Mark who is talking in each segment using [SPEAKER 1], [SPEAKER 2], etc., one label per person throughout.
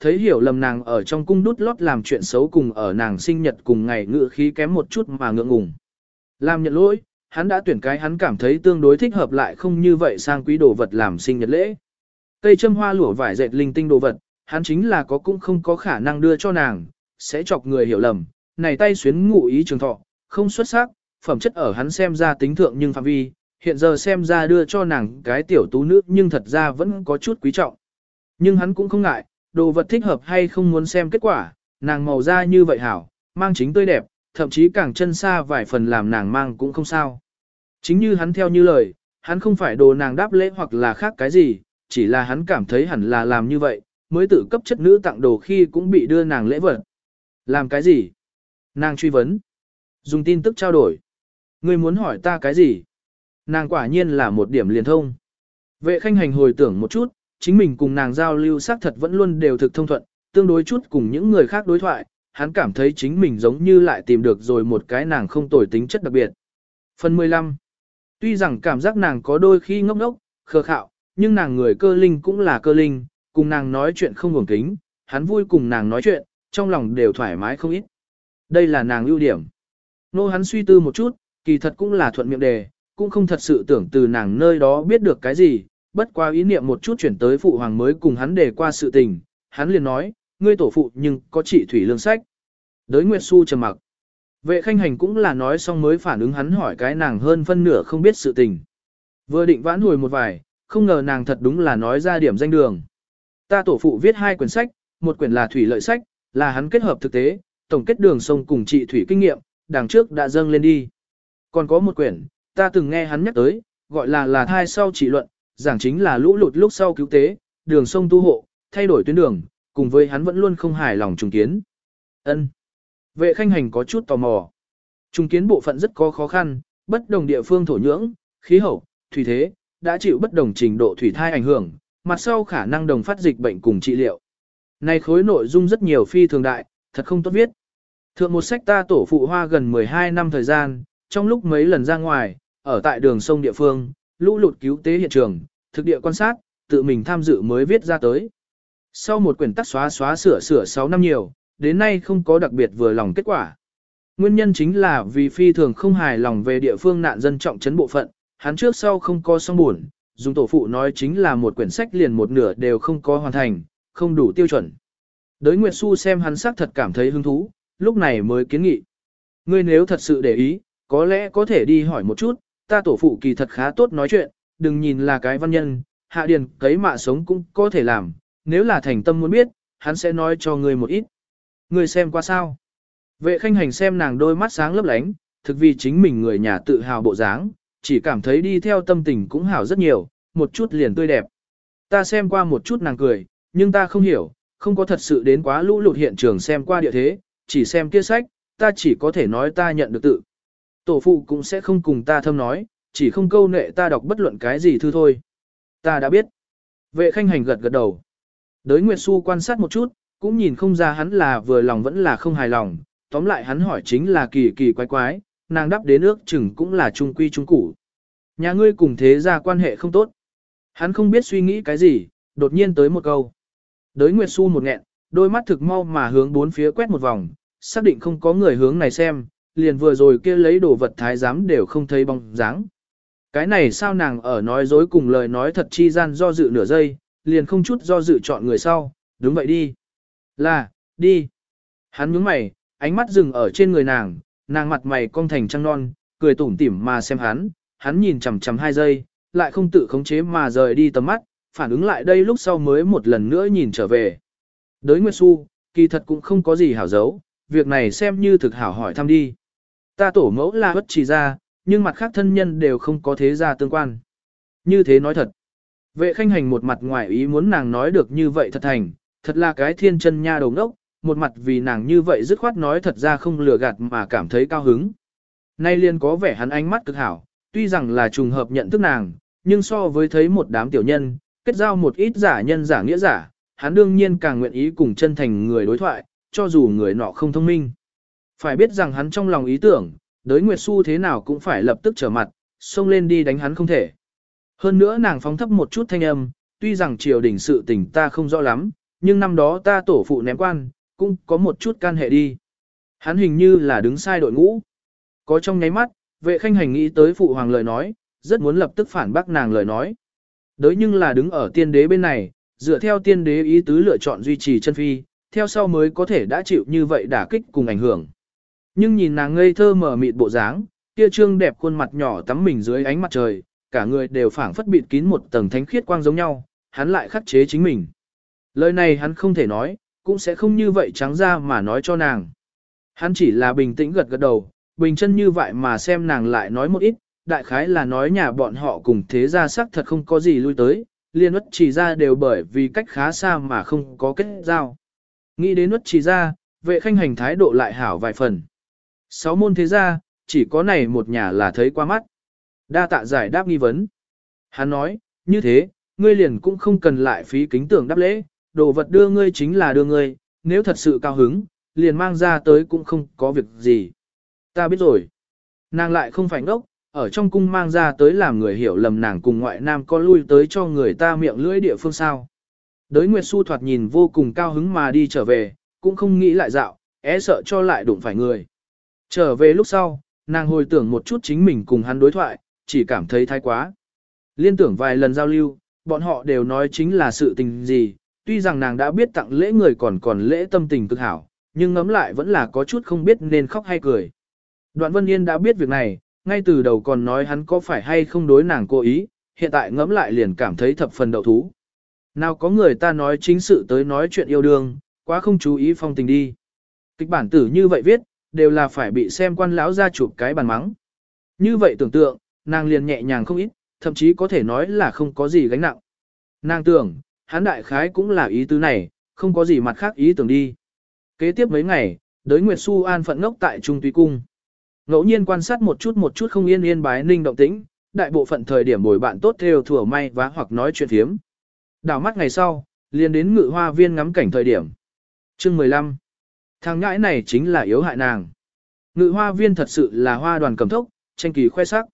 [SPEAKER 1] thấy hiểu lầm nàng ở trong cung đút lót làm chuyện xấu cùng ở nàng sinh nhật cùng ngày ngựa khí kém một chút mà ngượng ngùng. Làm nhận lỗi, hắn đã tuyển cái hắn cảm thấy tương đối thích hợp lại không như vậy sang quý đồ vật làm sinh nhật lễ. Cây châm hoa lụa vải dệt linh tinh đồ vật, hắn chính là có cũng không có khả năng đưa cho nàng, sẽ chọc người hiểu lầm, này tay xuyến ngụ ý trường thọ, không xuất sắc, phẩm chất ở hắn xem ra tính thượng nhưng phạm vi, hiện giờ xem ra đưa cho nàng cái tiểu tú nữ nhưng thật ra vẫn có chút quý trọng. Nhưng hắn cũng không ngại, đồ vật thích hợp hay không muốn xem kết quả, nàng màu da như vậy hảo, mang chính tươi đẹp, thậm chí càng chân xa vài phần làm nàng mang cũng không sao. Chính như hắn theo như lời, hắn không phải đồ nàng đáp lễ hoặc là khác cái gì, chỉ là hắn cảm thấy hẳn là làm như vậy, mới tự cấp chất nữ tặng đồ khi cũng bị đưa nàng lễ vật. Làm cái gì? Nàng truy vấn. Dùng tin tức trao đổi. Ngươi muốn hỏi ta cái gì? Nàng quả nhiên là một điểm liền thông. Vệ khanh hành hồi tưởng một chút, chính mình cùng nàng giao lưu xác thật vẫn luôn đều thực thông thuận, tương đối chút cùng những người khác đối thoại, hắn cảm thấy chính mình giống như lại tìm được rồi một cái nàng không tồi tính chất đặc biệt. Phần 15 Tuy rằng cảm giác nàng có đôi khi ngốc ngốc, khờ khạo, nhưng nàng người cơ linh cũng là cơ linh, cùng nàng nói chuyện không ngủng kính, hắn vui cùng nàng nói chuyện, trong lòng đều thoải mái không ít. Đây là nàng ưu điểm. Nô hắn suy tư một chút, kỳ thật cũng là thuận miệng đề, cũng không thật sự tưởng từ nàng nơi đó biết được cái gì, bất qua ý niệm một chút chuyển tới phụ hoàng mới cùng hắn đề qua sự tình, hắn liền nói, ngươi tổ phụ nhưng có trị thủy lương sách. Đới Nguyệt Xu trầm mặc. Vệ khanh hành cũng là nói xong mới phản ứng hắn hỏi cái nàng hơn phân nửa không biết sự tình. Vừa định vãn hồi một vài, không ngờ nàng thật đúng là nói ra điểm danh đường. Ta tổ phụ viết hai quyển sách, một quyển là thủy lợi sách, là hắn kết hợp thực tế, tổng kết đường sông cùng trị thủy kinh nghiệm, đằng trước đã dâng lên đi. Còn có một quyển, ta từng nghe hắn nhắc tới, gọi là là thai sau trị luận, giảng chính là lũ lụt lúc sau cứu tế, đường sông tu hộ, thay đổi tuyến đường, cùng với hắn vẫn luôn không hài lòng trùng kiến. Ân. Vệ khanh hành có chút tò mò. Trùng kiến bộ phận rất có khó khăn, bất đồng địa phương thổ nhưỡng, khí hậu, thủy thế, đã chịu bất đồng trình độ thủy thai ảnh hưởng, mặt sau khả năng đồng phát dịch bệnh cùng trị liệu. Này khối nội dung rất nhiều phi thường đại, thật không tốt viết. Thượng một sách ta tổ phụ hoa gần 12 năm thời gian, trong lúc mấy lần ra ngoài, ở tại đường sông địa phương, lũ lụt cứu tế hiện trường, thực địa quan sát, tự mình tham dự mới viết ra tới. Sau một quyển tắt xóa xóa sửa sửa 6 năm nhiều, đến nay không có đặc biệt vừa lòng kết quả. Nguyên nhân chính là vì phi thường không hài lòng về địa phương nạn dân trọng trấn bộ phận, hắn trước sau không có song buồn, dùng tổ phụ nói chính là một quyển sách liền một nửa đều không có hoàn thành, không đủ tiêu chuẩn. Đới Nguyệt Xu xem hắn sắc thật cảm thấy hứng thú, lúc này mới kiến nghị. Ngươi nếu thật sự để ý, có lẽ có thể đi hỏi một chút, ta tổ phụ kỳ thật khá tốt nói chuyện, đừng nhìn là cái văn nhân, hạ điền cấy mạ sống cũng có thể làm, nếu là thành tâm muốn biết, hắn sẽ nói cho ngươi một ít. Ngươi xem qua sao? Vệ khanh hành xem nàng đôi mắt sáng lấp lánh, thực vì chính mình người nhà tự hào bộ dáng, chỉ cảm thấy đi theo tâm tình cũng hảo rất nhiều, một chút liền tươi đẹp. Ta xem qua một chút nàng cười, nhưng ta không hiểu, không có thật sự đến quá lũ lụt hiện trường xem qua địa thế, chỉ xem kia sách, ta chỉ có thể nói ta nhận được tự. Tổ phụ cũng sẽ không cùng ta thâm nói, chỉ không câu nệ ta đọc bất luận cái gì thư thôi. Ta đã biết. Vệ khanh hành gật gật đầu. Đới Nguyệt Xu quan sát một chút, cũng nhìn không ra hắn là vừa lòng vẫn là không hài lòng. Tóm lại hắn hỏi chính là kỳ kỳ quái quái, nàng đáp đến ước chừng cũng là trung quy trung củ. Nhà ngươi cùng thế ra quan hệ không tốt. Hắn không biết suy nghĩ cái gì, đột nhiên tới một câu. Đới Nguyệt Xu một nghẹn, đôi mắt thực mau mà hướng bốn phía quét một vòng, xác định không có người hướng này xem, liền vừa rồi kia lấy đồ vật thái giám đều không thấy bóng dáng. Cái này sao nàng ở nói dối cùng lời nói thật chi gian do dự nửa giây, liền không chút do dự chọn người sau, đúng vậy đi. Là, đi. Hắn nhướng mày, ánh mắt dừng ở trên người nàng, nàng mặt mày cong thành trăng non, cười tủm tỉm mà xem hắn, hắn nhìn chằm chằm hai giây, lại không tự khống chế mà rời đi tầm mắt, phản ứng lại đây lúc sau mới một lần nữa nhìn trở về. Đới Nguyệt Xu, kỳ thật cũng không có gì hảo giấu, việc này xem như thực hảo hỏi thăm đi. Ta tổ mẫu là bất trì ra, nhưng mặt khác thân nhân đều không có thế gia tương quan. Như thế nói thật. Vệ khanh hành một mặt ngoài ý muốn nàng nói được như vậy thật thành, thật là cái thiên chân nha đầu đốc, một mặt vì nàng như vậy dứt khoát nói thật ra không lừa gạt mà cảm thấy cao hứng. Nay liền có vẻ hắn ánh mắt cực hảo, tuy rằng là trùng hợp nhận thức nàng, nhưng so với thấy một đám tiểu nhân, kết giao một ít giả nhân giả nghĩa giả, hắn đương nhiên càng nguyện ý cùng chân thành người đối thoại, cho dù người nọ không thông minh. Phải biết rằng hắn trong lòng ý tưởng, đới Nguyệt Xu thế nào cũng phải lập tức trở mặt, xông lên đi đánh hắn không thể. Hơn nữa nàng phóng thấp một chút thanh âm, tuy rằng triều đình sự tình ta không rõ lắm, nhưng năm đó ta tổ phụ ném quan, cũng có một chút can hệ đi. Hắn hình như là đứng sai đội ngũ. Có trong nháy mắt, vệ khanh hành nghĩ tới phụ hoàng lời nói, rất muốn lập tức phản bác nàng lời nói. Đới nhưng là đứng ở tiên đế bên này, dựa theo tiên đế ý tứ lựa chọn duy trì chân phi, theo sau mới có thể đã chịu như vậy đả kích cùng ảnh hưởng. Nhưng nhìn nàng ngây thơ mở mịt bộ dáng, kia trương đẹp khuôn mặt nhỏ tắm mình dưới ánh mặt trời, cả người đều phảng phất bịt kín một tầng thánh khiết quang giống nhau, hắn lại khắc chế chính mình. Lời này hắn không thể nói, cũng sẽ không như vậy trắng ra mà nói cho nàng. Hắn chỉ là bình tĩnh gật gật đầu, bình chân như vậy mà xem nàng lại nói một ít, đại khái là nói nhà bọn họ cùng thế gia sắc thật không có gì lui tới, liên ất chỉ ra đều bởi vì cách khá xa mà không có kết giao. Nghĩ đến ất chỉ ra, vệ khanh hành thái độ lại hảo vài phần. Sáu môn thế gia, chỉ có này một nhà là thấy qua mắt. Đa tạ giải đáp nghi vấn. Hắn nói, như thế, ngươi liền cũng không cần lại phí kính tưởng đáp lễ, đồ vật đưa ngươi chính là đưa ngươi, nếu thật sự cao hứng, liền mang ra tới cũng không có việc gì. Ta biết rồi. Nàng lại không phải ngốc, ở trong cung mang ra tới làm người hiểu lầm nàng cùng ngoại nam có lui tới cho người ta miệng lưỡi địa phương sao. Đới Nguyệt Xu thoạt nhìn vô cùng cao hứng mà đi trở về, cũng không nghĩ lại dạo, é sợ cho lại đụng phải người. Trở về lúc sau, nàng hồi tưởng một chút chính mình cùng hắn đối thoại, chỉ cảm thấy thái quá. Liên tưởng vài lần giao lưu, bọn họ đều nói chính là sự tình gì, tuy rằng nàng đã biết tặng lễ người còn còn lễ tâm tình cực hảo, nhưng ngấm lại vẫn là có chút không biết nên khóc hay cười. Đoạn Vân Yên đã biết việc này, ngay từ đầu còn nói hắn có phải hay không đối nàng cố ý, hiện tại ngẫm lại liền cảm thấy thập phần đậu thú. Nào có người ta nói chính sự tới nói chuyện yêu đương, quá không chú ý phong tình đi. Kịch bản tử như vậy viết, đều là phải bị xem quan lão ra chụp cái bàn mắng. Như vậy tưởng tượng, nàng liền nhẹ nhàng không ít, thậm chí có thể nói là không có gì gánh nặng. Nàng tưởng, hắn đại khái cũng là ý tứ này, không có gì mặt khác ý tưởng đi. Kế tiếp mấy ngày, đới Nguyệt Xu an phận ngốc tại Trung Tuy Cung. Ngẫu nhiên quan sát một chút một chút không yên yên bái ninh động tĩnh, đại bộ phận thời điểm bồi bạn tốt theo thừa may vá hoặc nói chuyện thiếm. Đảo mắt ngày sau, liền đến ngự hoa viên ngắm cảnh thời điểm. Chương 15. Thằng ngãi này chính là yếu hại nàng. Ngự hoa viên thật sự là hoa đoàn cầm thốc, tranh kỳ khoe sắc.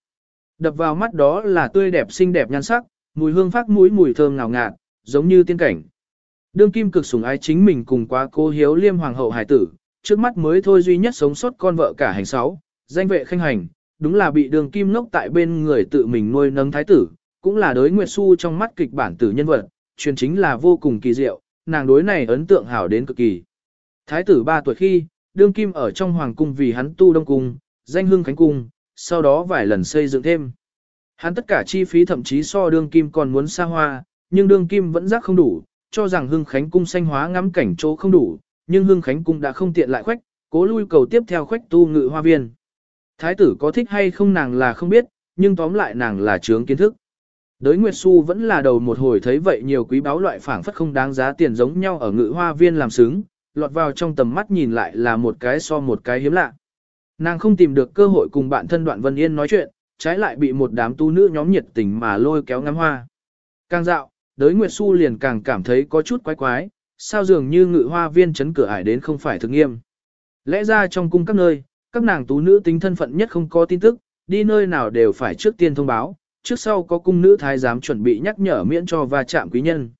[SPEAKER 1] Đập vào mắt đó là tươi đẹp xinh đẹp nhan sắc, mùi hương phát mũi mùi thơm ngào ngạt, giống như tiên cảnh. Đương kim cực sủng ái chính mình cùng quá cô hiếu liêm hoàng hậu hải tử, trước mắt mới thôi duy nhất sống sót con vợ cả hành sáu, danh vệ khanh hành, đúng là bị đường kim ngốc tại bên người tự mình nuôi nấng thái tử, cũng là đối Nguyệt Xu trong mắt kịch bản tử nhân vật, truyền chính là vô cùng kỳ diệu, nàng đối này ấn tượng hảo đến cực kỳ. Thái tử 3 tuổi khi, đương kim ở trong hoàng cung vì hắn tu đông cung, danh hương khánh cung, sau đó vài lần xây dựng thêm. Hắn tất cả chi phí thậm chí so đương kim còn muốn xa hoa, nhưng đương kim vẫn giác không đủ, cho rằng hưng khánh cung xanh hóa ngắm cảnh chỗ không đủ, nhưng hưng khánh cung đã không tiện lại khoách, cố lui cầu tiếp theo khoách tu ngự hoa viên. Thái tử có thích hay không nàng là không biết, nhưng tóm lại nàng là trướng kiến thức. Đới Nguyệt Xu vẫn là đầu một hồi thấy vậy nhiều quý báo loại phảng phất không đáng giá tiền giống nhau ở ngự hoa viên làm sướng lọt vào trong tầm mắt nhìn lại là một cái so một cái hiếm lạ. Nàng không tìm được cơ hội cùng bạn thân đoạn Vân Yên nói chuyện, trái lại bị một đám tu nữ nhóm nhiệt tình mà lôi kéo ngắm hoa. Càng dạo, đới Nguyệt Xu liền càng cảm thấy có chút quái quái, sao dường như ngự hoa viên chấn cửa ải đến không phải thực nghiêm. Lẽ ra trong cung các nơi, các nàng tú nữ tính thân phận nhất không có tin tức, đi nơi nào đều phải trước tiên thông báo, trước sau có cung nữ thái giám chuẩn bị nhắc nhở miễn cho va chạm quý nhân.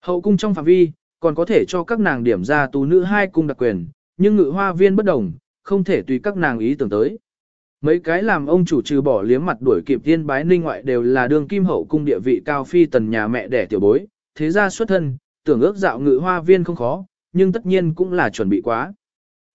[SPEAKER 1] Hậu cung trong phạm vi, còn có thể cho các nàng điểm ra tú nữ hai cung đặc quyền, nhưng ngự hoa viên bất đồng, không thể tùy các nàng ý tưởng tới. Mấy cái làm ông chủ trừ bỏ liếm mặt đuổi kịp tiên bái ninh ngoại đều là đường kim hậu cung địa vị cao phi tần nhà mẹ đẻ tiểu bối, thế ra xuất thân, tưởng ước dạo ngự hoa viên không khó, nhưng tất nhiên cũng là chuẩn bị quá.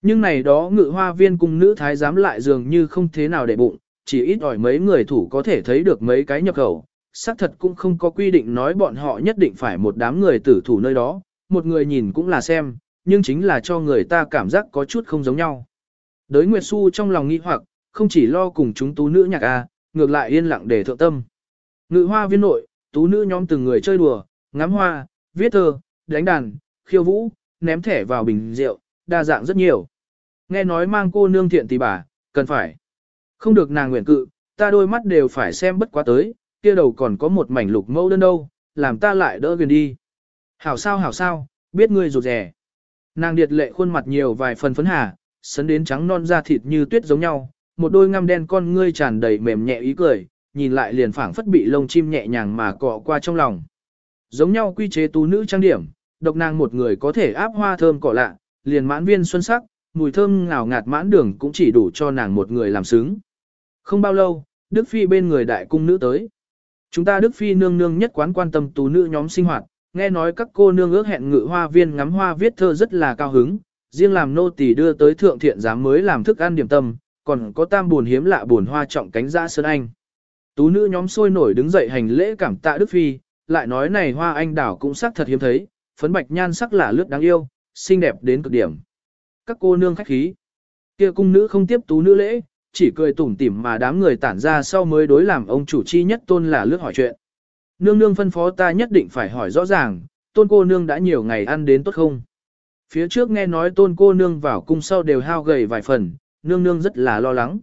[SPEAKER 1] Nhưng này đó ngự hoa viên cung nữ thái giám lại dường như không thế nào để bụng, chỉ ít ỏi mấy người thủ có thể thấy được mấy cái nhập khẩu, xác thật cũng không có quy định nói bọn họ nhất định phải một đám người tử thủ nơi đó, một người nhìn cũng là xem, nhưng chính là cho người ta cảm giác có chút không giống nhau. Đới Nguyệt Xu trong lòng nghi hoặc, không chỉ lo cùng chúng tú nữ nhạc A, ngược lại yên lặng để thượng tâm. Ngự hoa viên nội, tú nữ nhóm từng người chơi đùa, ngắm hoa, viết thơ, đánh đàn, khiêu vũ, ném thẻ vào bình rượu, đa dạng rất nhiều. Nghe nói mang cô nương thiện tỷ bà, cần phải. Không được nàng nguyện cự, ta đôi mắt đều phải xem bất quá tới, kia đầu còn có một mảnh lục mẫu đơn đâu, làm ta lại đỡ gần đi. Hảo sao hảo sao, biết ngươi rụt rẻ. Nàng điệt lệ khuôn mặt nhiều vài phần phấn hà, sấn đến trắng non da thịt như tuyết giống nhau, một đôi ngăm đen con ngươi tràn đầy mềm nhẹ ý cười, nhìn lại liền phảng phất bị lông chim nhẹ nhàng mà cọ qua trong lòng. Giống nhau quy chế tú nữ trang điểm, độc nàng một người có thể áp hoa thơm cỏ lạ, liền mãn viên xuân sắc, mùi thơm ngào ngạt mãn đường cũng chỉ đủ cho nàng một người làm xứng. Không bao lâu, Đức Phi bên người đại cung nữ tới. Chúng ta Đức Phi nương nương nhất quán quan tâm tú nữ nhóm sinh hoạt, nghe nói các cô nương ước hẹn ngự hoa viên ngắm hoa viết thơ rất là cao hứng, riêng làm nô tỳ đưa tới thượng thiện giám mới làm thức ăn điểm tâm, còn có tam buồn hiếm lạ buồn hoa trọng cánh ra sơn anh. Tú nữ nhóm sôi nổi đứng dậy hành lễ cảm tạ Đức Phi, lại nói này hoa anh đảo cũng sắc thật hiếm thấy, phấn bạch nhan sắc là lướt đáng yêu, xinh đẹp đến cực điểm. Các cô nương khách khí. kia cung nữ không tiếp tú nữ lễ, chỉ cười tủm tỉm mà đám người tản ra sau mới đối làm ông chủ chi nhất tôn là lướt hỏi chuyện. Nương nương phân phó ta nhất định phải hỏi rõ ràng, tôn cô nương đã nhiều ngày ăn đến tốt không? Phía trước nghe nói tôn cô nương vào cung sau đều hao gầy vài phần, nương nương rất là lo lắng.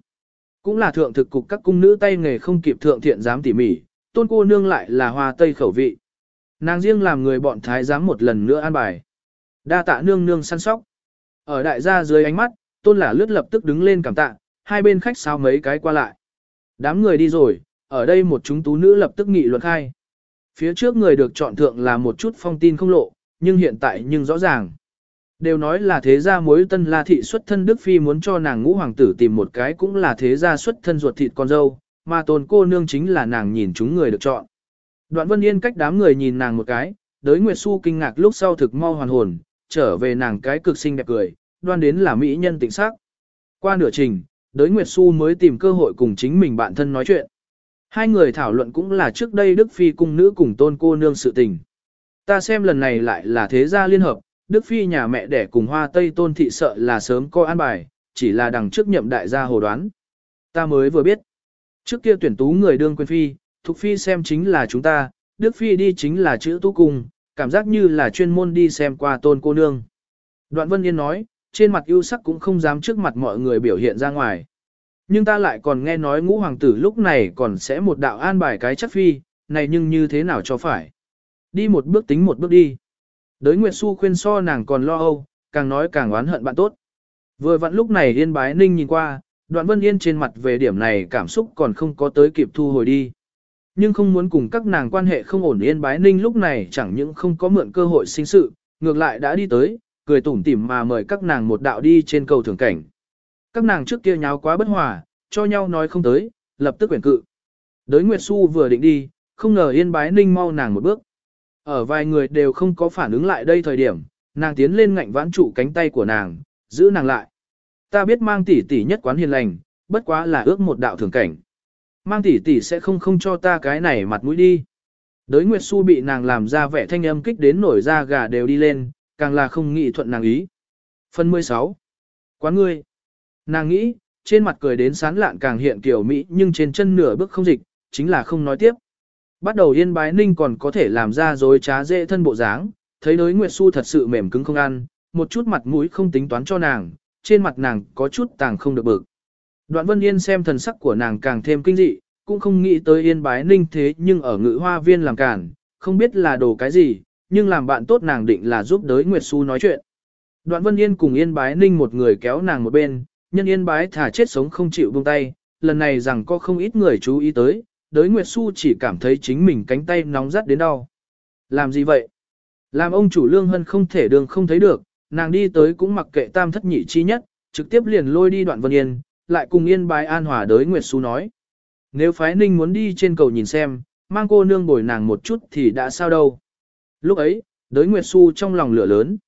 [SPEAKER 1] Cũng là thượng thực cục các cung nữ tay nghề không kịp thượng thiện dám tỉ mỉ, tôn cô nương lại là hoa tây khẩu vị. Nàng riêng làm người bọn thái giám một lần nữa an bài. Đa tạ nương nương săn sóc. Ở đại gia dưới ánh mắt, tôn là lướt lập tức đứng lên cảm tạ, hai bên khách sao mấy cái qua lại. Đám người đi rồi, ở đây một chúng tú nữ lập tức nghị luận khai. Phía trước người được chọn thượng là một chút phong tin không lộ, nhưng hiện tại nhưng rõ ràng. Đều nói là thế gia mối tân la thị xuất thân Đức Phi muốn cho nàng ngũ hoàng tử tìm một cái cũng là thế gia xuất thân ruột thịt con dâu, mà tôn cô nương chính là nàng nhìn chúng người được chọn. Đoạn Vân Yên cách đám người nhìn nàng một cái, đới Nguyệt Xu kinh ngạc lúc sau thực mau hoàn hồn, trở về nàng cái cực xinh đẹp cười, đoan đến là mỹ nhân tịnh sắc. Qua nửa trình, đới Nguyệt Xu mới tìm cơ hội cùng chính mình bạn thân nói chuyện. Hai người thảo luận cũng là trước đây Đức Phi cung nữ cùng tôn cô nương sự tình. Ta xem lần này lại là thế gia liên hợp, Đức Phi nhà mẹ đẻ cùng hoa Tây tôn thị sợ là sớm coi an bài, chỉ là đằng trước nhậm đại gia hồ đoán. Ta mới vừa biết. Trước kia tuyển tú người đương quyền phi, Thục Phi xem chính là chúng ta, Đức Phi đi chính là chữ tú cung, cảm giác như là chuyên môn đi xem qua tôn cô nương. Đoạn Vân Yên nói, trên mặt ưu sắc cũng không dám trước mặt mọi người biểu hiện ra ngoài. Nhưng ta lại còn nghe nói ngũ hoàng tử lúc này còn sẽ một đạo an bài cái chắc phi, này nhưng như thế nào cho phải. Đi một bước tính một bước đi. Đới Nguyệt Xu khuyên so nàng còn lo âu, càng nói càng oán hận bạn tốt. Vừa vặn lúc này Yên Bái Ninh nhìn qua, đoạn Vân Yên trên mặt về điểm này cảm xúc còn không có tới kịp thu hồi đi. Nhưng không muốn cùng các nàng quan hệ không ổn Yên Bái Ninh lúc này chẳng những không có mượn cơ hội sinh sự, ngược lại đã đi tới, cười tủm tỉm mà mời các nàng một đạo đi trên cầu thưởng cảnh. Các nàng trước kia nháo quá bất hòa, cho nhau nói không tới, lập tức quyển cự. Đới Nguyệt Xu vừa định đi, không ngờ Yên Bái Ninh mau nàng một bước. Ở vài người đều không có phản ứng lại đây thời điểm, nàng tiến lên ngạnh vãn trụ cánh tay của nàng, giữ nàng lại. Ta biết mang tỷ tỷ nhất quán hiền lành, bất quá là ước một đạo thường cảnh. Mang tỷ tỷ sẽ không không cho ta cái này mặt mũi đi. Đới Nguyệt Xu bị nàng làm ra vẻ thanh âm kích đến nổi da gà đều đi lên, càng là không nghĩ thuận nàng ý. Phần 16. Quán ngươi. Nàng nghĩ, trên mặt cười đến sán lạn càng hiện kiểu Mỹ nhưng trên chân nửa bước không dịch, chính là không nói tiếp. Bắt đầu yên bái ninh còn có thể làm ra dối trá dễ thân bộ dáng, thấy đối Nguyệt Xu thật sự mềm cứng không ăn, một chút mặt mũi không tính toán cho nàng, trên mặt nàng có chút tàng không được bực. Đoạn Vân Yên xem thần sắc của nàng càng thêm kinh dị, cũng không nghĩ tới yên bái ninh thế nhưng ở ngự hoa viên làm cản, không biết là đồ cái gì, nhưng làm bạn tốt nàng định là giúp đới Nguyệt Xu nói chuyện. Đoạn Vân Yên cùng yên bái ninh một người kéo nàng một bên, nhân yên bái thả chết sống không chịu buông tay, lần này rằng có không ít người chú ý tới, đới Nguyệt Xu chỉ cảm thấy chính mình cánh tay nóng rát đến đau. Làm gì vậy? Làm ông chủ lương hân không thể đường không thấy được, nàng đi tới cũng mặc kệ tam thất nhị chi nhất, trực tiếp liền lôi đi đoạn vân yên, lại cùng yên bái an hòa đới Nguyệt Xu nói. Nếu phái ninh muốn đi trên cầu nhìn xem, mang cô nương bồi nàng một chút thì đã sao đâu. Lúc ấy, đới Nguyệt Xu trong lòng lửa lớn.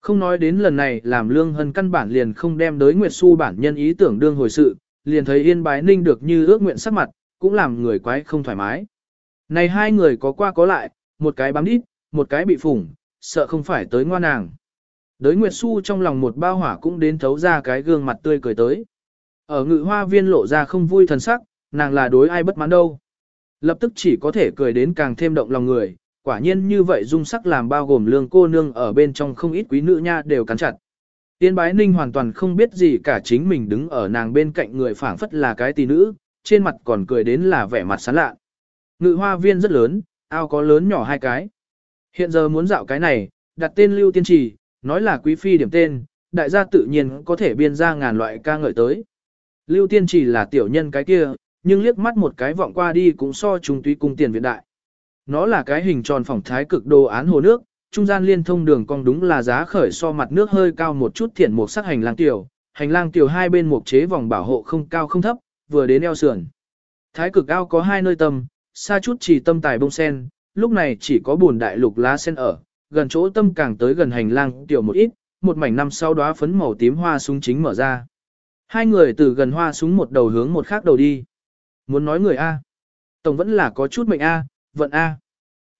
[SPEAKER 1] Không nói đến lần này làm lương hân căn bản liền không đem đới Nguyệt Xu bản nhân ý tưởng đương hồi sự, liền thấy yên bái ninh được như ước nguyện sắc mặt, cũng làm người quái không thoải mái. Này hai người có qua có lại, một cái bám đít, một cái bị phủng, sợ không phải tới ngoan nàng. Đới Nguyệt Xu trong lòng một bao hỏa cũng đến thấu ra cái gương mặt tươi cười tới. Ở ngự hoa viên lộ ra không vui thần sắc, nàng là đối ai bất mãn đâu. Lập tức chỉ có thể cười đến càng thêm động lòng người, quả nhiên như vậy dung sắc làm bao gồm lương cô nương ở bên trong không ít quý nữ nha đều cắn chặt. Tiên bái ninh hoàn toàn không biết gì cả chính mình đứng ở nàng bên cạnh người phảng phất là cái tỷ nữ, trên mặt còn cười đến là vẻ mặt sán lạ. Ngự hoa viên rất lớn, ao có lớn nhỏ hai cái. Hiện giờ muốn dạo cái này, đặt tên Lưu Tiên Trì, nói là quý phi điểm tên, đại gia tự nhiên có thể biên ra ngàn loại ca ngợi tới. Lưu Tiên Trì là tiểu nhân cái kia, nhưng liếc mắt một cái vọng qua đi cũng so trùng túy cung tiền viện đại. Nó là cái hình tròn phỏng thái cực đồ án hồ nước, trung gian liên thông đường cong đúng là giá khởi so mặt nước hơi cao một chút thiện một sắc hành lang tiểu, hành lang tiểu hai bên một chế vòng bảo hộ không cao không thấp, vừa đến eo sườn. Thái cực ao có hai nơi tâm, xa chút chỉ tâm tài bông sen, lúc này chỉ có buồn đại lục lá sen ở, gần chỗ tâm càng tới gần hành lang tiểu một ít, một mảnh năm sau đóa phấn màu tím hoa súng chính mở ra. Hai người từ gần hoa súng một đầu hướng một khác đầu đi. Muốn nói người A. Tổng vẫn là có chút mệnh A, vận A.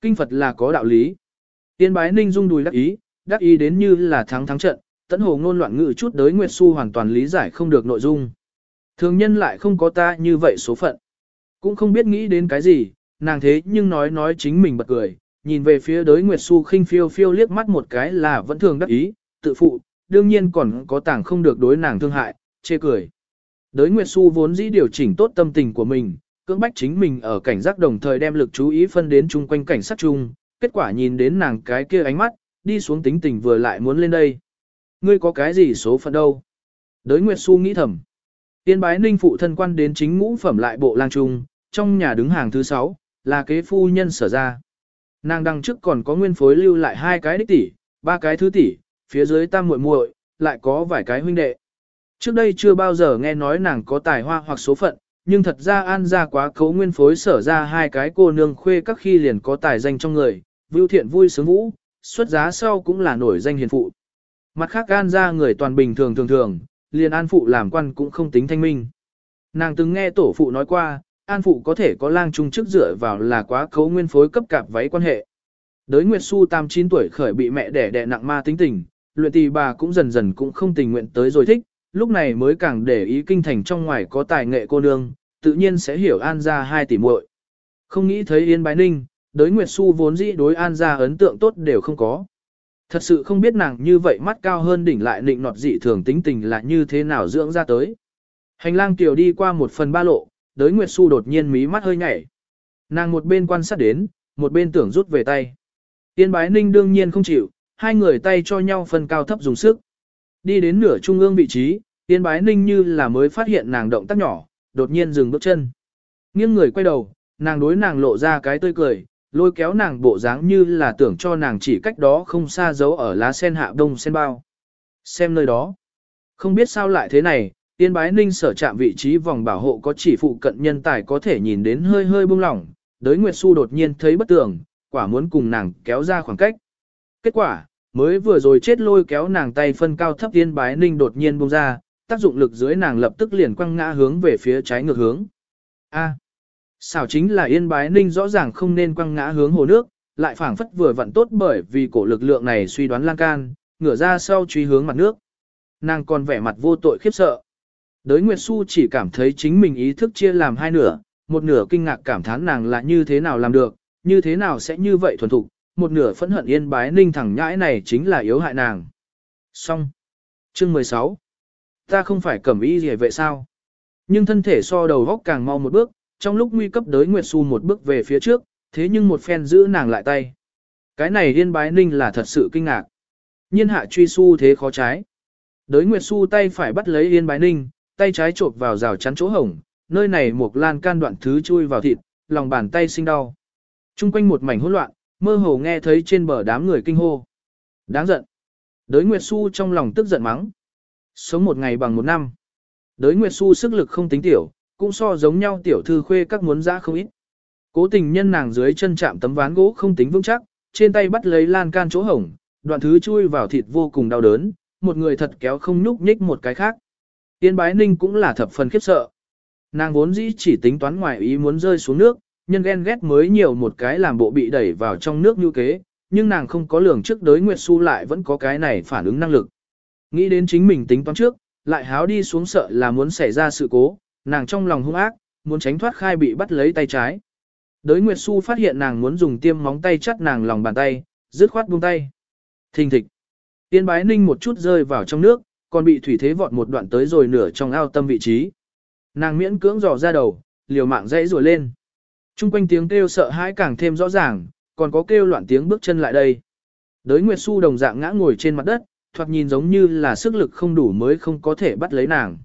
[SPEAKER 1] Kinh Phật là có đạo lý. Tiên bái ninh dung đùi đắc ý, đắc ý đến như là thắng thắng trận, tẫn hồ ngôn loạn ngữ chút đới Nguyệt Xu hoàn toàn lý giải không được nội dung. Thường nhân lại không có ta như vậy số phận. Cũng không biết nghĩ đến cái gì, nàng thế nhưng nói nói chính mình bật cười, nhìn về phía đới Nguyệt Xu khinh phiêu phiêu liếc mắt một cái là vẫn thường đắc ý, tự phụ, đương nhiên còn có tảng không được đối nàng thương hại, chê cười. Đới Nguyệt Xu vốn dĩ điều chỉnh tốt tâm tình của mình, cưỡng bách chính mình ở cảnh giác đồng thời đem lực chú ý phân đến chung quanh cảnh sát chung, kết quả nhìn đến nàng cái kia ánh mắt, đi xuống tính tình vừa lại muốn lên đây. Ngươi có cái gì số phận đâu? Đới Nguyệt Xu nghĩ thầm. Tiên bái ninh phụ thân quan đến chính ngũ phẩm lại bộ lang trung, trong nhà đứng hàng thứ sáu, là kế phu nhân sở ra. Nàng đằng trước còn có nguyên phối lưu lại hai cái đích tỷ, ba cái thứ tỷ, phía dưới tam muội muội, lại có vài cái huynh đệ. Trước đây chưa bao giờ nghe nói nàng có tài hoa hoặc số phận, nhưng thật ra an ra quá cấu nguyên phối sở ra hai cái cô nương khuê các khi liền có tài danh trong người, vưu thiện vui sướng vũ, xuất giá sau cũng là nổi danh hiền phụ. Mặt khác an ra người toàn bình thường thường thường, liền an phụ làm quan cũng không tính thanh minh. Nàng từng nghe tổ phụ nói qua, an phụ có thể có lang trung chức dựa vào là quá cấu nguyên phối cấp cạp váy quan hệ. Đới Nguyệt Xu tam chín tuổi khởi bị mẹ đẻ đẻ nặng ma tính tình, luyện tì bà cũng dần dần cũng không tình nguyện tới rồi thích, lúc này mới càng để ý kinh thành trong ngoài có tài nghệ cô nương, tự nhiên sẽ hiểu An gia hai tỷ muội. Không nghĩ thấy Yên Bái Ninh, đới Nguyệt Xu vốn dĩ đối An gia ấn tượng tốt đều không có. Thật sự không biết nàng như vậy mắt cao hơn đỉnh lại nịnh nọt dị thường tính tình là như thế nào dưỡng ra tới. Hành lang tiểu đi qua một phần ba lộ, đới Nguyệt Xu đột nhiên mí mắt hơi nhảy. Nàng một bên quan sát đến, một bên tưởng rút về tay. Yên Bái Ninh đương nhiên không chịu, hai người tay cho nhau phân cao thấp dùng sức. Đi đến nửa trung ương vị trí, Yên Bái Ninh như là mới phát hiện nàng động tác nhỏ, đột nhiên dừng bước chân. Nghiêng người quay đầu, nàng đối nàng lộ ra cái tươi cười, lôi kéo nàng bộ dáng như là tưởng cho nàng chỉ cách đó không xa giấu ở lá sen hạ đông sen bao. Xem nơi đó. Không biết sao lại thế này, Yên Bái Ninh sở chạm vị trí vòng bảo hộ có chỉ phụ cận nhân tài có thể nhìn đến hơi hơi bông lỏng, đới Nguyệt Xu đột nhiên thấy bất tường, quả muốn cùng nàng kéo ra khoảng cách. Kết quả, mới vừa rồi chết lôi kéo nàng tay phân cao thấp Yên Bái Ninh đột nhiên bung ra, tác dụng lực dưới nàng lập tức liền quăng ngã hướng về phía trái ngược hướng. A. Xảo chính là Yên Bái Ninh rõ ràng không nên quăng ngã hướng hồ nước, lại phảng phất vừa vặn tốt bởi vì cổ lực lượng này suy đoán lan can, ngửa ra sau truy hướng mặt nước. Nàng còn vẻ mặt vô tội khiếp sợ. Đới Nguyệt Xu chỉ cảm thấy chính mình ý thức chia làm hai nửa, một nửa kinh ngạc cảm thán nàng là như thế nào làm được, như thế nào sẽ như vậy thuần thục, một nửa phẫn hận Yên Bái Ninh thẳng nhãi này chính là yếu hại nàng. Xong. Chương 16 ta không phải cẩm y gì vậy sao? Nhưng thân thể so đầu góc càng mau một bước, trong lúc nguy cấp đới Nguyệt Xu một bước về phía trước, thế nhưng một phen giữ nàng lại tay. Cái này điên bái ninh là thật sự kinh ngạc. Nhiên hạ truy su thế khó trái. Đới Nguyệt Xu tay phải bắt lấy yên bái ninh, tay trái chộp vào rào chắn chỗ hổng, nơi này một lan can đoạn thứ chui vào thịt, lòng bàn tay sinh đau. Trung quanh một mảnh hỗn loạn, mơ hồ nghe thấy trên bờ đám người kinh hô. Đáng giận. Đới Nguyệt Xu trong lòng tức giận mắng. Sống một ngày bằng một năm. Đới Nguyệt Xu sức lực không tính tiểu, cũng so giống nhau tiểu thư khuê các muốn ra không ít. Cố tình nhân nàng dưới chân chạm tấm ván gỗ không tính vững chắc, trên tay bắt lấy lan can chỗ hổng, đoạn thứ chui vào thịt vô cùng đau đớn, một người thật kéo không nhúc nhích một cái khác. Tiên bái ninh cũng là thập phần khiếp sợ. Nàng vốn dĩ chỉ tính toán ngoài ý muốn rơi xuống nước, nhân ghen ghét mới nhiều một cái làm bộ bị đẩy vào trong nước như kế, nhưng nàng không có lường trước đới Nguyệt Xu lại vẫn có cái này phản ứng năng lực. Nghĩ đến chính mình tính toán trước, lại háo đi xuống sợ là muốn xảy ra sự cố, nàng trong lòng hung ác, muốn tránh thoát khai bị bắt lấy tay trái. Đới Nguyệt Xu phát hiện nàng muốn dùng tiêm móng tay chắt nàng lòng bàn tay, dứt khoát buông tay. Thình thịch. Tiên bái ninh một chút rơi vào trong nước, còn bị thủy thế vọt một đoạn tới rồi nửa trong ao tâm vị trí. Nàng miễn cưỡng dò ra đầu, liều mạng dãy rùa lên. Trung quanh tiếng kêu sợ hãi càng thêm rõ ràng, còn có kêu loạn tiếng bước chân lại đây. Đới Nguyệt Xu đồng dạng ngã ngồi trên mặt đất, thoạt nhìn giống như là sức lực không đủ mới không có thể bắt lấy nàng.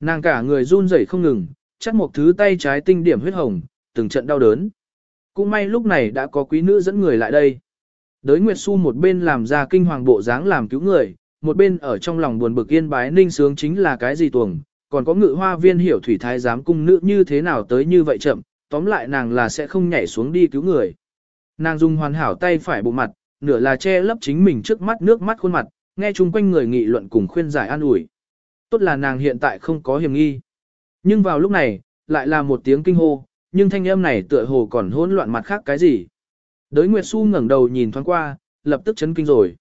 [SPEAKER 1] Nàng cả người run rẩy không ngừng, chắc một thứ tay trái tinh điểm huyết hồng, từng trận đau đớn. Cũng may lúc này đã có quý nữ dẫn người lại đây. Đới Nguyệt Xu một bên làm ra kinh hoàng bộ dáng làm cứu người, một bên ở trong lòng buồn bực yên bái ninh sướng chính là cái gì tuồng, còn có ngự hoa viên hiểu thủy thái giám cung nữ như thế nào tới như vậy chậm, tóm lại nàng là sẽ không nhảy xuống đi cứu người. Nàng dùng hoàn hảo tay phải bộ mặt, nửa là che lấp chính mình trước mắt nước mắt khuôn mặt, nghe chung quanh người nghị luận cùng khuyên giải an ủi. Tốt là nàng hiện tại không có hiểm nghi. Nhưng vào lúc này, lại là một tiếng kinh hô, nhưng thanh âm này tựa hồ còn hỗn loạn mặt khác cái gì. Đới Nguyệt Xu ngẩng đầu nhìn thoáng qua, lập tức chấn kinh rồi.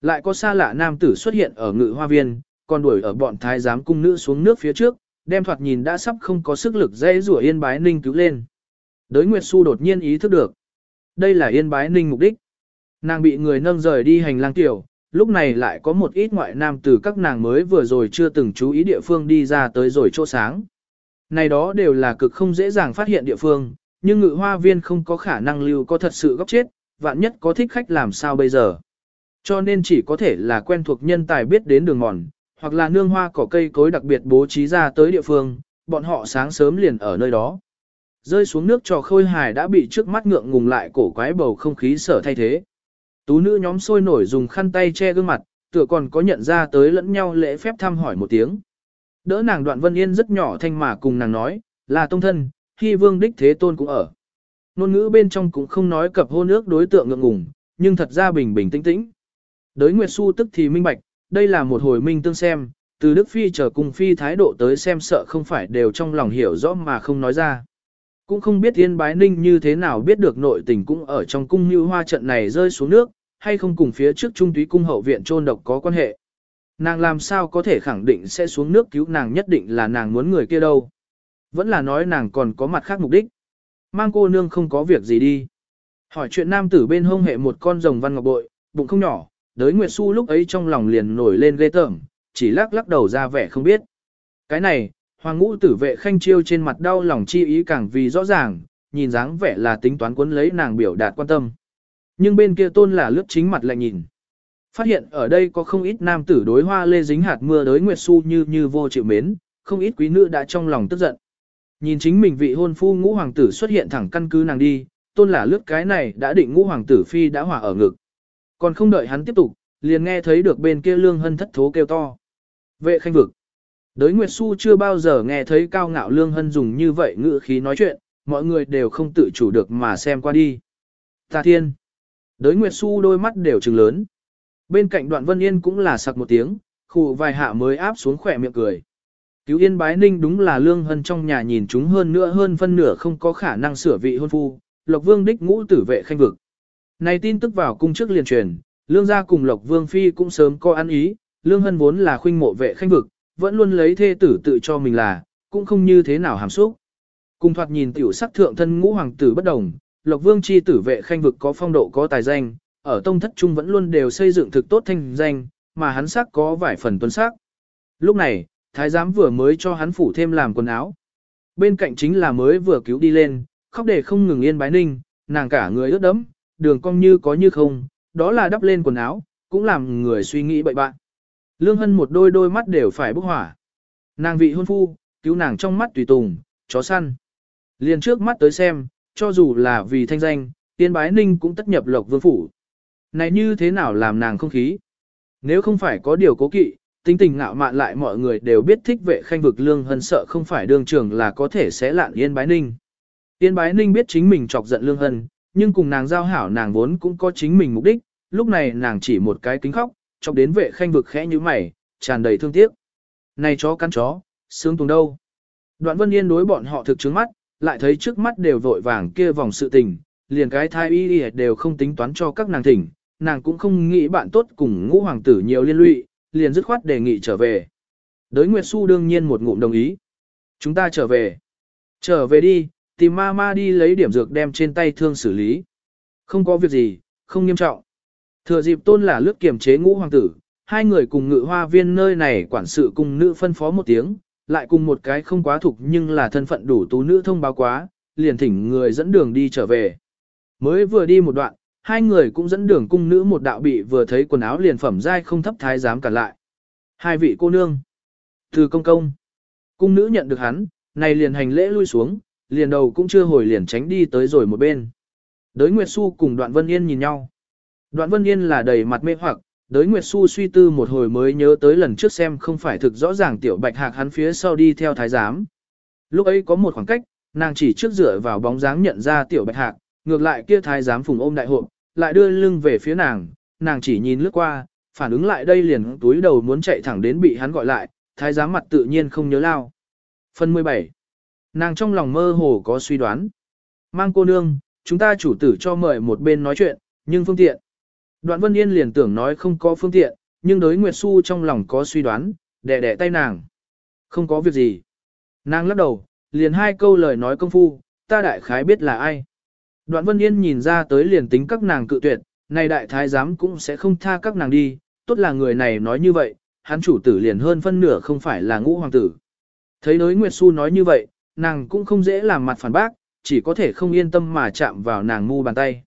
[SPEAKER 1] Lại có xa lạ nam tử xuất hiện ở ngự hoa viên, còn đuổi ở bọn thái giám cung nữ xuống nước phía trước, đem thoạt nhìn đã sắp không có sức lực dây rủa yên bái ninh cứu lên. Đới Nguyệt Xu đột nhiên ý thức được. Đây là yên bái ninh mục đích. Nàng bị người nâng rời đi hành lang tiểu, lúc này lại có một ít ngoại nam từ các nàng mới vừa rồi chưa từng chú ý địa phương đi ra tới rồi chỗ sáng. Này đó đều là cực không dễ dàng phát hiện địa phương, nhưng ngự hoa viên không có khả năng lưu có thật sự góc chết, vạn nhất có thích khách làm sao bây giờ. Cho nên chỉ có thể là quen thuộc nhân tài biết đến đường mòn, hoặc là nương hoa cỏ cây cối đặc biệt bố trí ra tới địa phương, bọn họ sáng sớm liền ở nơi đó. Rơi xuống nước trò khôi hài đã bị trước mắt ngượng ngùng lại cổ quái bầu không khí sở thay thế. Tú nữ nhóm sôi nổi dùng khăn tay che gương mặt, tựa còn có nhận ra tới lẫn nhau lễ phép thăm hỏi một tiếng. Đỡ nàng đoạn vân yên rất nhỏ thanh mà cùng nàng nói, là tông thân, khi vương đích thế tôn cũng ở. Nôn ngữ bên trong cũng không nói cập hôn nước đối tượng ngượng ngùng, nhưng thật ra bình bình tĩnh tĩnh. Đới Nguyệt Xu tức thì minh bạch, đây là một hồi minh tương xem, từ Đức Phi trở cùng Phi thái độ tới xem sợ không phải đều trong lòng hiểu rõ mà không nói ra. Cũng không biết Yên Bái Ninh như thế nào biết được nội tình cũng ở trong cung như hoa trận này rơi xuống nước, hay không cùng phía trước trung túy cung hậu viện trôn độc có quan hệ. Nàng làm sao có thể khẳng định sẽ xuống nước cứu nàng nhất định là nàng muốn người kia đâu. Vẫn là nói nàng còn có mặt khác mục đích. Mang cô nương không có việc gì đi. Hỏi chuyện nam tử bên hông hệ một con rồng văn ngọc bội, bụng không nhỏ, đới Nguyệt Xu lúc ấy trong lòng liền nổi lên ghê tởm, chỉ lắc lắc đầu ra vẻ không biết. Cái này, hoàng ngũ tử vệ khanh chiêu trên mặt đau lòng chi ý càng vì rõ ràng, nhìn dáng vẻ là tính toán cuốn lấy nàng biểu đạt quan tâm. Nhưng bên kia tôn là lướt chính mặt lại nhìn. Phát hiện ở đây có không ít nam tử đối hoa lê dính hạt mưa Đới Nguyệt Xu như như vô chịu mến, không ít quý nữ đã trong lòng tức giận. Nhìn chính mình vị hôn phu ngũ hoàng tử xuất hiện thẳng căn cứ nàng đi, tôn là lướt cái này đã định ngũ hoàng tử phi đã hỏa ở ngực. Còn không đợi hắn tiếp tục, liền nghe thấy được bên kia lương hân thất thố kêu to. Vệ khanh vực. Đới Nguyệt Xu chưa bao giờ nghe thấy cao ngạo lương hân dùng như vậy ngữ khí nói chuyện, mọi người đều không tự chủ được mà xem qua đi. Ta thiên. Đới Nguyệt Xu đôi mắt đều trừng lớn. Bên cạnh đoạn Vân Yên cũng là sặc một tiếng, khụ vài hạ mới áp xuống khỏe miệng cười. Cứu Yên Bái Ninh đúng là lương hân trong nhà nhìn chúng hơn nữa hơn phân nửa không có khả năng sửa vị hôn phu, Lộc Vương đích ngũ tử vệ khanh vực. Này tin tức vào cung trước liền truyền, lương gia cùng Lộc Vương Phi cũng sớm có ăn ý, lương hân vốn là khuynh mộ vệ khanh vực, vẫn luôn lấy thê tử tự cho mình là, cũng không như thế nào hàm xúc. Cùng thoạt nhìn tiểu sắc thượng thân ngũ hoàng tử bất đồng, Lộc Vương chi tử vệ khanh vực có phong độ có tài danh, ở tông thất trung vẫn luôn đều xây dựng thực tốt thanh danh, mà hắn sắc có vài phần tuấn sắc. Lúc này, thái giám vừa mới cho hắn phủ thêm làm quần áo. Bên cạnh chính là mới vừa cứu đi lên, khóc để không ngừng yên bái ninh, nàng cả người ướt đẫm, đường cong như có như không, đó là đắp lên quần áo, cũng làm người suy nghĩ bậy bạn. Lương Hân một đôi đôi mắt đều phải bốc hỏa. Nàng vị hôn phu, cứu nàng trong mắt tùy tùng, chó săn. Liền trước mắt tới xem, cho dù là vì thanh danh, tiên bái ninh cũng tất nhập lộc vương phủ. Này như thế nào làm nàng không khí? Nếu không phải có điều cố kỵ, tính tình ngạo mạn lại mọi người đều biết thích vệ khanh vực lương hân sợ không phải đương trường là có thể sẽ lạn yên bái ninh. Yên bái ninh biết chính mình chọc giận lương hân, nhưng cùng nàng giao hảo nàng vốn cũng có chính mình mục đích, lúc này nàng chỉ một cái kính khóc, chọc đến vệ khanh vực khẽ như mày, tràn đầy thương tiếc. Này chó cắn chó, sướng tùng đâu? Đoạn vân yên đối bọn họ thực chứng mắt, lại thấy trước mắt đều vội vàng kia vòng sự tình, liền cái thai y đều không tính toán cho các nàng thỉnh, nàng cũng không nghĩ bạn tốt cùng ngũ hoàng tử nhiều liên lụy, liền dứt khoát đề nghị trở về. Đới Nguyệt Xu đương nhiên một ngụm đồng ý. Chúng ta trở về. Trở về đi, tìm ma ma đi lấy điểm dược đem trên tay thương xử lý. Không có việc gì, không nghiêm trọng. Thừa dịp tôn là lướt kiềm chế ngũ hoàng tử, hai người cùng ngự hoa viên nơi này quản sự cùng nữ phân phó một tiếng, lại cùng một cái không quá thục nhưng là thân phận đủ tú nữ thông báo quá, liền thỉnh người dẫn đường đi trở về. Mới vừa đi một đoạn, hai người cũng dẫn đường cung nữ một đạo bị vừa thấy quần áo liền phẩm dai không thấp thái dám cản lại. Hai vị cô nương. Từ công công. Cung nữ nhận được hắn, này liền hành lễ lui xuống, liền đầu cũng chưa hồi liền tránh đi tới rồi một bên. Đới Nguyệt Xu cùng đoạn Vân Yên nhìn nhau. Đoạn Vân Yên là đầy mặt mê hoặc, đới Nguyệt Xu suy tư một hồi mới nhớ tới lần trước xem không phải thực rõ ràng tiểu bạch hạc hắn phía sau đi theo thái giám. Lúc ấy có một khoảng cách, nàng chỉ trước dựa vào bóng dáng nhận ra tiểu bạch hạc, ngược lại kia thái giám phùng ôm đại hộ, lại đưa lưng về phía nàng, nàng chỉ nhìn lướt qua, phản ứng lại đây liền túi đầu muốn chạy thẳng đến bị hắn gọi lại, thái giám mặt tự nhiên không nhớ lao. Phần 17. Nàng trong lòng mơ hồ có suy đoán. Mang cô nương, chúng ta chủ tử cho mời một bên nói chuyện, nhưng phương tiện. Đoạn Vân Yên liền tưởng nói không có phương tiện, nhưng đối Nguyệt Xu trong lòng có suy đoán, đẻ đẻ tay nàng. Không có việc gì. Nàng lắc đầu, liền hai câu lời nói công phu, ta đại khái biết là ai. Đoạn Vân Yên nhìn ra tới liền tính các nàng cự tuyệt, này đại thái giám cũng sẽ không tha các nàng đi, tốt là người này nói như vậy, hắn chủ tử liền hơn phân nửa không phải là ngũ hoàng tử. Thấy đối Nguyệt Xu nói như vậy, nàng cũng không dễ làm mặt phản bác, chỉ có thể không yên tâm mà chạm vào nàng mu bàn tay.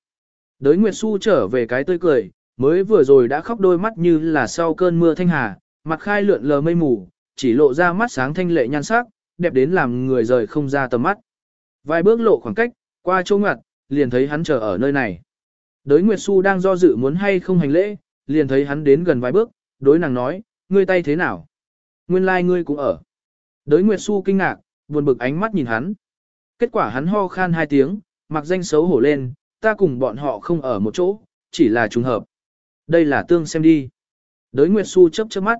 [SPEAKER 1] Đới Nguyệt Xu trở về cái tươi cười, mới vừa rồi đã khóc đôi mắt như là sau cơn mưa thanh hà, mặt khai lượn lờ mây mù, chỉ lộ ra mắt sáng thanh lệ nhan sắc, đẹp đến làm người rời không ra tầm mắt. Vài bước lộ khoảng cách, qua chỗ ngặt, liền thấy hắn chờ ở nơi này. Đới Nguyệt Xu đang do dự muốn hay không hành lễ, liền thấy hắn đến gần vài bước, đối nàng nói, ngươi tay thế nào? Nguyên lai like ngươi cũng ở. Đới Nguyệt Xu kinh ngạc, buồn bực ánh mắt nhìn hắn. Kết quả hắn ho khan hai tiếng, mặc danh xấu hổ lên, ta cùng bọn họ không ở một chỗ, chỉ là trùng hợp. Đây là tương xem đi. Đới Nguyệt Xu chớp chớp mắt.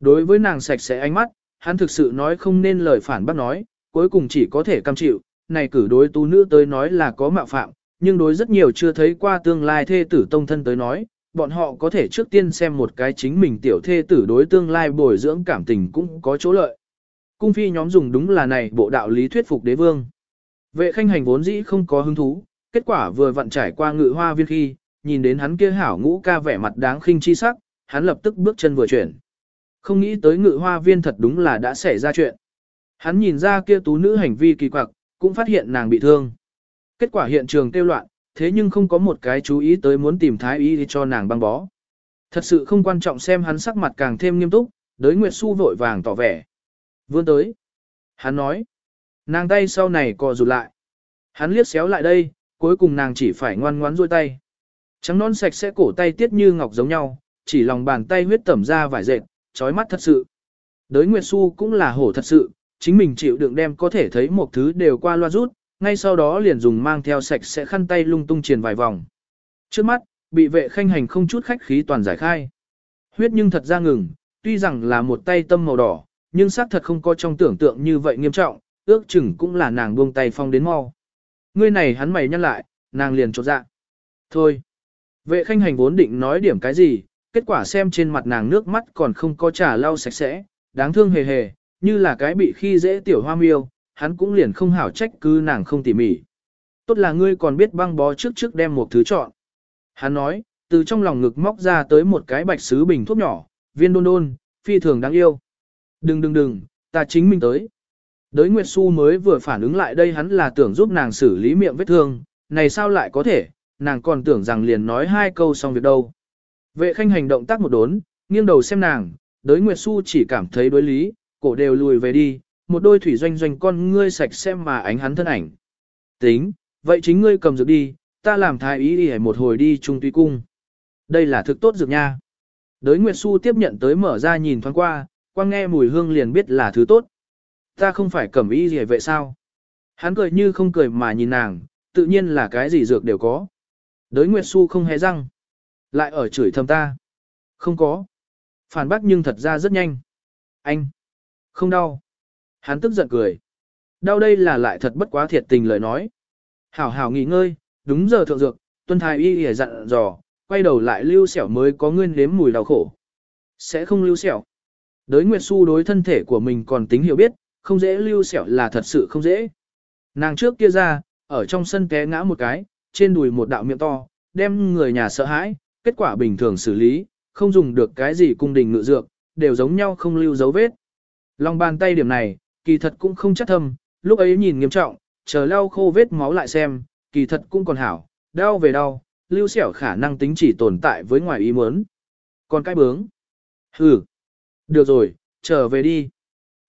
[SPEAKER 1] Đối với nàng sạch sẽ ánh mắt, hắn thực sự nói không nên lời phản bác nói, cuối cùng chỉ có thể cam chịu, này cử đối tu nữ tới nói là có mạo phạm, nhưng đối rất nhiều chưa thấy qua tương lai thê tử tông thân tới nói, bọn họ có thể trước tiên xem một cái chính mình tiểu thê tử đối tương lai bồi dưỡng cảm tình cũng có chỗ lợi. Cung phi nhóm dùng đúng là này bộ đạo lý thuyết phục đế vương. Vệ khanh hành vốn dĩ không có hứng thú, kết quả vừa vặn trải qua ngự hoa viên khi, nhìn đến hắn kia hảo ngũ ca vẻ mặt đáng khinh chi sắc, hắn lập tức bước chân vừa chuyển. Không nghĩ tới ngự hoa viên thật đúng là đã xảy ra chuyện. Hắn nhìn ra kia tú nữ hành vi kỳ quặc, cũng phát hiện nàng bị thương. Kết quả hiện trường tiêu loạn, thế nhưng không có một cái chú ý tới muốn tìm thái y cho nàng băng bó. Thật sự không quan trọng xem hắn sắc mặt càng thêm nghiêm túc, đới Nguyệt Xu vội vàng tỏ vẻ. Vươn tới. Hắn nói. Nàng tay sau này co rụt lại. Hắn liếc xéo lại đây, cuối cùng nàng chỉ phải ngoan ngoãn rôi tay. Trắng non sạch sẽ cổ tay tiết như ngọc giống nhau, chỉ lòng bàn tay huyết tẩm ra vải dệt, trói mắt thật sự. Đới Nguyệt Xu cũng là hổ thật sự, chính mình chịu đựng đem có thể thấy một thứ đều qua loa rút, ngay sau đó liền dùng mang theo sạch sẽ khăn tay lung tung truyền vài vòng. Trước mắt, bị vệ khanh hành không chút khách khí toàn giải khai. Huyết nhưng thật ra ngừng, tuy rằng là một tay tâm màu đỏ, nhưng xác thật không có trong tưởng tượng như vậy nghiêm trọng, ước chừng cũng là nàng buông tay phong đến mau. Ngươi này hắn mày nhăn lại, nàng liền chột dạ. Thôi. Vệ khanh hành vốn định nói điểm cái gì, kết quả xem trên mặt nàng nước mắt còn không có trả lau sạch sẽ, đáng thương hề hề, như là cái bị khi dễ tiểu hoa miêu, hắn cũng liền không hảo trách cứ nàng không tỉ mỉ. Tốt là ngươi còn biết băng bó trước trước đem một thứ chọn. Hắn nói, từ trong lòng ngực móc ra tới một cái bạch sứ bình thuốc nhỏ, viên đôn đôn, phi thường đáng yêu. Đừng đừng đừng, ta chính mình tới. Đới Nguyệt Xu mới vừa phản ứng lại đây hắn là tưởng giúp nàng xử lý miệng vết thương, này sao lại có thể, nàng còn tưởng rằng liền nói hai câu xong việc đâu. Vệ khanh hành động tác một đốn, nghiêng đầu xem nàng, đới Nguyệt Xu chỉ cảm thấy đối lý, cổ đều lùi về đi, một đôi thủy doanh doanh con ngươi sạch xem mà ánh hắn thân ảnh. Tính, vậy chính ngươi cầm dược đi, ta làm thái ý đi một hồi đi trung tuy cung. Đây là thực tốt dược nha. Đới Nguyệt Xu tiếp nhận tới mở ra nhìn thoáng qua, quang nghe mùi hương liền biết là thứ tốt. Ta không phải cẩm y gì vậy sao? Hắn cười như không cười mà nhìn nàng, tự nhiên là cái gì dược đều có. Đới Nguyệt Xu không hề răng. Lại ở chửi thầm ta. Không có. Phản bác nhưng thật ra rất nhanh. Anh. Không đau. Hắn tức giận cười. Đau đây là lại thật bất quá thiệt tình lời nói. Hảo hảo nghỉ ngơi, đúng giờ thượng dược, tuân thái y hề dặn dò, quay đầu lại lưu sẹo mới có nguyên nếm mùi đau khổ. Sẽ không lưu sẹo. Đới Nguyệt Xu đối thân thể của mình còn tính hiểu biết, không dễ lưu sẹo là thật sự không dễ. Nàng trước kia ra, ở trong sân té ngã một cái, trên đùi một đạo miệng to, đem người nhà sợ hãi, kết quả bình thường xử lý, không dùng được cái gì cung đình ngự dược, đều giống nhau không lưu dấu vết. Lòng bàn tay điểm này, kỳ thật cũng không chắc thâm, lúc ấy nhìn nghiêm trọng, chờ lau khô vết máu lại xem, kỳ thật cũng còn hảo, đau về đau, lưu sẹo khả năng tính chỉ tồn tại với ngoài ý muốn. Còn cái bướng. Hừ. Được rồi, trở về đi.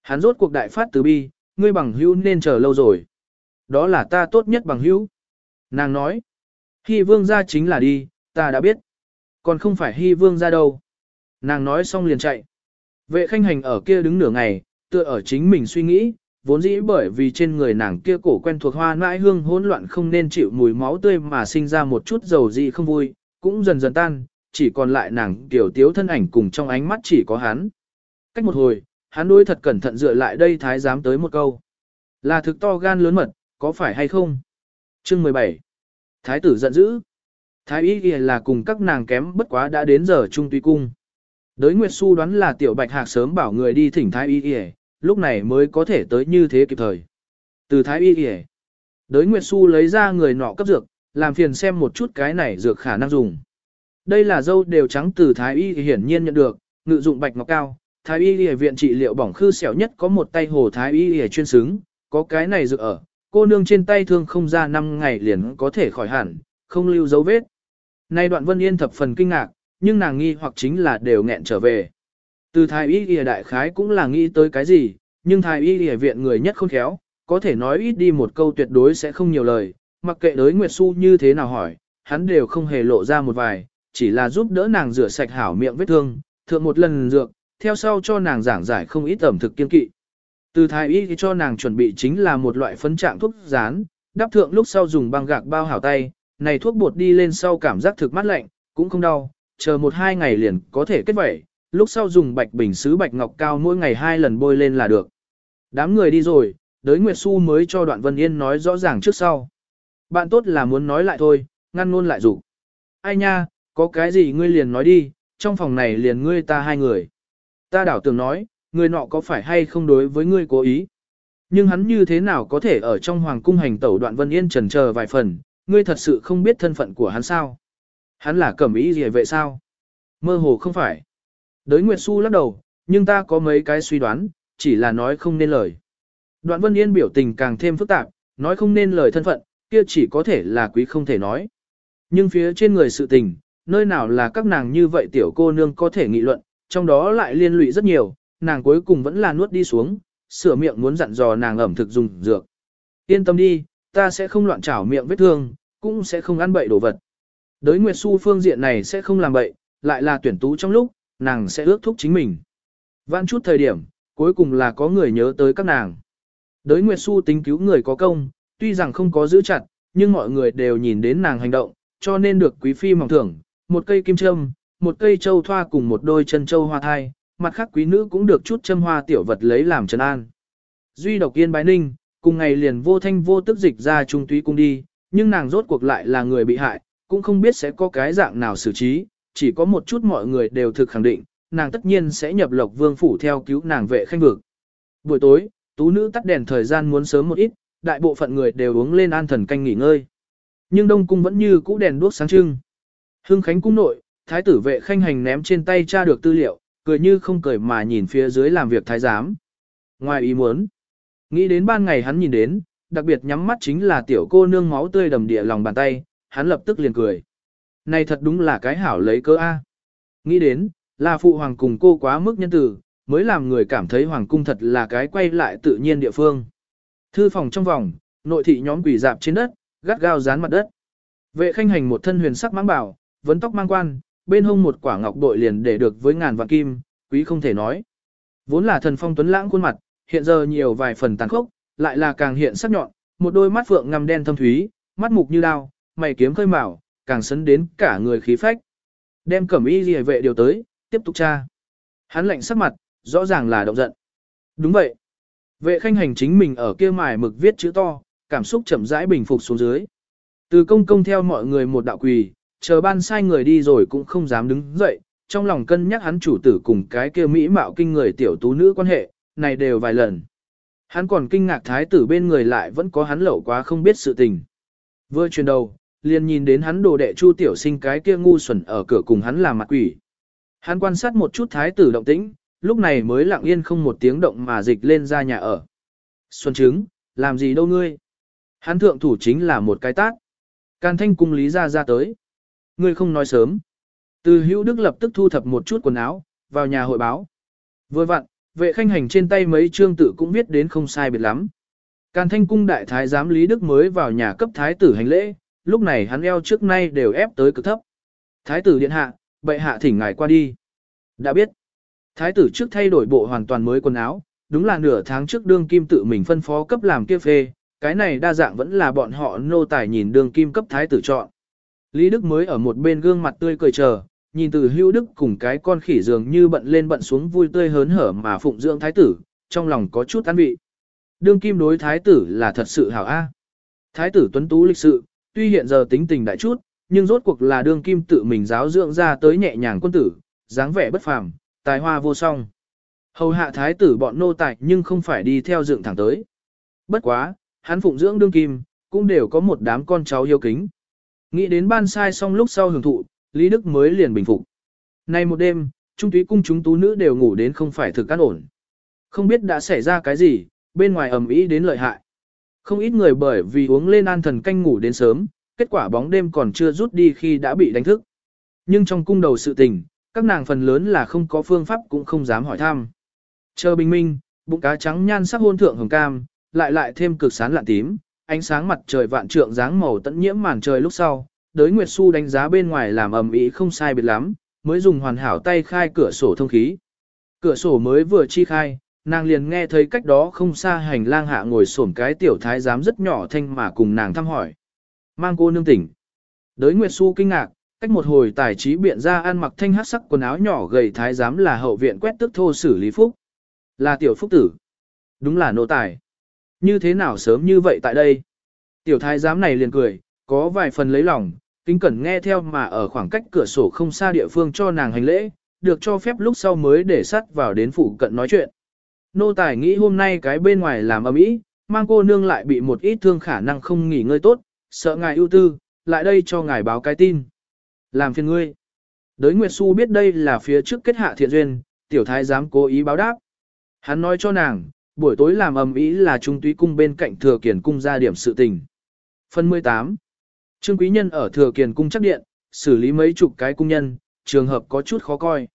[SPEAKER 1] Hắn rốt cuộc đại phát từ bi, ngươi bằng hữu nên chờ lâu rồi. Đó là ta tốt nhất bằng hữu. Nàng nói. Hy vương gia chính là đi, ta đã biết. Còn không phải hy vương ra đâu. Nàng nói xong liền chạy. Vệ khanh hành ở kia đứng nửa ngày, tựa ở chính mình suy nghĩ, vốn dĩ bởi vì trên người nàng kia cổ quen thuộc hoa nãi hương hỗn loạn không nên chịu mùi máu tươi mà sinh ra một chút dầu dị không vui, cũng dần dần tan, chỉ còn lại nàng tiểu tiếu thân ảnh cùng trong ánh mắt chỉ có hắn. Cách một hồi, hắn đối thật cẩn thận dựa lại đây thái giám tới một câu. Là thực to gan lớn mật, có phải hay không? Chương 17 Thái tử giận dữ. Thái y kìa là cùng các nàng kém bất quá đã đến giờ trung tuy cung. Đới Nguyệt Xu đoán là tiểu bạch hạc sớm bảo người đi thỉnh thái y kìa, lúc này mới có thể tới như thế kịp thời. Từ thái y kìa. Đới Nguyệt Xu lấy ra người nọ cấp dược, làm phiền xem một chút cái này dược khả năng dùng. Đây là dâu đều trắng từ thái y hiển nhiên nhận được, ngự dụng bạch ngọc cao. Thái y y viện trị liệu bỏng khư xẻo nhất có một tay hồ thái y y chuyên xứng, có cái này dựa ở, cô nương trên tay thương không ra 5 ngày liền có thể khỏi hẳn, không lưu dấu vết. Nay đoạn Vân Yên thập phần kinh ngạc, nhưng nàng nghi hoặc chính là đều nghẹn trở về. Từ thái y y đại khái cũng là nghĩ tới cái gì, nhưng thái y y viện người nhất không khéo, có thể nói ít đi một câu tuyệt đối sẽ không nhiều lời, mặc kệ đối Nguyệt Xu như thế nào hỏi, hắn đều không hề lộ ra một vài, chỉ là giúp đỡ nàng rửa sạch hảo miệng vết thương, thượng một lần dược, theo sau cho nàng giảng giải không ít ẩm thực kiên kỵ. Từ thái y cho nàng chuẩn bị chính là một loại phấn trạng thuốc rán, đắp thượng lúc sau dùng băng gạc bao hảo tay, này thuốc bột đi lên sau cảm giác thực mát lạnh, cũng không đau, chờ một hai ngày liền có thể kết vẩy, lúc sau dùng bạch bình sứ bạch ngọc cao mỗi ngày hai lần bôi lên là được. Đám người đi rồi, đới Nguyệt Xu mới cho đoạn Vân Yên nói rõ ràng trước sau. Bạn tốt là muốn nói lại thôi, ngăn luôn lại rủ. Ai nha, có cái gì ngươi liền nói đi, trong phòng này liền ngươi ta hai người. Ta đảo tưởng nói, người nọ có phải hay không đối với ngươi cố ý. Nhưng hắn như thế nào có thể ở trong hoàng cung hành tẩu đoạn Vân Yên trần chờ vài phần, ngươi thật sự không biết thân phận của hắn sao. Hắn là cẩm ý gì vậy sao? Mơ hồ không phải. Đới Nguyệt Xu lắc đầu, nhưng ta có mấy cái suy đoán, chỉ là nói không nên lời. Đoạn Vân Yên biểu tình càng thêm phức tạp, nói không nên lời thân phận, kia chỉ có thể là quý không thể nói. Nhưng phía trên người sự tình, nơi nào là các nàng như vậy tiểu cô nương có thể nghị luận, trong đó lại liên lụy rất nhiều, nàng cuối cùng vẫn là nuốt đi xuống, sửa miệng muốn dặn dò nàng ẩm thực dùng dược. Yên tâm đi, ta sẽ không loạn trảo miệng vết thương, cũng sẽ không ăn bậy đồ vật. Đới Nguyệt Xu phương diện này sẽ không làm bậy, lại là tuyển tú trong lúc, nàng sẽ ước thúc chính mình. Vãn chút thời điểm, cuối cùng là có người nhớ tới các nàng. Đới Nguyệt Xu tính cứu người có công, tuy rằng không có giữ chặt, nhưng mọi người đều nhìn đến nàng hành động, cho nên được quý phi mỏng thưởng, một cây kim châm, một cây châu thoa cùng một đôi chân châu hoa thai, mặt khác quý nữ cũng được chút châm hoa tiểu vật lấy làm trấn an. Duy độc yên bái ninh, cùng ngày liền vô thanh vô tức dịch ra trung túy cung đi, nhưng nàng rốt cuộc lại là người bị hại, cũng không biết sẽ có cái dạng nào xử trí, chỉ có một chút mọi người đều thực khẳng định, nàng tất nhiên sẽ nhập lộc vương phủ theo cứu nàng vệ khanh vực. Buổi tối, tú nữ tắt đèn thời gian muốn sớm một ít, đại bộ phận người đều uống lên an thần canh nghỉ ngơi. Nhưng đông cung vẫn như cũ đèn đuốc sáng trưng. Hưng Khánh cung nội, thái tử vệ khanh hành ném trên tay tra được tư liệu, cười như không cười mà nhìn phía dưới làm việc thái giám. Ngoài ý muốn, nghĩ đến ban ngày hắn nhìn đến, đặc biệt nhắm mắt chính là tiểu cô nương máu tươi đầm địa lòng bàn tay, hắn lập tức liền cười. Này thật đúng là cái hảo lấy cơ A. Nghĩ đến, là phụ hoàng cùng cô quá mức nhân tử, mới làm người cảm thấy hoàng cung thật là cái quay lại tự nhiên địa phương. Thư phòng trong vòng, nội thị nhóm quỷ dạp trên đất, gắt gao dán mặt đất. Vệ khanh hành một thân huyền sắc mang bảo, vấn tóc mang quan, bên hông một quả ngọc bội liền để được với ngàn vạn kim, quý không thể nói. Vốn là thần phong tuấn lãng khuôn mặt, hiện giờ nhiều vài phần tàn khốc, lại là càng hiện sắc nhọn, một đôi mắt phượng ngăm đen thâm thúy, mắt mục như đao, mày kiếm khơi mào, càng sấn đến cả người khí phách. Đem cẩm y liề vệ điều tới, tiếp tục tra. Hắn lạnh sắc mặt, rõ ràng là động giận. Đúng vậy. Vệ khanh hành chính mình ở kia mài mực viết chữ to, cảm xúc chậm rãi bình phục xuống dưới. Từ công công theo mọi người một đạo quỳ, chờ ban sai người đi rồi cũng không dám đứng dậy, trong lòng cân nhắc hắn chủ tử cùng cái kia mỹ mạo kinh người tiểu tú nữ quan hệ, này đều vài lần. Hắn còn kinh ngạc thái tử bên người lại vẫn có hắn lẩu quá không biết sự tình. Vừa chuyển đầu, liền nhìn đến hắn đồ đệ chu tiểu sinh cái kia ngu xuẩn ở cửa cùng hắn làm mặt quỷ. Hắn quan sát một chút thái tử động tĩnh, lúc này mới lặng yên không một tiếng động mà dịch lên ra nhà ở. Xuân trứng, làm gì đâu ngươi? Hắn thượng thủ chính là một cái tác Càn thanh cung lý ra ra tới. Ngươi không nói sớm. Từ hữu đức lập tức thu thập một chút quần áo, vào nhà hội báo. Vừa vặn, vệ khanh hành trên tay mấy chương tự cũng viết đến không sai biệt lắm. Càn thanh cung đại thái giám Lý Đức mới vào nhà cấp thái tử hành lễ, lúc này hắn eo trước nay đều ép tới cực thấp. Thái tử điện hạ, bệ hạ thỉnh ngài qua đi. Đã biết. Thái tử trước thay đổi bộ hoàn toàn mới quần áo, đúng là nửa tháng trước đương kim tự mình phân phó cấp làm kia phê, cái này đa dạng vẫn là bọn họ nô tài nhìn đương kim cấp thái tử chọn. Lý Đức mới ở một bên gương mặt tươi cười chờ, nhìn từ hưu đức cùng cái con khỉ dường như bận lên bận xuống vui tươi hớn hở mà phụng dưỡng thái tử, trong lòng có chút an vị. Đương kim đối thái tử là thật sự hảo a. Thái tử tuấn tú lịch sự, tuy hiện giờ tính tình đại chút, nhưng rốt cuộc là đương kim tự mình giáo dưỡng ra tới nhẹ nhàng quân tử, dáng vẻ bất phàm, tài hoa vô song. Hầu hạ thái tử bọn nô tài nhưng không phải đi theo dựng thẳng tới. Bất quá, hắn phụng dưỡng đương kim, cũng đều có một đám con cháu hiếu kính. Nghĩ đến ban sai xong lúc sau hưởng thụ, Lý Đức mới liền bình phục. Nay một đêm, trung túy cung chúng tú nữ đều ngủ đến không phải thực cát ổn. Không biết đã xảy ra cái gì, bên ngoài ầm ĩ đến lợi hại. Không ít người bởi vì uống lên an thần canh ngủ đến sớm, kết quả bóng đêm còn chưa rút đi khi đã bị đánh thức. Nhưng trong cung đầu sự tình, các nàng phần lớn là không có phương pháp cũng không dám hỏi thăm. Chờ bình minh, bụng cá trắng nhan sắc hôn thượng hồng cam, lại lại thêm cực sán lạn tím, ánh sáng mặt trời vạn trượng dáng màu tận nhiễm màn trời lúc sau, đới Nguyệt Xu đánh giá bên ngoài làm ầm ĩ không sai biệt lắm, mới dùng hoàn hảo tay khai cửa sổ thông khí. Cửa sổ mới vừa chi khai, nàng liền nghe thấy cách đó không xa hành lang hạ ngồi xổm cái tiểu thái giám rất nhỏ thanh mà cùng nàng thăm hỏi. Mang cô nương tỉnh. Đới Nguyệt Xu kinh ngạc, cách một hồi tài trí biện ra ăn mặc thanh hát sắc quần áo nhỏ gầy thái giám là hậu viện quét tức thô xử lý phúc. Là tiểu phúc tử. Đúng là nô tài. Như thế nào sớm như vậy tại đây? Tiểu thái giám này liền cười, có vài phần lấy lòng, kính cẩn nghe theo mà ở khoảng cách cửa sổ không xa địa phương cho nàng hành lễ, được cho phép lúc sau mới để sắt vào đến phụ cận nói chuyện. Nô tài nghĩ hôm nay cái bên ngoài làm ầm ĩ, mang cô nương lại bị một ít thương khả năng không nghỉ ngơi tốt, sợ ngài ưu tư, lại đây cho ngài báo cái tin. Làm phiền ngươi. Đới Nguyệt Xu biết đây là phía trước kết hạ thiện duyên, tiểu thái giám cố ý báo đáp. Hắn nói cho nàng, buổi tối làm ầm ĩ là trung túy cung bên cạnh thừa kiển cung ra điểm sự tình. Phần 18 Trương Quý Nhân ở thừa kiền cung chắc điện, xử lý mấy chục cái cung nhân, trường hợp có chút khó coi.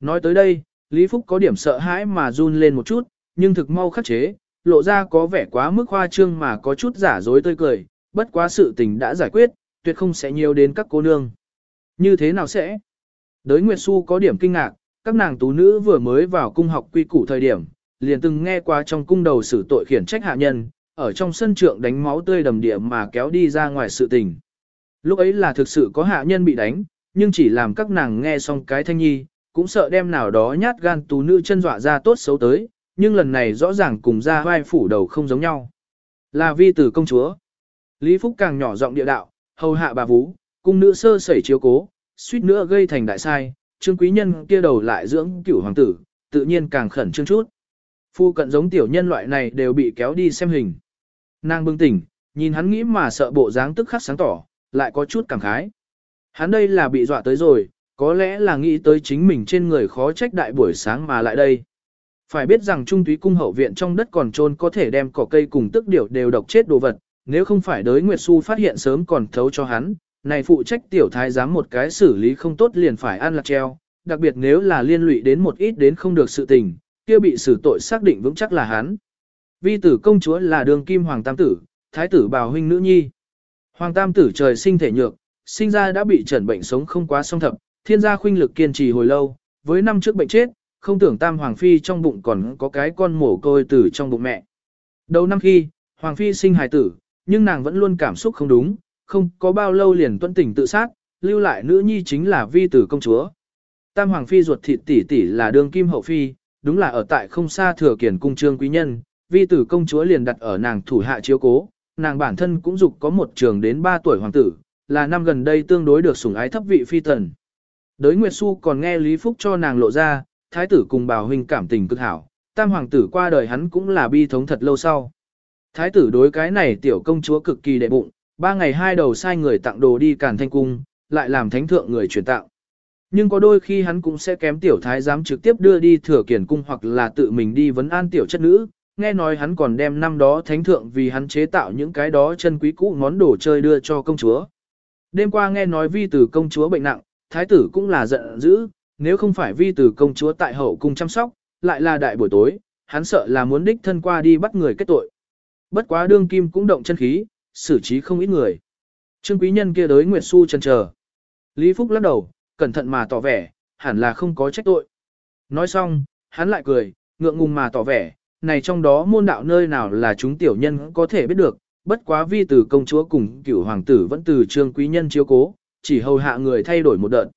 [SPEAKER 1] Nói tới đây, Lý Phúc có điểm sợ hãi mà run lên một chút, nhưng thực mau khắc chế, lộ ra có vẻ quá mức hoa trương mà có chút giả dối tươi cười, bất quá sự tình đã giải quyết, tuyệt không sẽ nhiều đến các cô nương. Như thế nào sẽ? Đới Nguyệt Xu có điểm kinh ngạc, các nàng tú nữ vừa mới vào cung học quy củ thời điểm, liền từng nghe qua trong cung đầu xử tội khiển trách hạ nhân, ở trong sân trượng đánh máu tươi đầm địa mà kéo đi ra ngoài sự tình. Lúc ấy là thực sự có hạ nhân bị đánh, nhưng chỉ làm các nàng nghe xong cái thanh nhi, cũng sợ đem nào đó nhát gan tú nữ chân dọa ra tốt xấu tới, nhưng lần này rõ ràng cùng ra vai phủ đầu không giống nhau. Là vi tử công chúa. Lý Phúc càng nhỏ giọng địa đạo, hầu hạ bà vú, cung nữ sơ sẩy chiếu cố, suýt nữa gây thành đại sai, trương quý nhân kia đầu lại dưỡng cửu hoàng tử, tự nhiên càng khẩn trương chút. Phu cận giống tiểu nhân loại này đều bị kéo đi xem hình. Nàng bừng tỉnh, nhìn hắn nghĩ mà sợ bộ dáng tức khắc sáng tỏ, lại có chút cảm khái. Hắn đây là bị dọa tới rồi, có lẽ là nghĩ tới chính mình trên người khó trách đại buổi sáng mà lại đây. Phải biết rằng trung túy cung hậu viện trong đất còn trôn có thể đem cỏ cây cùng tức điểu đều độc chết đồ vật, nếu không phải đới Nguyệt Xu phát hiện sớm còn thấu cho hắn, này phụ trách tiểu thái giám một cái xử lý không tốt liền phải ăn lạc treo, đặc biệt nếu là liên lụy đến một ít đến không được sự tình, kia bị xử tội xác định vững chắc là hắn. Vi tử công chúa là đường kim hoàng tam tử, thái tử bào huynh nữ nhi. Hoàng tam tử trời sinh thể nhược, sinh ra đã bị trần bệnh sống không quá song thập, thiên gia khuynh lực kiên trì hồi lâu, với năm trước bệnh chết, không tưởng tam hoàng phi trong bụng còn có cái con mổ côi tử trong bụng mẹ. Đầu năm khi, hoàng phi sinh hài tử, nhưng nàng vẫn luôn cảm xúc không đúng, không có bao lâu liền tuân tình tự sát, lưu lại nữ nhi chính là vi tử công chúa. Tam hoàng phi ruột thịt tỷ tỷ là đường kim hậu phi, đúng là ở tại không xa thừa kiển cung trương quý nhân, vi tử công chúa liền đặt ở nàng thủ hạ chiếu cố, nàng bản thân cũng dục có một trường đến 3 tuổi hoàng tử, là năm gần đây tương đối được sủng ái thấp vị phi tần. Đới Nguyệt Xu còn nghe Lý Phúc cho nàng lộ ra, thái tử cùng bào huynh cảm tình cực hảo, tam hoàng tử qua đời hắn cũng là bi thống thật lâu sau. Thái tử đối cái này tiểu công chúa cực kỳ đệ bụng, ba ngày hai đầu sai người tặng đồ đi càn thanh cung, lại làm thánh thượng người truyền tặng. Nhưng có đôi khi hắn cũng sẽ kém tiểu thái giám trực tiếp đưa đi thừa kiển cung hoặc là tự mình đi vấn an tiểu chất nữ, nghe nói hắn còn đem năm đó thánh thượng vì hắn chế tạo những cái đó chân quý cũ món đồ chơi đưa cho công chúa. Đêm qua nghe nói vi tử công chúa bệnh nặng, thái tử cũng là giận dữ, nếu không phải vi tử công chúa tại hậu cung chăm sóc, lại là đại buổi tối, hắn sợ là muốn đích thân qua đi bắt người kết tội. Bất quá đương kim cũng động chân khí, xử trí không ít người. Trương quý nhân kia đới Nguyệt Xu chân chờ. Lý Phúc lắc đầu, cẩn thận mà tỏ vẻ, hẳn là không có trách tội. Nói xong, hắn lại cười, ngượng ngùng mà tỏ vẻ, này trong đó môn đạo nơi nào là chúng tiểu nhân có thể biết được, bất quá vi từ công chúa cùng cửu hoàng tử vẫn từ trương quý nhân chiếu cố, chỉ hầu hạ người thay đổi một đợt.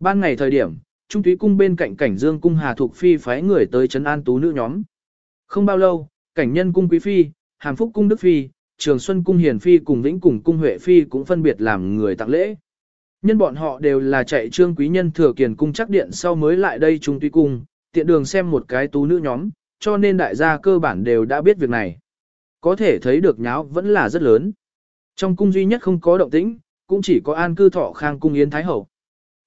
[SPEAKER 1] Ban ngày thời điểm, Trung Thúy Cung bên cạnh cảnh dương cung Hà Thục Phi phái người tới trấn an tú nữ nhóm. Không bao lâu, cảnh nhân cung Quý Phi, Hàm Phúc cung Đức Phi, Trường Xuân cung Hiền Phi cùng Vĩnh cùng cung Huệ Phi cũng phân biệt làm người tặng lễ. Nhân bọn họ đều là chạy trương quý nhân thừa kiền cung chắc điện sau mới lại đây Trung tuy Cung, tiện đường xem một cái tú nữ nhóm, cho nên đại gia cơ bản đều đã biết việc này. Có thể thấy được nháo vẫn là rất lớn. Trong cung duy nhất không có động tĩnh, cũng chỉ có an cư thọ khang cung yến thái hậu.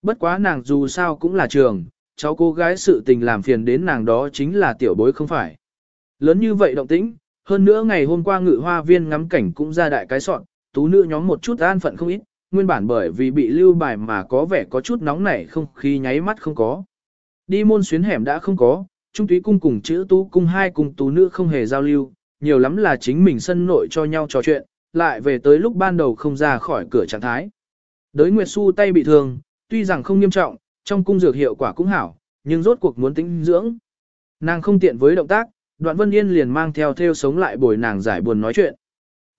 [SPEAKER 1] Bất quá nàng dù sao cũng là trường, cháu cô gái sự tình làm phiền đến nàng đó chính là tiểu bối không phải. Lớn như vậy động tĩnh, hơn nữa ngày hôm qua ngự hoa viên ngắm cảnh cũng ra đại cái soạn, tú nữ nhóm một chút an phận không ít, nguyên bản bởi vì bị lưu bài mà có vẻ có chút nóng nảy không khí nháy mắt không có. Đi môn xuyến hẻm đã không có, trung túy cung cùng chữ tú cung hai cùng tú nữ không hề giao lưu, nhiều lắm là chính mình sân nội cho nhau trò chuyện, lại về tới lúc ban đầu không ra khỏi cửa trạng thái. Đới Nguyệt Xu tay bị thương, tuy rằng không nghiêm trọng, trong cung dược hiệu quả cũng hảo, nhưng rốt cuộc muốn tính dưỡng. Nàng không tiện với động tác, Đoạn Vân Yên liền mang theo theo sống lại bồi nàng giải buồn nói chuyện.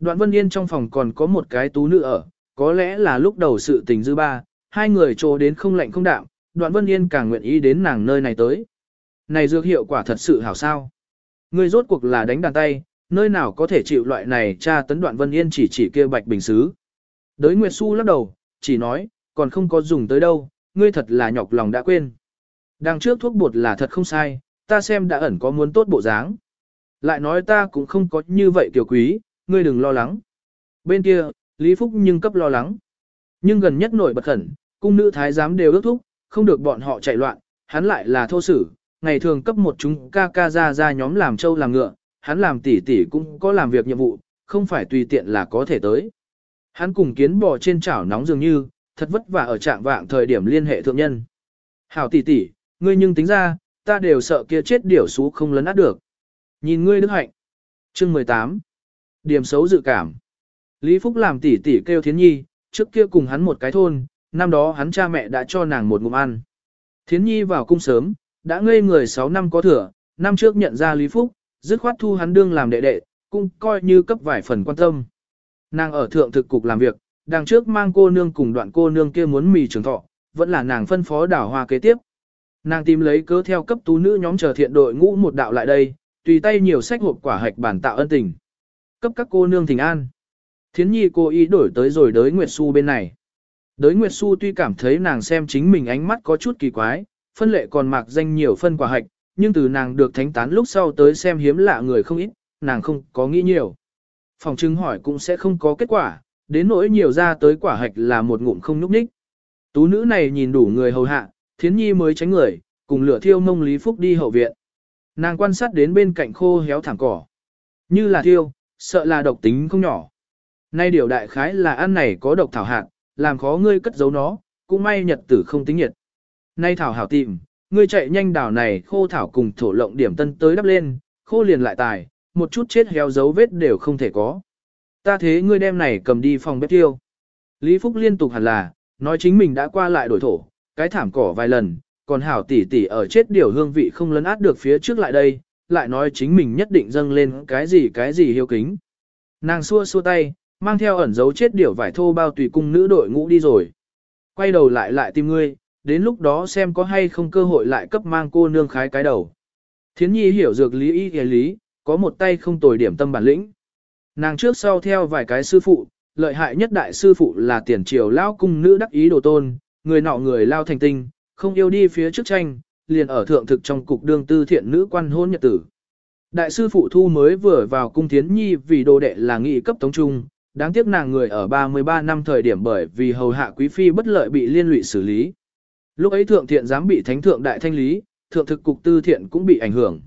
[SPEAKER 1] Đoạn Vân Yên trong phòng còn có một cái tú nữ ở, có lẽ là lúc đầu sự tình dư ba, hai người trô đến không lạnh không đạm, Đoạn Vân Yên càng nguyện ý đến nàng nơi này tới. Này dược hiệu quả thật sự hảo sao. Ngươi rốt cuộc là đánh đàn tay, nơi nào có thể chịu loại này cha tấn Đoạn Vân Yên chỉ chỉ kia bạch bình xứ. Đới Nguyệt Xu lắc đầu, chỉ nói, còn không có dùng tới đâu, ngươi thật là nhọc lòng đã quên. Đằng trước thuốc bột là thật không sai, ta xem đã ẩn có muốn tốt bộ dáng. Lại nói ta cũng không có như vậy tiểu quý, ngươi đừng lo lắng. Bên kia, Lý Phúc nhưng cấp lo lắng. Nhưng gần nhất nổi bật khẩn, cung nữ thái giám đều ước thúc, không được bọn họ chạy loạn, hắn lại là thô sử, ngày thường cấp một chúng ca ca ra ra nhóm làm trâu làm ngựa, hắn làm tỉ tỉ cũng có làm việc nhiệm vụ, không phải tùy tiện là có thể tới. Hắn cùng kiến bò trên chảo nóng dường như, thật vất vả ở trạng vạng thời điểm liên hệ thượng nhân. Hảo tỷ tỷ, ngươi nhưng tính ra, ta đều sợ kia chết điểu xú không lấn át được. Nhìn ngươi đức hạnh. Chương 18. Điểm xấu dự cảm. Lý Phúc làm tỷ tỷ kêu Thiến Nhi, trước kia cùng hắn một cái thôn, năm đó hắn cha mẹ đã cho nàng một ngụm ăn. Thiến Nhi vào cung sớm, đã ngây người 6 năm có thừa, năm trước nhận ra Lý Phúc, dứt khoát thu hắn đương làm đệ đệ, cũng coi như cấp vài phần quan tâm. Nàng ở thượng thực cục làm việc, đằng trước mang cô nương cùng đoạn cô nương kia muốn mì trường thọ, vẫn là nàng phân phó đảo hoa kế tiếp. Nàng tìm lấy cớ theo cấp tú nữ nhóm chờ thiện đội ngũ một đạo lại đây, tùy tay nhiều sách hộp quả hạch bản tạo ân tình. Cấp các cô nương thỉnh an. Thiến nhi cô ý đổi tới rồi đới Nguyệt Xu bên này. Đới Nguyệt Xu tuy cảm thấy nàng xem chính mình ánh mắt có chút kỳ quái, phân lệ còn mạc danh nhiều phân quả hạch, nhưng từ nàng được thánh tán lúc sau tới xem hiếm lạ người không ít, nàng không có nghĩ nhiều. Phòng chứng hỏi cũng sẽ không có kết quả, đến nỗi nhiều ra tới quả hạch là một ngụm không núp ních. Tú nữ này nhìn đủ người hầu hạ, thiến nhi mới tránh người, cùng lửa thiêu mông Lý Phúc đi hậu viện. Nàng quan sát đến bên cạnh khô héo thẳng cỏ. Như là thiêu, sợ là độc tính không nhỏ. Nay điều đại khái là ăn này có độc thảo hạt, làm khó ngươi cất giấu nó, cũng may nhật tử không tính nhiệt. Nay thảo hảo tìm, ngươi chạy nhanh đảo này khô thảo cùng thổ lộng điểm tân tới đắp lên, khô liền lại tài, một chút chết héo dấu vết đều không thể có. Ta thế ngươi đem này cầm đi phòng bếp tiêu. Lý Phúc liên tục hẳn là, nói chính mình đã qua lại đổi thổ, cái thảm cỏ vài lần, còn hảo tỷ tỷ ở chết điều hương vị không lấn át được phía trước lại đây, lại nói chính mình nhất định dâng lên cái gì cái gì hiếu kính. Nàng xua xua tay, mang theo ẩn dấu chết điểu vải thô bao tùy cung nữ đội ngũ đi rồi. Quay đầu lại lại tìm ngươi, đến lúc đó xem có hay không cơ hội lại cấp mang cô nương khái cái đầu. Thiến nhi hiểu dược lý y lý, có một tay không tồi điểm tâm bản lĩnh. Nàng trước sau theo vài cái sư phụ, lợi hại nhất đại sư phụ là tiền triều lao cung nữ đắc ý đồ tôn, người nọ người lao thành tinh, không yêu đi phía trước tranh, liền ở thượng thực trong cục đương tư thiện nữ quan hôn nhật tử. Đại sư phụ thu mới vừa vào cung thiến nhi vì đồ đệ là nghị cấp tống trung, đáng tiếc nàng người ở 33 năm thời điểm bởi vì hầu hạ quý phi bất lợi bị liên lụy xử lý. Lúc ấy thượng thiện dám bị thánh thượng đại thanh lý, thượng thực cục tư thiện cũng bị ảnh hưởng.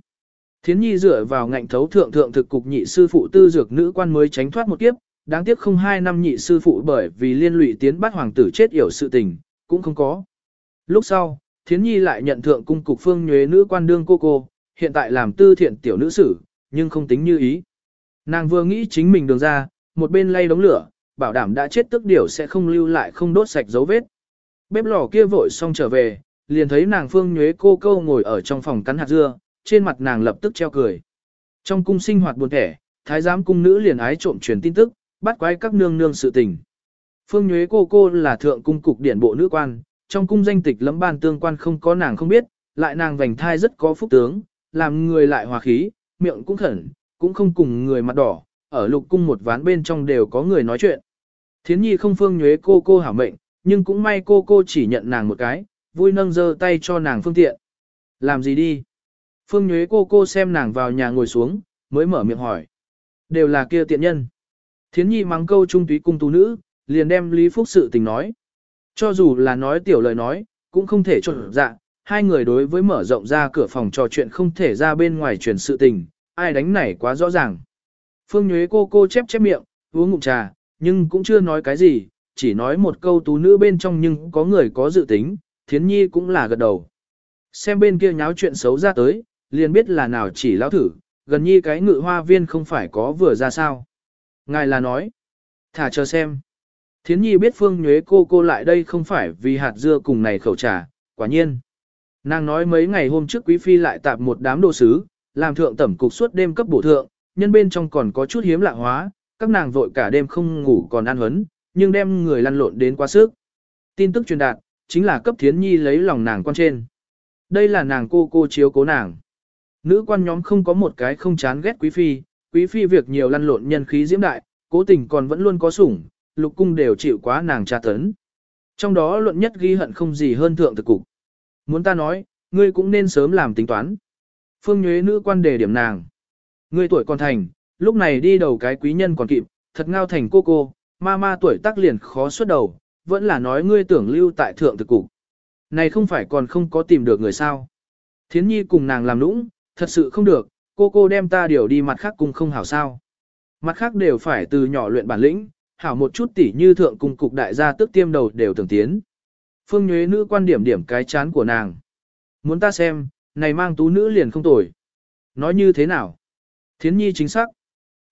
[SPEAKER 1] Thiến nhi dựa vào ngạnh thấu thượng thượng thực cục nhị sư phụ tư dược nữ quan mới tránh thoát một kiếp, đáng tiếc không hai năm nhị sư phụ bởi vì liên lụy tiến bắt hoàng tử chết yểu sự tình, cũng không có. Lúc sau, Thiến Nhi lại nhận thượng cung cục phương nhuế nữ quan đương cô cô, hiện tại làm tư thiện tiểu nữ sử, nhưng không tính như ý. Nàng vừa nghĩ chính mình đường ra, một bên lay đống lửa, bảo đảm đã chết tức điểu sẽ không lưu lại không đốt sạch dấu vết. Bếp lò kia vội xong trở về, liền thấy nàng Phương Nhuế cô câu ngồi ở trong phòng cắn hạt dưa, trên mặt nàng lập tức treo cười. Trong cung sinh hoạt buồn thẻ, thái giám cung nữ liền ái trộm truyền tin tức, bắt quái các nương nương sự tình. Phương Nhuế cô cô là thượng cung cục điển bộ nữ quan, trong cung danh tịch lẫm ban tương quan không có nàng không biết, lại nàng vành thai rất có phúc tướng, làm người lại hòa khí, miệng cũng khẩn, cũng không cùng người mặt đỏ, ở lục cung một ván bên trong đều có người nói chuyện. Thiến nhi không Phương Nhuế cô cô hảo mệnh, nhưng cũng may cô cô chỉ nhận nàng một cái, vui nâng giơ tay cho nàng phương tiện. Làm gì đi? Phương Nhuế cô cô xem nàng vào nhà ngồi xuống, mới mở miệng hỏi. Đều là kia tiện nhân. Thiến nhi mắng câu trung túy cung tú nữ, liền đem Lý Phúc sự tình nói. Cho dù là nói tiểu lời nói, cũng không thể trộn dạ, hai người đối với mở rộng ra cửa phòng trò chuyện không thể ra bên ngoài truyền sự tình, ai đánh này quá rõ ràng. Phương Nhuế cô cô chép chép miệng, uống ngụm trà, nhưng cũng chưa nói cái gì, chỉ nói một câu tú nữ bên trong nhưng có người có dự tính, thiến nhi cũng là gật đầu. Xem bên kia nháo chuyện xấu ra tới, liền biết là nào chỉ lão thử, gần nhi cái ngự hoa viên không phải có vừa ra sao. Ngài là nói, thả chờ xem. Thiến nhi biết phương nhuế cô cô lại đây không phải vì hạt dưa cùng này khẩu trà, quả nhiên. Nàng nói mấy ngày hôm trước quý phi lại tạp một đám đồ sứ, làm thượng tẩm cục suốt đêm cấp bổ thượng, nhân bên trong còn có chút hiếm lạ hóa, các nàng vội cả đêm không ngủ còn ăn huấn, nhưng đem người lăn lộn đến quá sức. Tin tức truyền đạt, chính là cấp thiến nhi lấy lòng nàng quan trên. Đây là nàng cô cô chiếu cố nàng. Nữ quan nhóm không có một cái không chán ghét quý phi, quý phi việc nhiều lăn lộn nhân khí diễm đại, cố tình còn vẫn luôn có sủng, lục cung đều chịu quá nàng tra tấn. Trong đó luận nhất ghi hận không gì hơn thượng thực cục. Muốn ta nói, ngươi cũng nên sớm làm tính toán. Phương Nhuế nữ quan đề điểm nàng. Ngươi tuổi còn thành, lúc này đi đầu cái quý nhân còn kịp, thật ngao thành cô cô, ma ma tuổi tác liền khó xuất đầu, vẫn là nói ngươi tưởng lưu tại thượng thực cục. Này không phải còn không có tìm được người sao. Thiến nhi cùng nàng làm nũng, thật sự không được, cô cô đem ta điều đi mặt khác cùng không hảo sao. Mặt khác đều phải từ nhỏ luyện bản lĩnh, hảo một chút tỉ như thượng cùng cục đại gia tức tiêm đầu đều tưởng tiến. Phương Nhuế nữ quan điểm điểm cái chán của nàng. Muốn ta xem, này mang tú nữ liền không tồi. Nói như thế nào? Thiến nhi chính xác.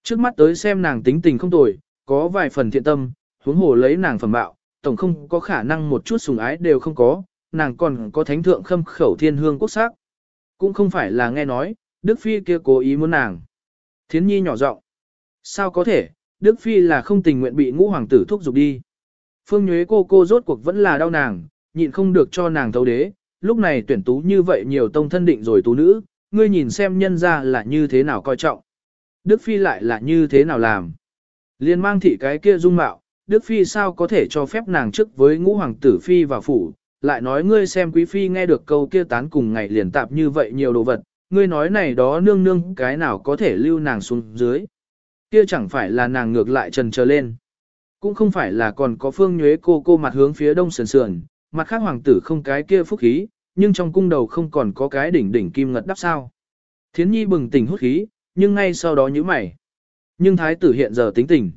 [SPEAKER 1] Trước mắt tới xem nàng tính tình không tồi, có vài phần thiện tâm, huống hồ lấy nàng phẩm bạo, tổng không có khả năng một chút sùng ái đều không có, nàng còn có thánh thượng khâm khẩu thiên hương quốc sắc. Cũng không phải là nghe nói, Đức Phi kia cố ý muốn nàng. Thiến nhi nhỏ giọng Sao có thể, Đức Phi là không tình nguyện bị ngũ hoàng tử thúc giục đi. Phương Nhuế cô cô rốt cuộc vẫn là đau nàng, nhịn không được cho nàng thấu đế, lúc này tuyển tú như vậy nhiều tông thân định rồi tú nữ, ngươi nhìn xem nhân ra là như thế nào coi trọng. Đức Phi lại là như thế nào làm. Liên mang thị cái kia dung mạo, Đức Phi sao có thể cho phép nàng trước với ngũ hoàng tử Phi vào phủ, lại nói ngươi xem quý Phi nghe được câu kia tán cùng ngày liền tạp như vậy nhiều đồ vật, ngươi nói này đó nương nương cái nào có thể lưu nàng xuống dưới. Kia chẳng phải là nàng ngược lại trần trở lên. Cũng không phải là còn có phương nhuế cô cô mặt hướng phía đông sườn sườn, mặt khác hoàng tử không cái kia phúc khí, nhưng trong cung đầu không còn có cái đỉnh đỉnh kim ngật đắp sao. Thiến nhi bừng tỉnh hút khí, nhưng ngay sau đó nhíu mày. Nhưng thái tử hiện giờ tính tình.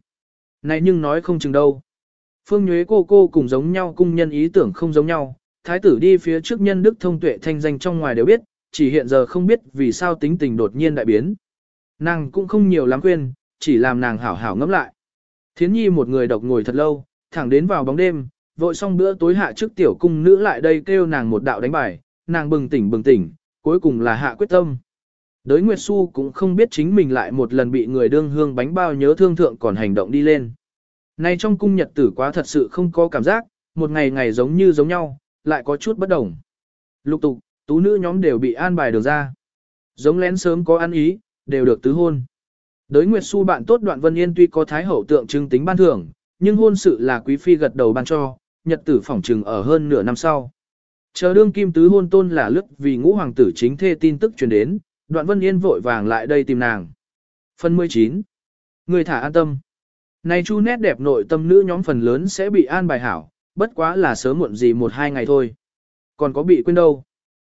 [SPEAKER 1] Này nhưng nói không chừng đâu. Phương Nhuế cô cô cùng giống nhau cung nhân ý tưởng không giống nhau, thái tử đi phía trước nhân đức thông tuệ thanh danh trong ngoài đều biết, chỉ hiện giờ không biết vì sao tính tình đột nhiên đại biến. Nàng cũng không nhiều lắm quên, chỉ làm nàng hảo hảo ngẫm lại. Thiến nhi một người độc ngồi thật lâu, thẳng đến vào bóng đêm, vội xong bữa tối hạ trước tiểu cung nữ lại đây kêu nàng một đạo đánh bài, nàng bừng tỉnh bừng tỉnh, cuối cùng là hạ quyết tâm. Đới Nguyệt Xu cũng không biết chính mình lại một lần bị người đương hương bánh bao nhớ thương thượng còn hành động đi lên. nay trong cung nhật tử quá thật sự không có cảm giác, một ngày ngày giống như giống nhau, lại có chút bất đồng. Lục tục, tú nữ nhóm đều bị an bài được ra. Giống lén sớm có ăn ý, đều được tứ hôn. Đới Nguyệt Xu bạn tốt đoạn Vân Yên tuy có thái hậu tượng trưng tính ban thưởng, nhưng hôn sự là quý phi gật đầu ban cho, nhật tử phỏng trừng ở hơn nửa năm sau. Chờ đương kim tứ hôn tôn là lức vì ngũ hoàng tử chính thê tin tức truyền đến, đoạn Vân Yên vội vàng lại đây tìm nàng. Phần 19. Người thả an tâm. Này chu nét đẹp nội tâm nữ nhóm phần lớn sẽ bị an bài hảo, bất quá là sớm muộn gì một hai ngày thôi. Còn có bị quên đâu.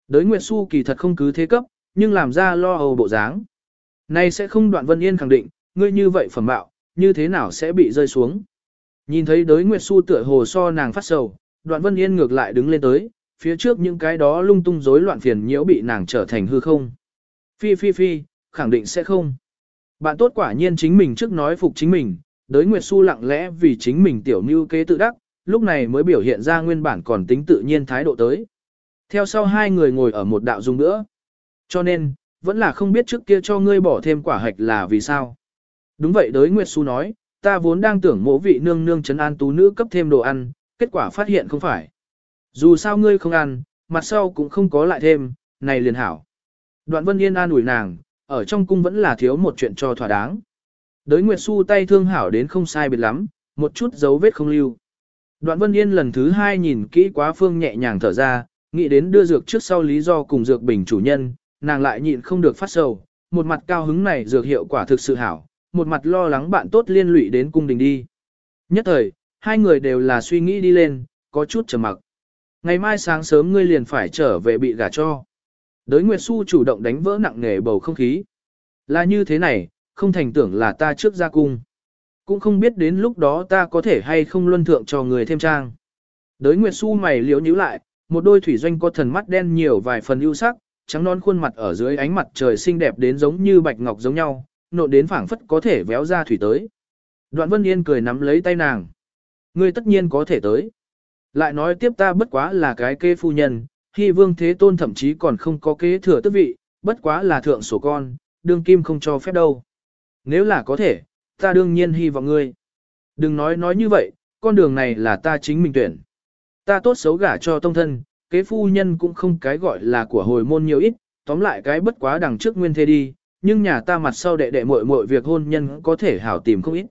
[SPEAKER 1] Đới Nguyệt Xu kỳ thật không cứ thế cấp, nhưng làm ra lo âu bộ dáng. Này sẽ không đoạn Vân Yên khẳng định, ngươi như vậy phẩm bạo, như thế nào sẽ bị rơi xuống. Nhìn thấy đới Nguyệt Xu tựa hồ so nàng phát sầu, đoạn Vân Yên ngược lại đứng lên tới, phía trước những cái đó lung tung rối loạn phiền nhiễu bị nàng trở thành hư không. Phi phi phi, khẳng định sẽ không. Bạn tốt quả nhiên chính mình trước nói phục chính mình, đới Nguyệt Xu lặng lẽ vì chính mình tiểu mưu kế tự đắc, lúc này mới biểu hiện ra nguyên bản còn tính tự nhiên thái độ tới. Theo sau hai người ngồi ở một đạo dung nữa. Cho nên, vẫn là không biết trước kia cho ngươi bỏ thêm quả hạch là vì sao. Đúng vậy đới Nguyệt Xu nói, ta vốn đang tưởng mộ vị nương nương chấn an tú nữ cấp thêm đồ ăn, kết quả phát hiện không phải. Dù sao ngươi không ăn, mặt sau cũng không có lại thêm, này liền hảo. Đoạn Vân Yên an ủi nàng, ở trong cung vẫn là thiếu một chuyện cho thỏa đáng. Đới Nguyệt Xu tay thương hảo đến không sai biệt lắm, một chút dấu vết không lưu. Đoạn Vân Yên lần thứ hai nhìn kỹ quá phương nhẹ nhàng thở ra, nghĩ đến đưa dược trước sau lý do cùng dược bình chủ nhân, nàng lại nhịn không được phát sầu, một mặt cao hứng này dược hiệu quả thực sự hảo, một mặt lo lắng bạn tốt liên lụy đến cung đình đi. Nhất thời, hai người đều là suy nghĩ đi lên, có chút trầm mặc. Ngày mai sáng sớm ngươi liền phải trở về bị gả cho. Đới Nguyệt Xu chủ động đánh vỡ nặng nề bầu không khí. Là như thế này, không thành tưởng là ta trước ra cung. Cũng không biết đến lúc đó ta có thể hay không luân thượng cho người thêm trang. Đới Nguyệt Xu mày liếu nhíu lại, một đôi thủy doanh có thần mắt đen nhiều vài phần ưu sắc, trắng non khuôn mặt ở dưới ánh mặt trời xinh đẹp đến giống như bạch ngọc giống nhau, nộn đến phảng phất có thể véo ra thủy tới. Đoạn Vân Yên cười nắm lấy tay nàng. Ngươi tất nhiên có thể tới. Lại nói tiếp ta bất quá là cái kê phu nhân, khi vương thế tôn thậm chí còn không có kế thừa tước vị, bất quá là thượng sổ con, đương kim không cho phép đâu. Nếu là có thể, ta đương nhiên hy vọng ngươi. Đừng nói nói như vậy, con đường này là ta chính mình tuyển. Ta tốt xấu gả cho tông thân, kế phu nhân cũng không cái gọi là của hồi môn nhiều ít, tóm lại cái bất quá đằng trước nguyên thế đi, nhưng nhà ta mặt sau đệ đệ muội muội việc hôn nhân có thể hảo tìm không ít.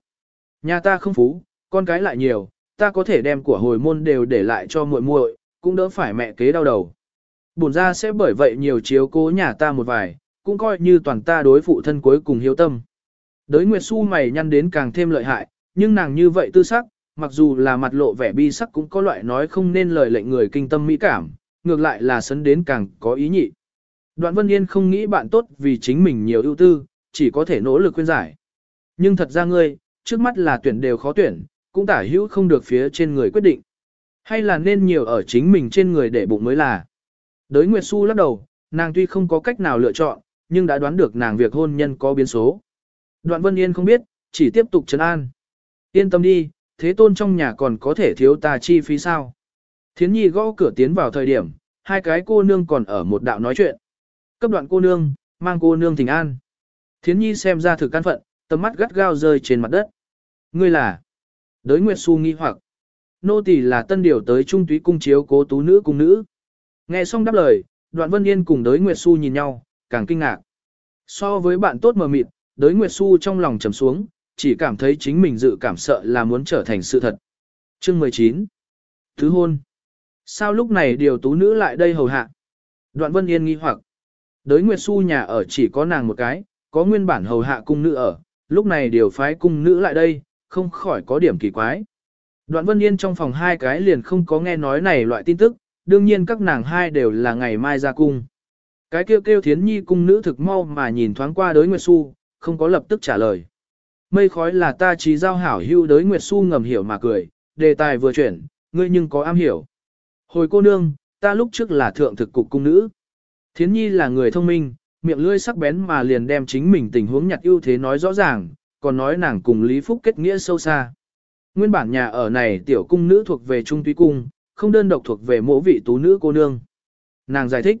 [SPEAKER 1] Nhà ta không phú, con cái lại nhiều, ta có thể đem của hồi môn đều để lại cho muội muội, cũng đỡ phải mẹ kế đau đầu. Bổn ra sẽ bởi vậy nhiều chiếu cố nhà ta một vài, cũng coi như toàn ta đối phụ thân cuối cùng hiếu tâm. Đới Nguyệt Xu mày nhăn đến càng thêm lợi hại, nhưng nàng như vậy tư sắc, mặc dù là mặt lộ vẻ bi sắc cũng có loại nói không nên lời lệnh người kinh tâm mỹ cảm, ngược lại là sấn đến càng có ý nhị. Đoạn Vân Yên không nghĩ bạn tốt vì chính mình nhiều ưu tư, chỉ có thể nỗ lực khuyên giải. Nhưng thật ra ngươi, trước mắt là tuyển đều khó tuyển, cũng tả hữu không được phía trên người quyết định. Hay là nên nhiều ở chính mình trên người để bụng mới là. Đới Nguyệt Xu lắc đầu, nàng tuy không có cách nào lựa chọn, nhưng đã đoán được nàng việc hôn nhân có biến số. Đoạn Vân Yên không biết, chỉ tiếp tục trấn an. Yên tâm đi, thế tôn trong nhà còn có thể thiếu ta chi phí sao. Thiến nhi gõ cửa tiến vào thời điểm, hai cái cô nương còn ở một đạo nói chuyện. Cấp đoạn cô nương, mang cô nương thỉnh an. Thiến nhi xem ra thử căn phận, tầm mắt gắt gao rơi trên mặt đất. Ngươi là? Đới Nguyệt Xu nghi hoặc. Nô tỳ là tân điều tới trung túy cung chiếu cố tú nữ cung nữ. Nghe xong đáp lời, đoạn vân yên cùng đới Nguyệt Xu nhìn nhau, càng kinh ngạc. So với bạn tốt mờ mịt, đới Nguyệt Xu trong lòng trầm xuống, chỉ cảm thấy chính mình dự cảm sợ là muốn trở thành sự thật. Chương 19 Thứ hôn Sao lúc này điều tú nữ lại đây hầu hạ? Đoạn Vân Yên nghi hoặc. Đới Nguyệt Xu nhà ở chỉ có nàng một cái, có nguyên bản hầu hạ cung nữ ở, lúc này điều phái cung nữ lại đây, không khỏi có điểm kỳ quái. Đoạn Vân Yên trong phòng hai cái liền không có nghe nói này loại tin tức, đương nhiên các nàng hai đều là ngày mai ra cung. Cái kêu kêu thiến nhi cung nữ thực mau mà nhìn thoáng qua đới Nguyệt Xu, không có lập tức trả lời. Mây khói là ta trí giao hảo hưu đới Nguyệt Xu ngầm hiểu mà cười, đề tài vừa chuyển, ngươi nhưng có am hiểu. Hồi cô nương, ta lúc trước là thượng thực cục cung nữ. Thiến nhi là người thông minh, miệng lưỡi sắc bén mà liền đem chính mình tình huống nhặt ưu thế nói rõ ràng, còn nói nàng cùng Lý Phúc kết nghĩa sâu xa. Nguyên bản nhà ở này tiểu cung nữ thuộc về trung túy cung, không đơn độc thuộc về mỗi vị tú nữ cô nương. Nàng giải thích,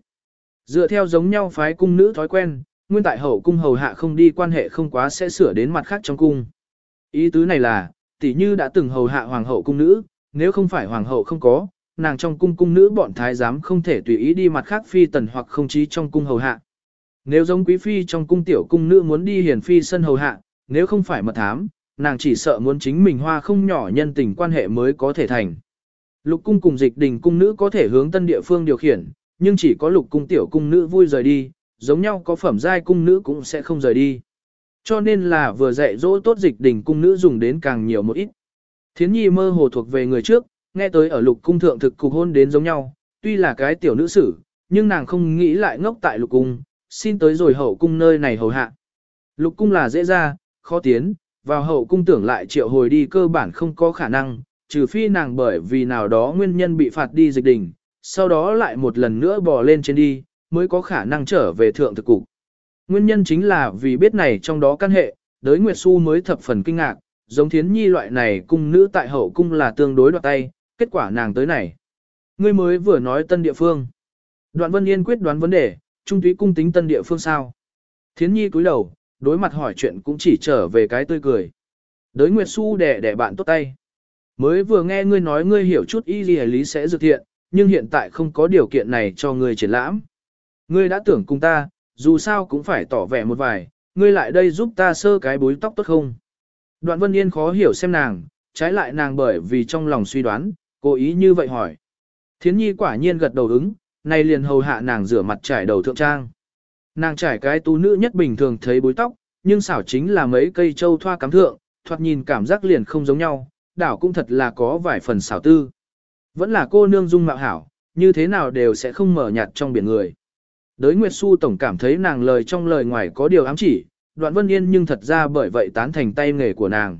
[SPEAKER 1] dựa theo giống nhau phái cung nữ thói quen, nguyên tại hậu cung hầu hạ không đi quan hệ không quá sẽ sửa đến mặt khác trong cung. Ý tứ này là, tỷ như đã từng hầu hạ hoàng hậu cung nữ, nếu không phải hoàng hậu không có, nàng trong cung cung nữ bọn thái giám không thể tùy ý đi mặt khác phi tần hoặc không chí trong cung hầu hạ. Nếu giống quý phi trong cung tiểu cung nữ muốn đi hiền phi sân hầu hạ, nếu không phải mật thám, nàng chỉ sợ muốn chính mình hoa không nhỏ nhân tình quan hệ mới có thể thành. Lục cung cùng dịch đình cung nữ có thể hướng tân địa phương điều khiển, nhưng chỉ có lục cung tiểu cung nữ vui rời đi, giống nhau có phẩm giai cung nữ cũng sẽ không rời đi. Cho nên là vừa dạy dỗ tốt dịch đình cung nữ dùng đến càng nhiều một ít. Thiến nhi mơ hồ thuộc về người trước, nghe tới ở lục cung thượng thực cục hôn đến giống nhau, tuy là cái tiểu nữ sử, nhưng nàng không nghĩ lại ngốc tại lục cung, xin tới rồi hậu cung nơi này hầu hạ. Lục cung là dễ ra, khó tiến, vào hậu cung tưởng lại triệu hồi đi cơ bản không có khả năng, trừ phi nàng bởi vì nào đó nguyên nhân bị phạt đi dịch đình, sau đó lại một lần nữa bò lên trên đi, mới có khả năng trở về thượng thực cục. Nguyên nhân chính là vì biết này trong đó căn hệ, đới Nguyệt Xu mới thập phần kinh ngạc, giống thiến nhi loại này cung nữ tại hậu cung là tương đối đoạt tay, kết quả nàng tới này. Ngươi mới vừa nói tân địa phương. Đoạn Vân Yên quyết đoán vấn đề, trung túy cung tính tân địa phương sao. Thiến Nhi cúi đầu, đối mặt hỏi chuyện cũng chỉ trở về cái tươi cười. Đới Nguyệt Xu đẻ đẻ bạn tốt tay. Mới vừa nghe ngươi nói ngươi hiểu chút y gì lý sẽ dược thiện, nhưng hiện tại không có điều kiện này cho ngươi triển lãm. Ngươi đã tưởng cùng ta, dù sao cũng phải tỏ vẻ một vài, ngươi lại đây giúp ta sơ cái búi tóc tốt không? Đoạn Vân Yên khó hiểu xem nàng, trái lại nàng bởi vì trong lòng suy đoán, cố ý như vậy hỏi. Thiến Nhi quả nhiên gật đầu ứng, nay liền hầu hạ nàng rửa mặt trải đầu thượng trang. Nàng trải cái tú nữ nhất bình thường thấy búi tóc, nhưng xảo chính là mấy cây châu thoa cắm thượng, thoạt nhìn cảm giác liền không giống nhau, đảo cũng thật là có vài phần xảo tư. Vẫn là cô nương dung mạo hảo, như thế nào đều sẽ không mở nhạt trong biển người. Đới Nguyệt Xu tổng cảm thấy nàng lời trong lời ngoài có điều ám chỉ, đoạn vân yên nhưng thật ra bởi vậy tán thành tay nghề của nàng.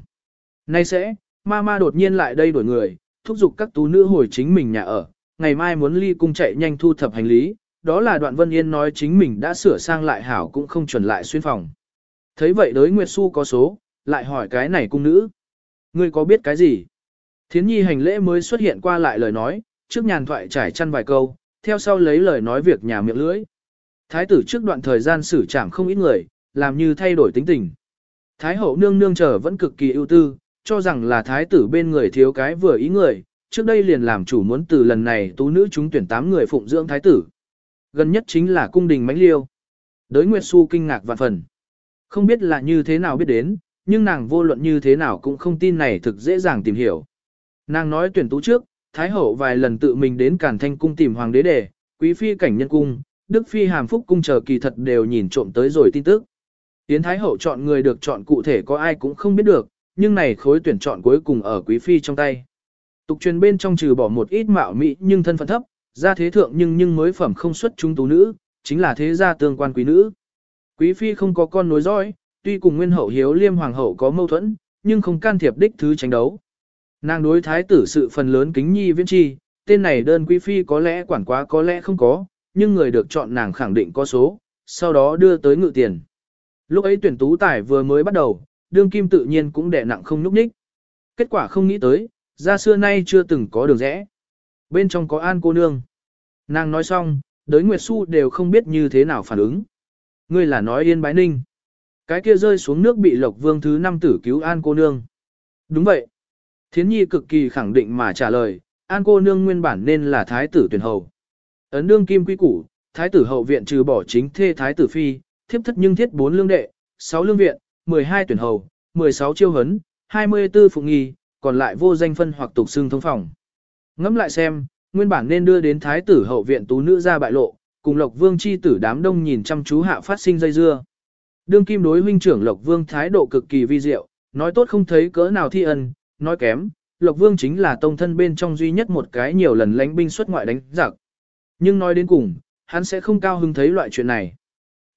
[SPEAKER 1] Nay sẽ, ma ma đột nhiên lại đây đổi người, thúc giục các tú nữ hồi chính mình nhà ở, ngày mai muốn ly cung chạy nhanh thu thập hành lý, đó là đoạn vân yên nói chính mình đã sửa sang lại hảo cũng không chuẩn lại xuyên phòng. Thấy vậy đới Nguyệt Xu có số, lại hỏi cái này cung nữ. Ngươi có biết cái gì? Thiến nhi hành lễ mới xuất hiện qua lại lời nói, trước nhàn thoại trải chăn vài câu, theo sau lấy lời nói việc nhà miệng lưỡi. Thái tử trước đoạn thời gian xử trảm không ít người, làm như thay đổi tính tình. Thái hậu nương nương chờ vẫn cực kỳ ưu tư, cho rằng là thái tử bên người thiếu cái vừa ý người, trước đây liền làm chủ muốn từ lần này tú nữ chúng tuyển 8 người phụng dưỡng thái tử. Gần nhất chính là cung đình mãnh liêu. Đới Nguyệt Xu kinh ngạc vạn phần. Không biết là như thế nào biết đến, nhưng nàng vô luận như thế nào cũng không tin này thực dễ dàng tìm hiểu. Nàng nói tuyển tú trước, Thái Hậu vài lần tự mình đến Cản Thanh Cung tìm Hoàng đế đề, Quý Phi cảnh nhân cung, Đức Phi hàm phúc cung chờ kỳ thật đều nhìn trộm tới rồi tin tức. tiến Thái Hậu chọn người được chọn cụ thể có ai cũng không biết được, nhưng này khối tuyển chọn cuối cùng ở Quý Phi trong tay. Tục truyền bên trong trừ bỏ một ít mạo mỹ nhưng thân phận thấp, ra thế thượng nhưng nhưng mới phẩm không xuất chúng tú nữ, chính là thế gia tương quan quý nữ. Quý Phi không có con nối dõi, tuy cùng nguyên hậu hiếu liêm hoàng hậu có mâu thuẫn, nhưng không can thiệp đích thứ tranh đấu. Nàng đối thái tử sự phần lớn kính nhi viễn chi, tên này đơn quý phi có lẽ quản quá có lẽ không có, nhưng người được chọn nàng khẳng định có số, sau đó đưa tới ngự tiền. Lúc ấy tuyển tú tài vừa mới bắt đầu, đương kim tự nhiên cũng đè nặng không nhúc nhích. Kết quả không nghĩ tới, ra xưa nay chưa từng có đường rẽ. Bên trong có an cô nương. Nàng nói xong, đới Nguyệt Xu đều không biết như thế nào phản ứng. Ngươi là nói yên bái ninh. Cái kia rơi xuống nước bị Lộc Vương thứ năm tử cứu An cô nương. Đúng vậy. Thiến Nhi cực kỳ khẳng định mà trả lời, An cô nương nguyên bản nên là thái tử tuyển hầu. Ấn đương kim quy củ, thái tử hậu viện trừ bỏ chính thê thái tử phi, thiếp thất nhưng thiết bốn lương đệ, sáu lương viện, 12 tuyển hầu, 16 chiêu hấn, 24 phụng nghi, còn lại vô danh phân hoặc tục xương thông phòng. Ngẫm lại xem, nguyên bản nên đưa đến thái tử hậu viện tú nữ ra bại lộ, cùng Lộc Vương chi tử đám đông nhìn chăm chú hạ phát sinh dây dưa. Đương kim đối huynh trưởng Lộc Vương thái độ cực kỳ vi diệu, nói tốt không thấy cỡ nào thi ân, nói kém, Lộc Vương chính là tông thân bên trong duy nhất một cái nhiều lần lánh binh xuất ngoại đánh giặc. Nhưng nói đến cùng, hắn sẽ không cao hứng thấy loại chuyện này.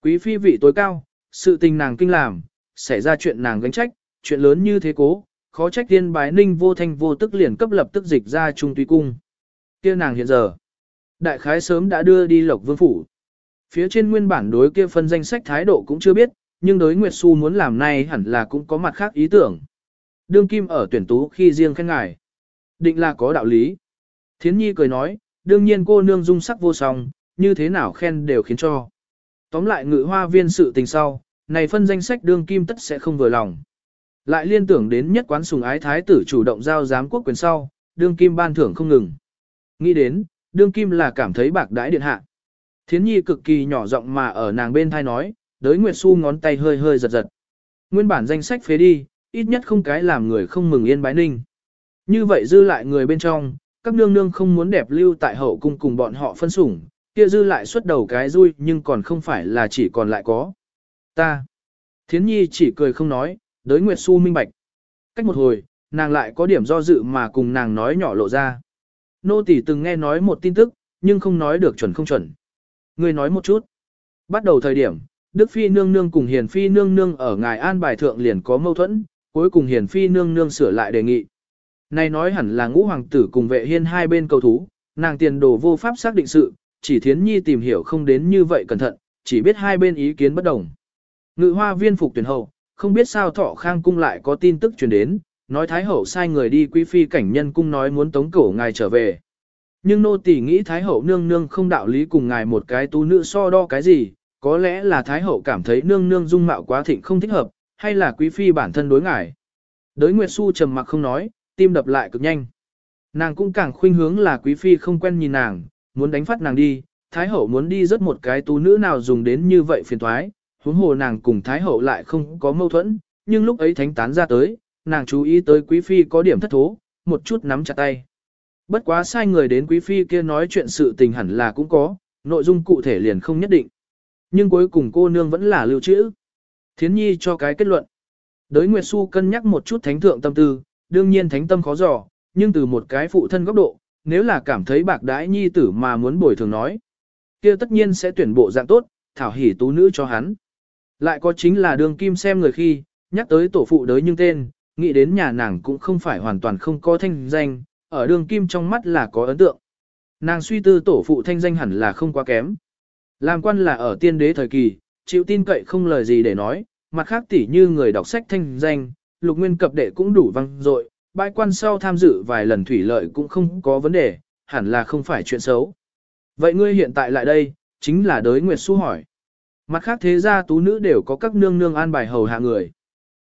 [SPEAKER 1] Quý phi vị tối cao, sự tình nàng kinh làm, xảy ra chuyện nàng gánh trách, chuyện lớn như thế cố, khó trách tiên bái ninh vô thanh vô tức liền cấp lập tức dịch ra trung tùy cung. kia nàng hiện giờ, đại khái sớm đã đưa đi Lộc Vương phủ. Phía trên nguyên bản đối kia phân danh sách thái độ cũng chưa biết, nhưng đối Nguyệt Xu muốn làm nay hẳn là cũng có mặt khác ý tưởng. Đương Kim ở tuyển tú khi riêng khen ngài. Định là có đạo lý. Thiến Nhi cười nói, đương nhiên cô nương dung sắc vô song, như thế nào khen đều khiến cho. Tóm lại ngự hoa viên sự tình sau, này phân danh sách đương Kim tất sẽ không vừa lòng. Lại liên tưởng đến nhất quán sùng ái thái tử chủ động giao giám quốc quyền sau, đương Kim ban thưởng không ngừng. Nghĩ đến, đương Kim là cảm thấy bạc đãi điện hạ. Thiến Nhi cực kỳ nhỏ giọng mà ở nàng bên thai nói, đới Nguyệt Xu ngón tay hơi hơi giật giật. Nguyên bản danh sách phế đi, ít nhất không cái làm người không mừng yên bái ninh. Như vậy dư lại người bên trong, các nương nương không muốn đẹp lưu tại hậu cung cùng bọn họ phân sủng, kia dư lại xuất đầu cái vui nhưng còn không phải là chỉ còn lại có. Ta. Thiến Nhi chỉ cười không nói, đới Nguyệt Xu minh bạch. Cách một hồi, nàng lại có điểm do dự mà cùng nàng nói nhỏ lộ ra. Nô tỷ từng nghe nói một tin tức, nhưng không nói được chuẩn không chuẩn. Ngươi nói một chút. Bắt đầu thời điểm, Đức Phi nương nương cùng Hiền Phi nương nương ở ngài an bài thượng liền có mâu thuẫn, cuối cùng Hiền Phi nương nương sửa lại đề nghị. Này nói hẳn là ngũ hoàng tử cùng vệ hiên hai bên cầu thú, nàng tiền đồ vô pháp xác định sự, chỉ thiến nhi tìm hiểu không đến như vậy cẩn thận, chỉ biết hai bên ý kiến bất đồng. Ngự hoa viên phục tuyển hậu, không biết sao thọ khang cung lại có tin tức truyền đến, nói Thái Hậu sai người đi quý phi cảnh nhân cung nói muốn tống cổ ngài trở về. Nhưng nô tỳ nghĩ Thái Hậu nương nương không đạo lý cùng ngài một cái tú nữ so đo cái gì, có lẽ là Thái Hậu cảm thấy nương nương dung mạo quá thịnh không thích hợp, hay là quý phi bản thân đối ngài. Đới Nguyệt Xu trầm mặc không nói, tim đập lại cực nhanh. Nàng cũng càng khuynh hướng là quý phi không quen nhìn nàng, muốn đánh phát nàng đi, Thái Hậu muốn đi rất một cái tú nữ nào dùng đến như vậy phiền thoái, huống hồ nàng cùng Thái Hậu lại không có mâu thuẫn, nhưng lúc ấy thánh tán ra tới, nàng chú ý tới quý phi có điểm thất thố, một chút nắm chặt tay. Bất quá sai người đến quý phi kia nói chuyện sự tình hẳn là cũng có, nội dung cụ thể liền không nhất định. Nhưng cuối cùng cô nương vẫn là lưu trữ. Thiến nhi cho cái kết luận. Đới Nguyệt Xu cân nhắc một chút thánh thượng tâm tư, đương nhiên thánh tâm khó dò, nhưng từ một cái phụ thân góc độ, nếu là cảm thấy bạc đãi nhi tử mà muốn bồi thường nói, kia tất nhiên sẽ tuyển bộ dạng tốt, thảo hỉ tú nữ cho hắn. Lại có chính là đường kim xem người khi, nhắc tới tổ phụ đới nhưng tên, nghĩ đến nhà nàng cũng không phải hoàn toàn không có thanh danh, ở đường kim trong mắt là có ấn tượng. Nàng suy tư tổ phụ thanh danh hẳn là không quá kém. Làm quan là ở tiên đế thời kỳ, chịu tin cậy không lời gì để nói, mặt khác tỉ như người đọc sách thanh danh, lục nguyên cập đệ cũng đủ văng dội bãi quan sau tham dự vài lần thủy lợi cũng không có vấn đề, hẳn là không phải chuyện xấu. Vậy ngươi hiện tại lại đây, chính là đới Nguyệt Xu hỏi. Mặt khác thế gia tú nữ đều có các nương nương an bài hầu hạ người.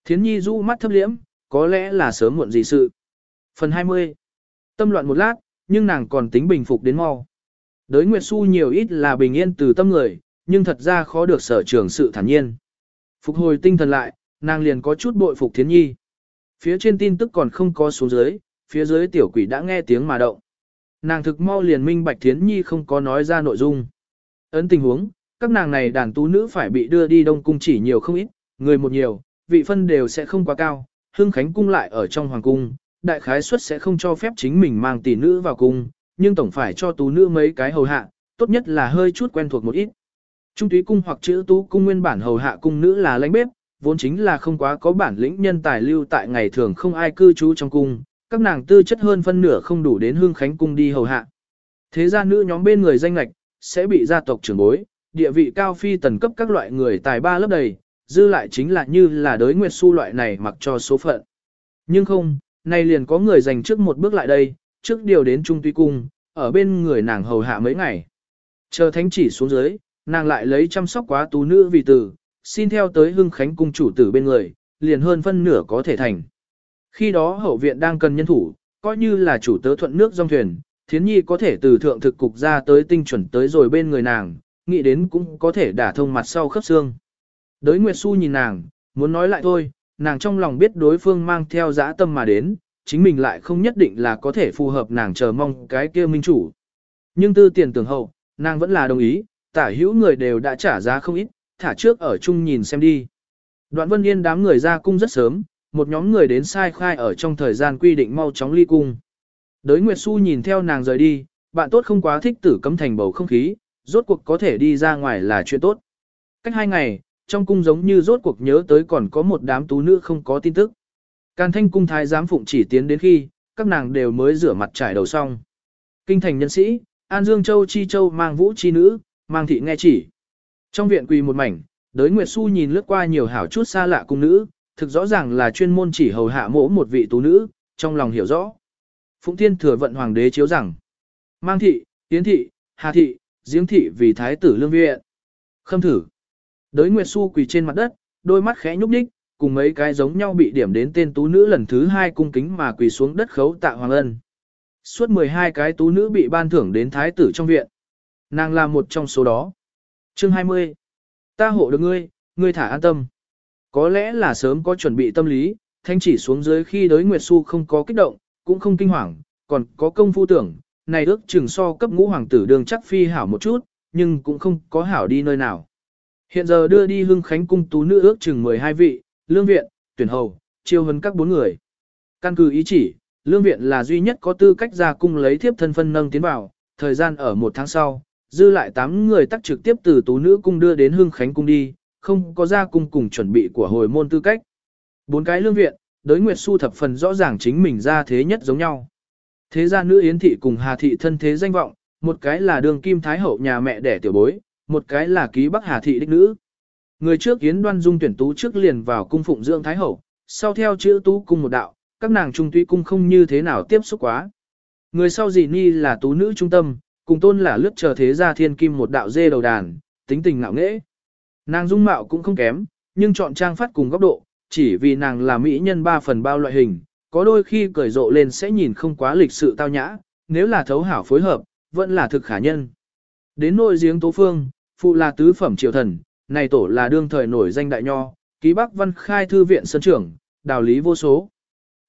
[SPEAKER 1] Thiến Nhi du mắt thấp liễm, có lẽ là sớm muộn gì sự. Phần 20. Tâm loạn một lát, nhưng nàng còn tính bình phục đến mau. Đới Nguyệt Xu nhiều ít là bình yên từ tâm người, nhưng thật ra khó được sở trường sự thản nhiên. Phục hồi tinh thần lại, nàng liền có chút bội phục Thiến Nhi. Phía trên tin tức còn không có xuống dưới, phía dưới tiểu quỷ đã nghe tiếng mà động. Nàng thực mau liền minh bạch Thiến Nhi không có nói ra nội dung. Ấn tình huống, các nàng này đàn tú nữ phải bị đưa đi đông cung chỉ nhiều không ít, người một nhiều, vị phân đều sẽ không quá cao, hưng khánh cung lại ở trong hoàng cung, đại khái suất sẽ không cho phép chính mình mang tỷ nữ vào cung, nhưng tổng phải cho tú nữ mấy cái hầu hạ, tốt nhất là hơi chút quen thuộc một ít. Trung túy cung hoặc chữ tú cung nguyên bản hầu hạ cung nữ là lãnh bếp, vốn chính là không quá có bản lĩnh nhân tài lưu tại ngày thường không ai cư trú trong cung, các nàng tư chất hơn phân nửa không đủ đến hương khánh cung đi hầu hạ. Thế ra nữ nhóm bên người danh lạch, sẽ bị gia tộc trưởng bối, địa vị cao phi tần cấp các loại người tài ba lớp đầy, dư lại chính là như là đới nguyệt su loại này mặc cho số phận. Nhưng không, nay liền có người dành trước một bước lại đây, trước điều đến trung tuy cung, ở bên người nàng hầu hạ mấy ngày. Chờ thánh chỉ xuống dưới, nàng lại lấy chăm sóc quá tú nữ vì tử, xin theo tới hưng khánh cung chủ tử bên người, liền hơn phân nửa có thể thành. Khi đó hậu viện đang cần nhân thủ, coi như là chủ tớ thuận nước dòng thuyền, thiến nhi có thể từ thượng thực cục ra tới tinh chuẩn tới rồi bên người nàng, nghĩ đến cũng có thể đả thông mặt sau khớp xương. Đới Nguyệt Xu nhìn nàng, muốn nói lại thôi, nàng trong lòng biết đối phương mang theo dã tâm mà đến, chính mình lại không nhất định là có thể phù hợp nàng chờ mong cái kia minh chủ. Nhưng tư tiền tưởng hậu, nàng vẫn là đồng ý, tả hữu người đều đã trả giá không ít, thả trước ở chung nhìn xem đi. Đoạn Vân Yên đám người ra cung rất sớm, một nhóm người đến sai khai ở trong thời gian quy định mau chóng ly cung. Đới Nguyệt Xu nhìn theo nàng rời đi, bạn tốt không quá thích tử cấm thành bầu không khí, rốt cuộc có thể đi ra ngoài là chuyện tốt. Cách hai ngày, trong cung giống như rốt cuộc nhớ tới còn có một đám tú nữ không có tin tức. Càn thanh cung thái giám phụng chỉ tiến đến khi, các nàng đều mới rửa mặt trải đầu xong. Kinh thành nhân sĩ, An Dương Châu Chi Châu mang vũ chi nữ, mang thị nghe chỉ. Trong viện quỳ một mảnh, đới Nguyệt Xu nhìn lướt qua nhiều hảo chút xa lạ cung nữ, thực rõ ràng là chuyên môn chỉ hầu hạ mỗ một vị tú nữ, trong lòng hiểu rõ. Phụng Thiên thừa vận hoàng đế chiếu rằng, mang thị, tiến thị, hà thị, giếng thị vì thái tử lương viện. Khâm thử. Đới Nguyệt Xu quỳ trên mặt đất, đôi mắt khẽ nhúc nhích, cùng mấy cái giống nhau bị điểm đến tên tú nữ lần thứ hai cung kính mà quỳ xuống đất khấu tạ hoàng ân. Suốt 12 cái tú nữ bị ban thưởng đến thái tử trong viện. Nàng là một trong số đó. Chương 20. Ta hộ được ngươi, ngươi thả an tâm. Có lẽ là sớm có chuẩn bị tâm lý, thanh chỉ xuống dưới khi đới Nguyệt Xu không có kích động, cũng không kinh hoàng, còn có công phu tưởng, này ước chừng so cấp ngũ hoàng tử đường chắc phi hảo một chút, nhưng cũng không có hảo đi nơi nào. Hiện giờ đưa đi hưng khánh cung tú nữ ước chừng 12 vị, lương viện, tuyển hầu, chiêu hấn các bốn người. Căn cứ ý chỉ, lương viện là duy nhất có tư cách ra cung lấy thiếp thân phân nâng tiến vào, thời gian ở một tháng sau, dư lại 8 người tắc trực tiếp từ tú nữ cung đưa đến hưng khánh cung đi, không có ra cung cùng chuẩn bị của hồi môn tư cách. Bốn cái lương viện, đối nguyệt su thập phần rõ ràng chính mình ra thế nhất giống nhau. Thế gia nữ yến thị cùng hà thị thân thế danh vọng, một cái là đường kim thái hậu nhà mẹ đẻ tiểu bối, một cái là ký bắc hà thị đích nữ. Người trước yến đoan dung tuyển tú trước liền vào cung phụng dưỡng thái hậu, sau theo chữ tú cung một đạo, các nàng trung tuy cung không như thế nào tiếp xúc quá. Người sau dì ni là tú nữ trung tâm, cùng tôn là lướt chờ thế gia thiên kim một đạo dê đầu đàn, tính tình ngạo nghễ. Nàng dung mạo cũng không kém, nhưng chọn trang phát cùng góc độ, chỉ vì nàng là mỹ nhân ba phần bao loại hình, có đôi khi cởi rộ lên sẽ nhìn không quá lịch sự tao nhã, nếu là thấu hảo phối hợp, vẫn là thực khả nhân. Đến nội giếng tố phương, phụ là tứ phẩm triều thần, này tổ là đương thời nổi danh đại nho, ký bắc văn khai thư viện sân trưởng, đào lý vô số.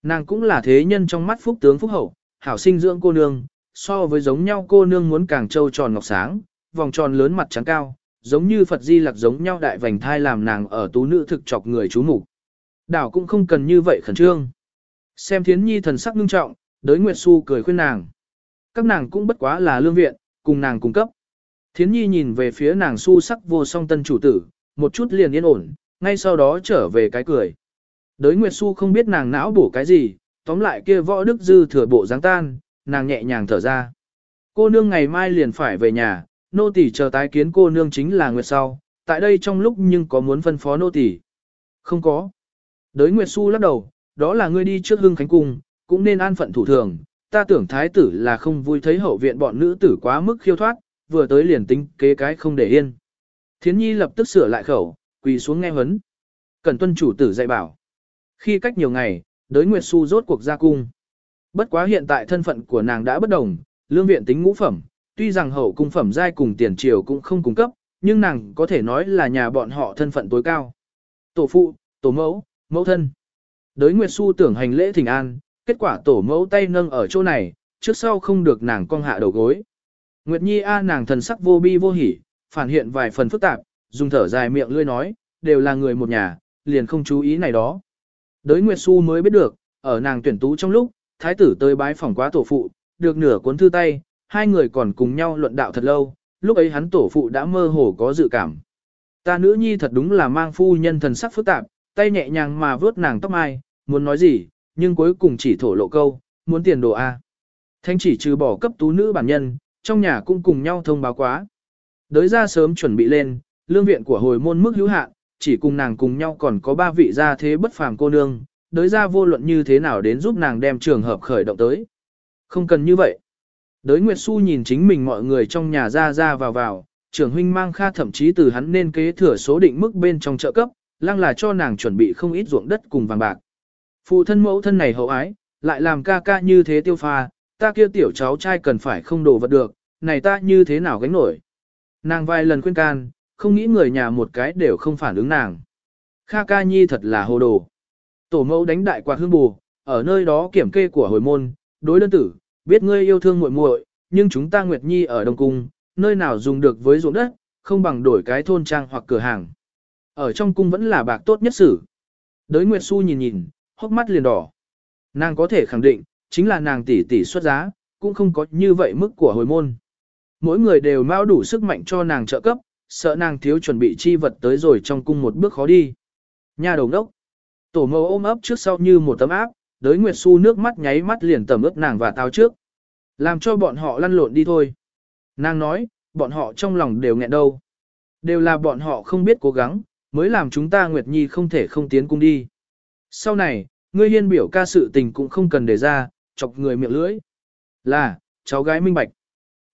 [SPEAKER 1] Nàng cũng là thế nhân trong mắt phúc tướng phúc hậu, hảo sinh dưỡng cô nương, so với giống nhau cô nương muốn càng trâu tròn ngọc sáng, vòng tròn lớn mặt trắng cao, giống như Phật di lặc giống nhau đại vành thai làm nàng ở tú nữ thực chọc người chú mục Đảo cũng không cần như vậy khẩn trương. Xem thiến nhi thần sắc ngưng trọng, đới Nguyệt Xu cười khuyên nàng. Các nàng cũng bất quá là lương viện, cùng nàng cung cấp. Thiến nhi nhìn về phía nàng su sắc vô song tân chủ tử, một chút liền yên ổn, ngay sau đó trở về cái cười. Đới Nguyệt Xu không biết nàng não bổ cái gì, tóm lại kia võ đức dư thừa bộ dáng tan, nàng nhẹ nhàng thở ra. Cô nương ngày mai liền phải về nhà, nô tỳ chờ tái kiến cô nương chính là Nguyệt sau, tại đây trong lúc nhưng có muốn phân phó nô tỳ? Không có. Đới Nguyệt Xu lắc đầu, đó là ngươi đi trước hưng khánh cung, cũng nên an phận thủ thường, ta tưởng thái tử là không vui thấy hậu viện bọn nữ tử quá mức khiêu thoát, vừa tới liền tính kế cái không để yên. Thiến nhi lập tức sửa lại khẩu, quỳ xuống nghe huấn. cần tuân chủ tử dạy bảo. Khi cách nhiều ngày, đới Nguyệt Xu rốt cuộc ra cung. Bất quá hiện tại thân phận của nàng đã bất đồng, lương viện tính ngũ phẩm, tuy rằng hậu cung phẩm giai cùng tiền triều cũng không cung cấp, nhưng nàng có thể nói là nhà bọn họ thân phận tối cao. Tổ phụ, tổ mẫu, mẫu thân. Đới Nguyệt Xu tưởng hành lễ thỉnh an, kết quả tổ mẫu tay nâng ở chỗ này, trước sau không được nàng cong hạ đầu gối. Nguyệt Nhi A nàng thần sắc vô bi vô hỉ, phản hiện vài phần phức tạp, dùng thở dài miệng lươi nói, đều là người một nhà, liền không chú ý này đó. Đới Nguyệt Xu mới biết được, ở nàng tuyển tú trong lúc, thái tử tới bái phỏng quá tổ phụ, được nửa cuốn thư tay, hai người còn cùng nhau luận đạo thật lâu, lúc ấy hắn tổ phụ đã mơ hồ có dự cảm. Ta nữ nhi thật đúng là mang phu nhân thần sắc phức tạp, tay nhẹ nhàng mà vớt nàng tóc mai, muốn nói gì, nhưng cuối cùng chỉ thổ lộ câu, muốn tiền đồ A. Thanh chỉ trừ bỏ cấp tú nữ bản nhân, trong nhà cũng cùng nhau thông báo quá. Đới ra sớm chuẩn bị lên, lương viện của hồi môn mức hữu hạn, chỉ cùng nàng cùng nhau còn có ba vị gia thế bất phàm cô nương, đới ra vô luận như thế nào đến giúp nàng đem trường hợp khởi động tới. Không cần như vậy. Đới Nguyệt Xu nhìn chính mình mọi người trong nhà ra ra vào vào, trưởng huynh mang kha thậm chí từ hắn nên kế thừa số định mức bên trong trợ cấp, lăng là cho nàng chuẩn bị không ít ruộng đất cùng vàng bạc. Phụ thân mẫu thân này hậu ái, lại làm ca ca như thế tiêu pha, ta kia tiểu cháu trai cần phải không đồ vật được, này ta như thế nào gánh nổi. Nàng vài lần khuyên can, không nghĩ người nhà một cái đều không phản ứng nàng. Kha ca nhi thật là hồ đồ. Tổ mẫu đánh đại quạt hương bù, ở nơi đó kiểm kê của hồi môn, đối đơn tử, biết ngươi yêu thương muội muội, nhưng chúng ta Nguyệt Nhi ở Đông Cung, nơi nào dùng được với ruộng đất, không bằng đổi cái thôn trang hoặc cửa hàng. Ở trong cung vẫn là bạc tốt nhất xử. Đới Nguyệt Xu nhìn nhìn, hốc mắt liền đỏ. Nàng có thể khẳng định, chính là nàng tỷ tỷ xuất giá, cũng không có như vậy mức của hồi môn. Mỗi người đều mao đủ sức mạnh cho nàng trợ cấp, sợ nàng thiếu chuẩn bị chi vật tới rồi trong cung một bước khó đi. Nhà đồng đốc. Tổ mẫu ôm ấp trước sau như một tấm áp, đới Nguyệt Xu nước mắt nháy mắt liền tầm ướt nàng và tao trước. Làm cho bọn họ lăn lộn đi thôi. Nàng nói, bọn họ trong lòng đều nghẹn đâu. Đều là bọn họ không biết cố gắng, mới làm chúng ta Nguyệt Nhi không thể không tiến cung đi. Sau này, ngươi hiên biểu ca sự tình cũng không cần để ra, chọc người miệng lưỡi. Là, cháu gái minh bạch.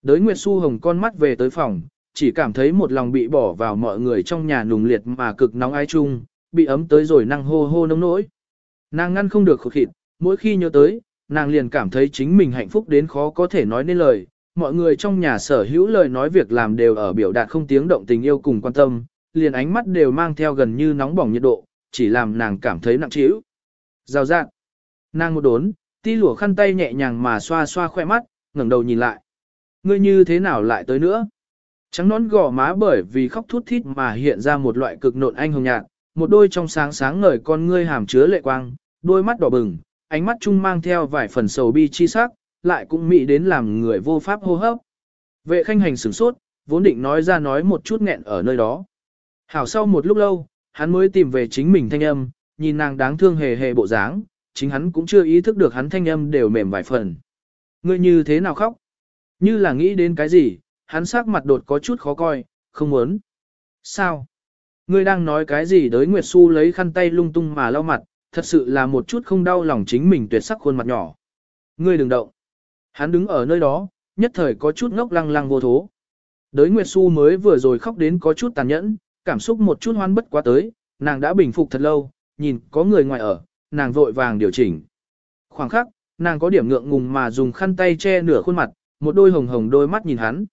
[SPEAKER 1] Đới Nguyệt Xu hồng con mắt về tới phòng, chỉ cảm thấy một lòng bị bỏ vào mọi người trong nhà nùng liệt mà cực nóng ai chung, bị ấm tới rồi năng hô hô nóng nỗi. Nàng ngăn không được khổ khịt, mỗi khi nhớ tới, nàng liền cảm thấy chính mình hạnh phúc đến khó có thể nói nên lời. Mọi người trong nhà sở hữu lời nói việc làm đều ở biểu đạt không tiếng động tình yêu cùng quan tâm, liền ánh mắt đều mang theo gần như nóng bỏng nhiệt độ, chỉ làm nàng cảm thấy nặng trĩu. Rào rạng. Nàng một đốn, ti lụa khăn tay nhẹ nhàng mà xoa xoa khoe mắt, ngẩng đầu nhìn lại. Ngươi như thế nào lại tới nữa? Trắng nón gò má bởi vì khóc thút thít mà hiện ra một loại cực nộn anh hồng nhạt, một đôi trong sáng sáng ngời con ngươi hàm chứa lệ quang, đôi mắt đỏ bừng, ánh mắt chung mang theo vài phần sầu bi chi sắc, lại cũng mị đến làm người vô pháp hô hấp. Vệ khanh hành sửng sốt, vốn định nói ra nói một chút nghẹn ở nơi đó. Hảo sau một lúc lâu, hắn mới tìm về chính mình thanh âm, nhìn nàng đáng thương hề hề bộ dáng, chính hắn cũng chưa ý thức được hắn thanh âm đều mềm vài phần. Ngươi như thế nào khóc? Như là nghĩ đến cái gì, hắn sắc mặt đột có chút khó coi, không muốn. Sao? Ngươi đang nói cái gì đới Nguyệt Xu lấy khăn tay lung tung mà lau mặt, thật sự là một chút không đau lòng chính mình tuyệt sắc khuôn mặt nhỏ. Ngươi đừng động. Hắn đứng ở nơi đó, nhất thời có chút ngốc lăng lăng vô thố. Đới Nguyệt Xu mới vừa rồi khóc đến có chút tàn nhẫn, cảm xúc một chút hoan bất quá tới, nàng đã bình phục thật lâu, nhìn có người ngoài ở, nàng vội vàng điều chỉnh. Khoảng khắc, nàng có điểm ngượng ngùng mà dùng khăn tay che nửa khuôn mặt, một đôi hồng hồng đôi mắt nhìn hắn.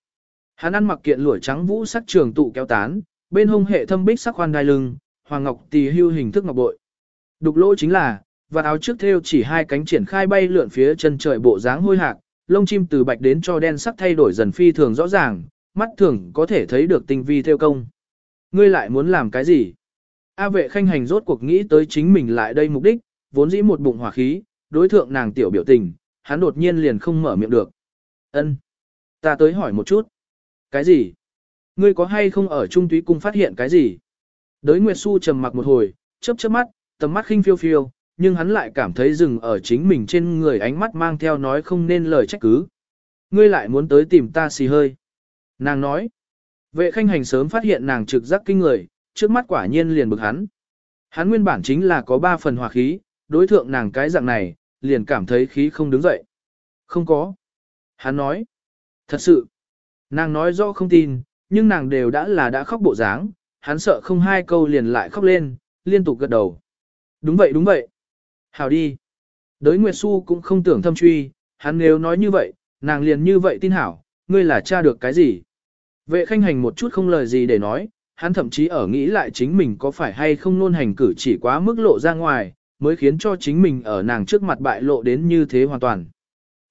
[SPEAKER 1] Hắn ăn mặc kiện lụa trắng vũ sắc trường tụ kéo tán, bên hông hệ thâm bích sắc khoan đai lưng, hoàng ngọc tỳ hưu hình thức ngọc bội. Đục lỗ chính là, và áo trước thêu chỉ hai cánh triển khai bay lượn phía chân trời bộ dáng hôi hạc, lông chim từ bạch đến cho đen sắc thay đổi dần phi thường rõ ràng, mắt thường có thể thấy được tinh vi theo công. Ngươi lại muốn làm cái gì? A vệ khanh hành rốt cuộc nghĩ tới chính mình lại đây mục đích, vốn dĩ một bụng hỏa khí, đối thượng nàng tiểu biểu tình, hắn đột nhiên liền không mở miệng được. Ân, Ta tới hỏi một chút. Cái gì? Ngươi có hay không ở trung túy cung phát hiện cái gì? Đới Nguyệt Xu trầm mặc một hồi, chớp chớp mắt, tầm mắt khinh phiêu phiêu, nhưng hắn lại cảm thấy dừng ở chính mình trên người ánh mắt mang theo nói không nên lời trách cứ. Ngươi lại muốn tới tìm ta xì hơi. Nàng nói. Vệ khanh hành sớm phát hiện nàng trực giác kinh người, trước mắt quả nhiên liền bực hắn. Hắn nguyên bản chính là có ba phần hòa khí, đối thượng nàng cái dạng này, liền cảm thấy khí không đứng dậy. Không có. Hắn nói. Thật sự. Nàng nói rõ không tin, nhưng nàng đều đã là đã khóc bộ dáng, hắn sợ không hai câu liền lại khóc lên, liên tục gật đầu. Đúng vậy đúng vậy. Hào đi. Đới Nguyệt Xu cũng không tưởng thâm truy, hắn nếu nói như vậy, nàng liền như vậy tin hảo, ngươi là cha được cái gì. Vệ khanh hành một chút không lời gì để nói, hắn thậm chí ở nghĩ lại chính mình có phải hay không nôn hành cử chỉ quá mức lộ ra ngoài, mới khiến cho chính mình ở nàng trước mặt bại lộ đến như thế hoàn toàn.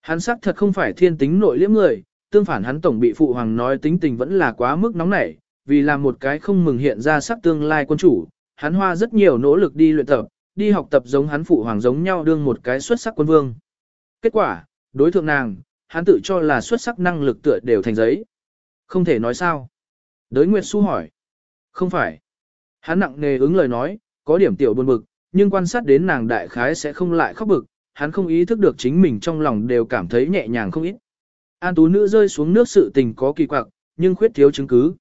[SPEAKER 1] Hắn xác thật không phải thiên tính nội liễm người, tương phản hắn tổng bị phụ hoàng nói tính tình vẫn là quá mức nóng nảy, vì làm một cái không mừng hiện ra sắc tương lai quân chủ, hắn hoa rất nhiều nỗ lực đi luyện tập, đi học tập giống hắn phụ hoàng giống nhau đương một cái xuất sắc quân vương. Kết quả, đối thượng nàng, hắn tự cho là xuất sắc năng lực tựa đều thành giấy. Không thể nói sao. Đới Nguyệt Xu hỏi. Không phải. Hắn nặng nề ứng lời nói, có điểm tiểu buồn bực, nhưng quan sát đến nàng đại khái sẽ không lại khóc bực, hắn không ý thức được chính mình trong lòng đều cảm thấy nhẹ nhàng không ít. An tú nữ rơi xuống nước sự tình có kỳ quặc, nhưng khuyết thiếu chứng cứ.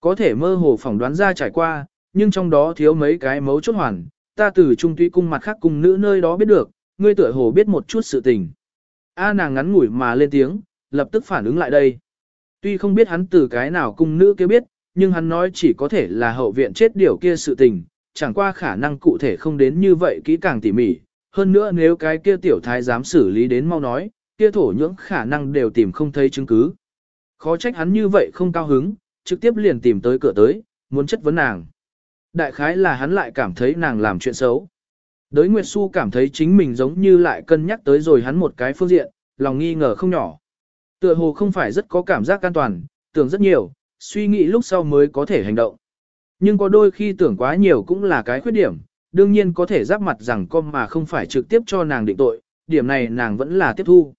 [SPEAKER 1] Có thể mơ hồ phỏng đoán ra trải qua, nhưng trong đó thiếu mấy cái mấu chốt hoàn, ta từ trung tuy cung mặt khác cùng nữ nơi đó biết được, ngươi tựa hồ biết một chút sự tình. A nàng ngắn ngủi mà lên tiếng, lập tức phản ứng lại đây. Tuy không biết hắn từ cái nào cung nữ kia biết, nhưng hắn nói chỉ có thể là hậu viện chết điều kia sự tình, chẳng qua khả năng cụ thể không đến như vậy kỹ càng tỉ mỉ. Hơn nữa nếu cái kia tiểu thái dám xử lý đến mau nói, kia thổ nhưỡng khả năng đều tìm không thấy chứng cứ. Khó trách hắn như vậy không cao hứng, trực tiếp liền tìm tới cửa tới, muốn chất vấn nàng. Đại khái là hắn lại cảm thấy nàng làm chuyện xấu. Đới Nguyệt Xu cảm thấy chính mình giống như lại cân nhắc tới rồi hắn một cái phương diện, lòng nghi ngờ không nhỏ. Tựa hồ không phải rất có cảm giác an toàn, tưởng rất nhiều, suy nghĩ lúc sau mới có thể hành động. Nhưng có đôi khi tưởng quá nhiều cũng là cái khuyết điểm, đương nhiên có thể giáp mặt rằng con mà không phải trực tiếp cho nàng định tội, điểm này nàng vẫn là tiếp thu.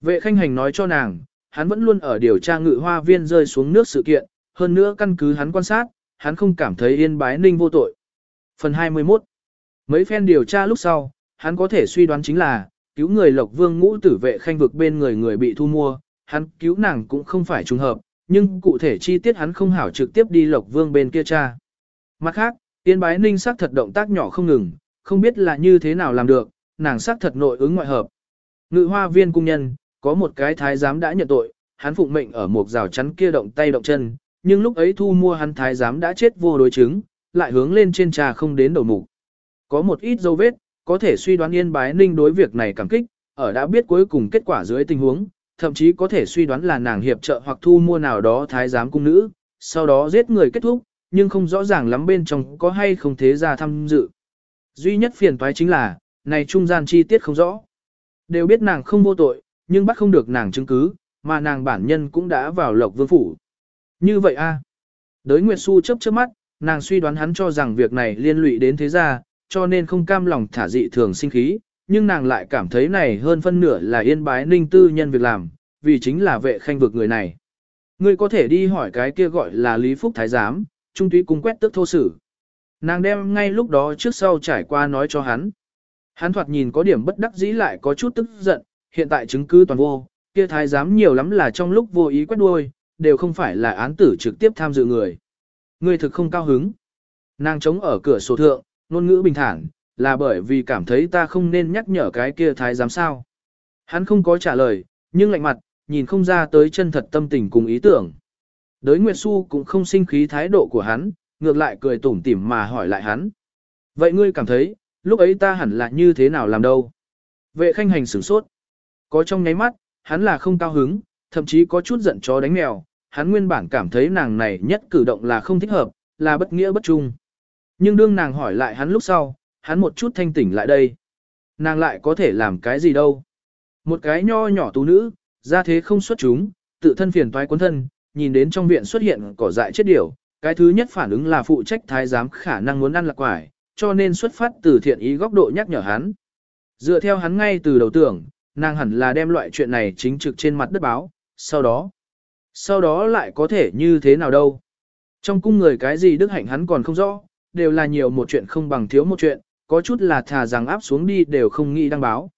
[SPEAKER 1] Vệ khanh hành nói cho nàng, hắn vẫn luôn ở điều tra ngự hoa viên rơi xuống nước sự kiện, hơn nữa căn cứ hắn quan sát, hắn không cảm thấy yên bái ninh vô tội. Phần 21 Mấy phen điều tra lúc sau, hắn có thể suy đoán chính là, cứu người lộc vương ngũ tử vệ khanh vực bên người người bị thu mua, hắn cứu nàng cũng không phải trùng hợp, nhưng cụ thể chi tiết hắn không hảo trực tiếp đi lộc vương bên kia cha. Mặt khác, yên bái ninh sắc thật động tác nhỏ không ngừng, không biết là như thế nào làm được, nàng sắc thật nội ứng ngoại hợp. Ngự hoa viên cung nhân, có một cái thái giám đã nhận tội, hắn phụng mệnh ở một rào chắn kia động tay động chân, nhưng lúc ấy thu mua hắn thái giám đã chết vô đối chứng, lại hướng lên trên trà không đến đầu mục. Có một ít dấu vết, có thể suy đoán Yên Bái Ninh đối việc này cảm kích, ở đã biết cuối cùng kết quả dưới tình huống, thậm chí có thể suy đoán là nàng hiệp trợ hoặc thu mua nào đó thái giám cung nữ, sau đó giết người kết thúc, nhưng không rõ ràng lắm bên trong có hay không thế ra tham dự. Duy nhất phiền toái chính là, này trung gian chi tiết không rõ. Đều biết nàng không vô tội, nhưng bắt không được nàng chứng cứ, mà nàng bản nhân cũng đã vào lộc vương phủ. Như vậy a Đới Nguyệt Xu chấp chớp mắt, nàng suy đoán hắn cho rằng việc này liên lụy đến thế gia, cho nên không cam lòng thả dị thường sinh khí, nhưng nàng lại cảm thấy này hơn phân nửa là yên bái ninh tư nhân việc làm, vì chính là vệ khanh vực người này. Ngươi có thể đi hỏi cái kia gọi là Lý Phúc Thái Giám, trung túy cung quét tức thô sử. Nàng đem ngay lúc đó trước sau trải qua nói cho hắn. Hắn thoạt nhìn có điểm bất đắc dĩ lại có chút tức giận, hiện tại chứng cứ toàn vô, kia thái giám nhiều lắm là trong lúc vô ý quét đuôi, đều không phải là án tử trực tiếp tham dự người. Người thực không cao hứng. Nàng chống ở cửa sổ thượng, ngôn ngữ bình thản, là bởi vì cảm thấy ta không nên nhắc nhở cái kia thái giám sao. Hắn không có trả lời, nhưng lạnh mặt, nhìn không ra tới chân thật tâm tình cùng ý tưởng. Đới Nguyệt Xu cũng không sinh khí thái độ của hắn, ngược lại cười tủm tỉm mà hỏi lại hắn. Vậy ngươi cảm thấy, lúc ấy ta hẳn là như thế nào làm đâu? Vệ khanh hành sửng sốt. Có trong nháy mắt, hắn là không cao hứng, thậm chí có chút giận chó đánh mèo, hắn nguyên bản cảm thấy nàng này nhất cử động là không thích hợp, là bất nghĩa bất trung. Nhưng đương nàng hỏi lại hắn lúc sau, hắn một chút thanh tỉnh lại đây. Nàng lại có thể làm cái gì đâu? Một cái nho nhỏ tú nữ, ra thế không xuất chúng, tự thân phiền toái quân thân, nhìn đến trong viện xuất hiện cỏ dại chết điểu, cái thứ nhất phản ứng là phụ trách thái giám khả năng muốn ăn lạc quải, cho nên xuất phát từ thiện ý góc độ nhắc nhở hắn. Dựa theo hắn ngay từ đầu tưởng, nàng hẳn là đem loại chuyện này chính trực trên mặt đất báo, sau đó, sau đó lại có thể như thế nào đâu. Trong cung người cái gì đức hạnh hắn còn không rõ, đều là nhiều một chuyện không bằng thiếu một chuyện, có chút là thà rằng áp xuống đi đều không nghĩ đăng báo.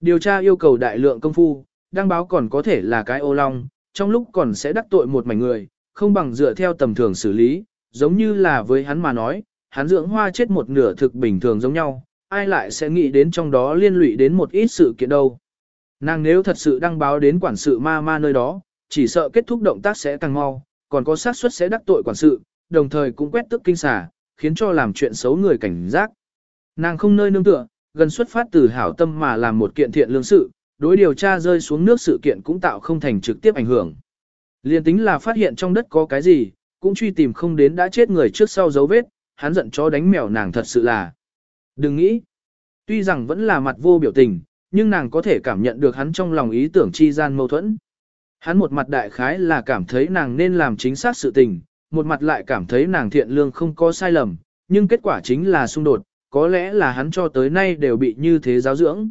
[SPEAKER 1] Điều tra yêu cầu đại lượng công phu, đăng báo còn có thể là cái ô long, trong lúc còn sẽ đắc tội một mảnh người, không bằng dựa theo tầm thường xử lý, giống như là với hắn mà nói, hắn dưỡng hoa chết một nửa thực bình thường giống nhau, ai lại sẽ nghĩ đến trong đó liên lụy đến một ít sự kiện đâu. Nàng nếu thật sự đăng báo đến quản sự ma ma nơi đó, chỉ sợ kết thúc động tác sẽ càng mau, còn có xác suất sẽ đắc tội quản sự, đồng thời cũng quét tức kinh xả, khiến cho làm chuyện xấu người cảnh giác. Nàng không nơi nương tựa, gần xuất phát từ hảo tâm mà làm một kiện thiện lương sự, đối điều tra rơi xuống nước sự kiện cũng tạo không thành trực tiếp ảnh hưởng. Liên tính là phát hiện trong đất có cái gì, cũng truy tìm không đến đã chết người trước sau dấu vết, hắn giận chó đánh mèo nàng thật sự là. Đừng nghĩ. Tuy rằng vẫn là mặt vô biểu tình, nhưng nàng có thể cảm nhận được hắn trong lòng ý tưởng chi gian mâu thuẫn. Hắn một mặt đại khái là cảm thấy nàng nên làm chính xác sự tình, một mặt lại cảm thấy nàng thiện lương không có sai lầm, nhưng kết quả chính là xung đột, có lẽ là hắn cho tới nay đều bị như thế giáo dưỡng.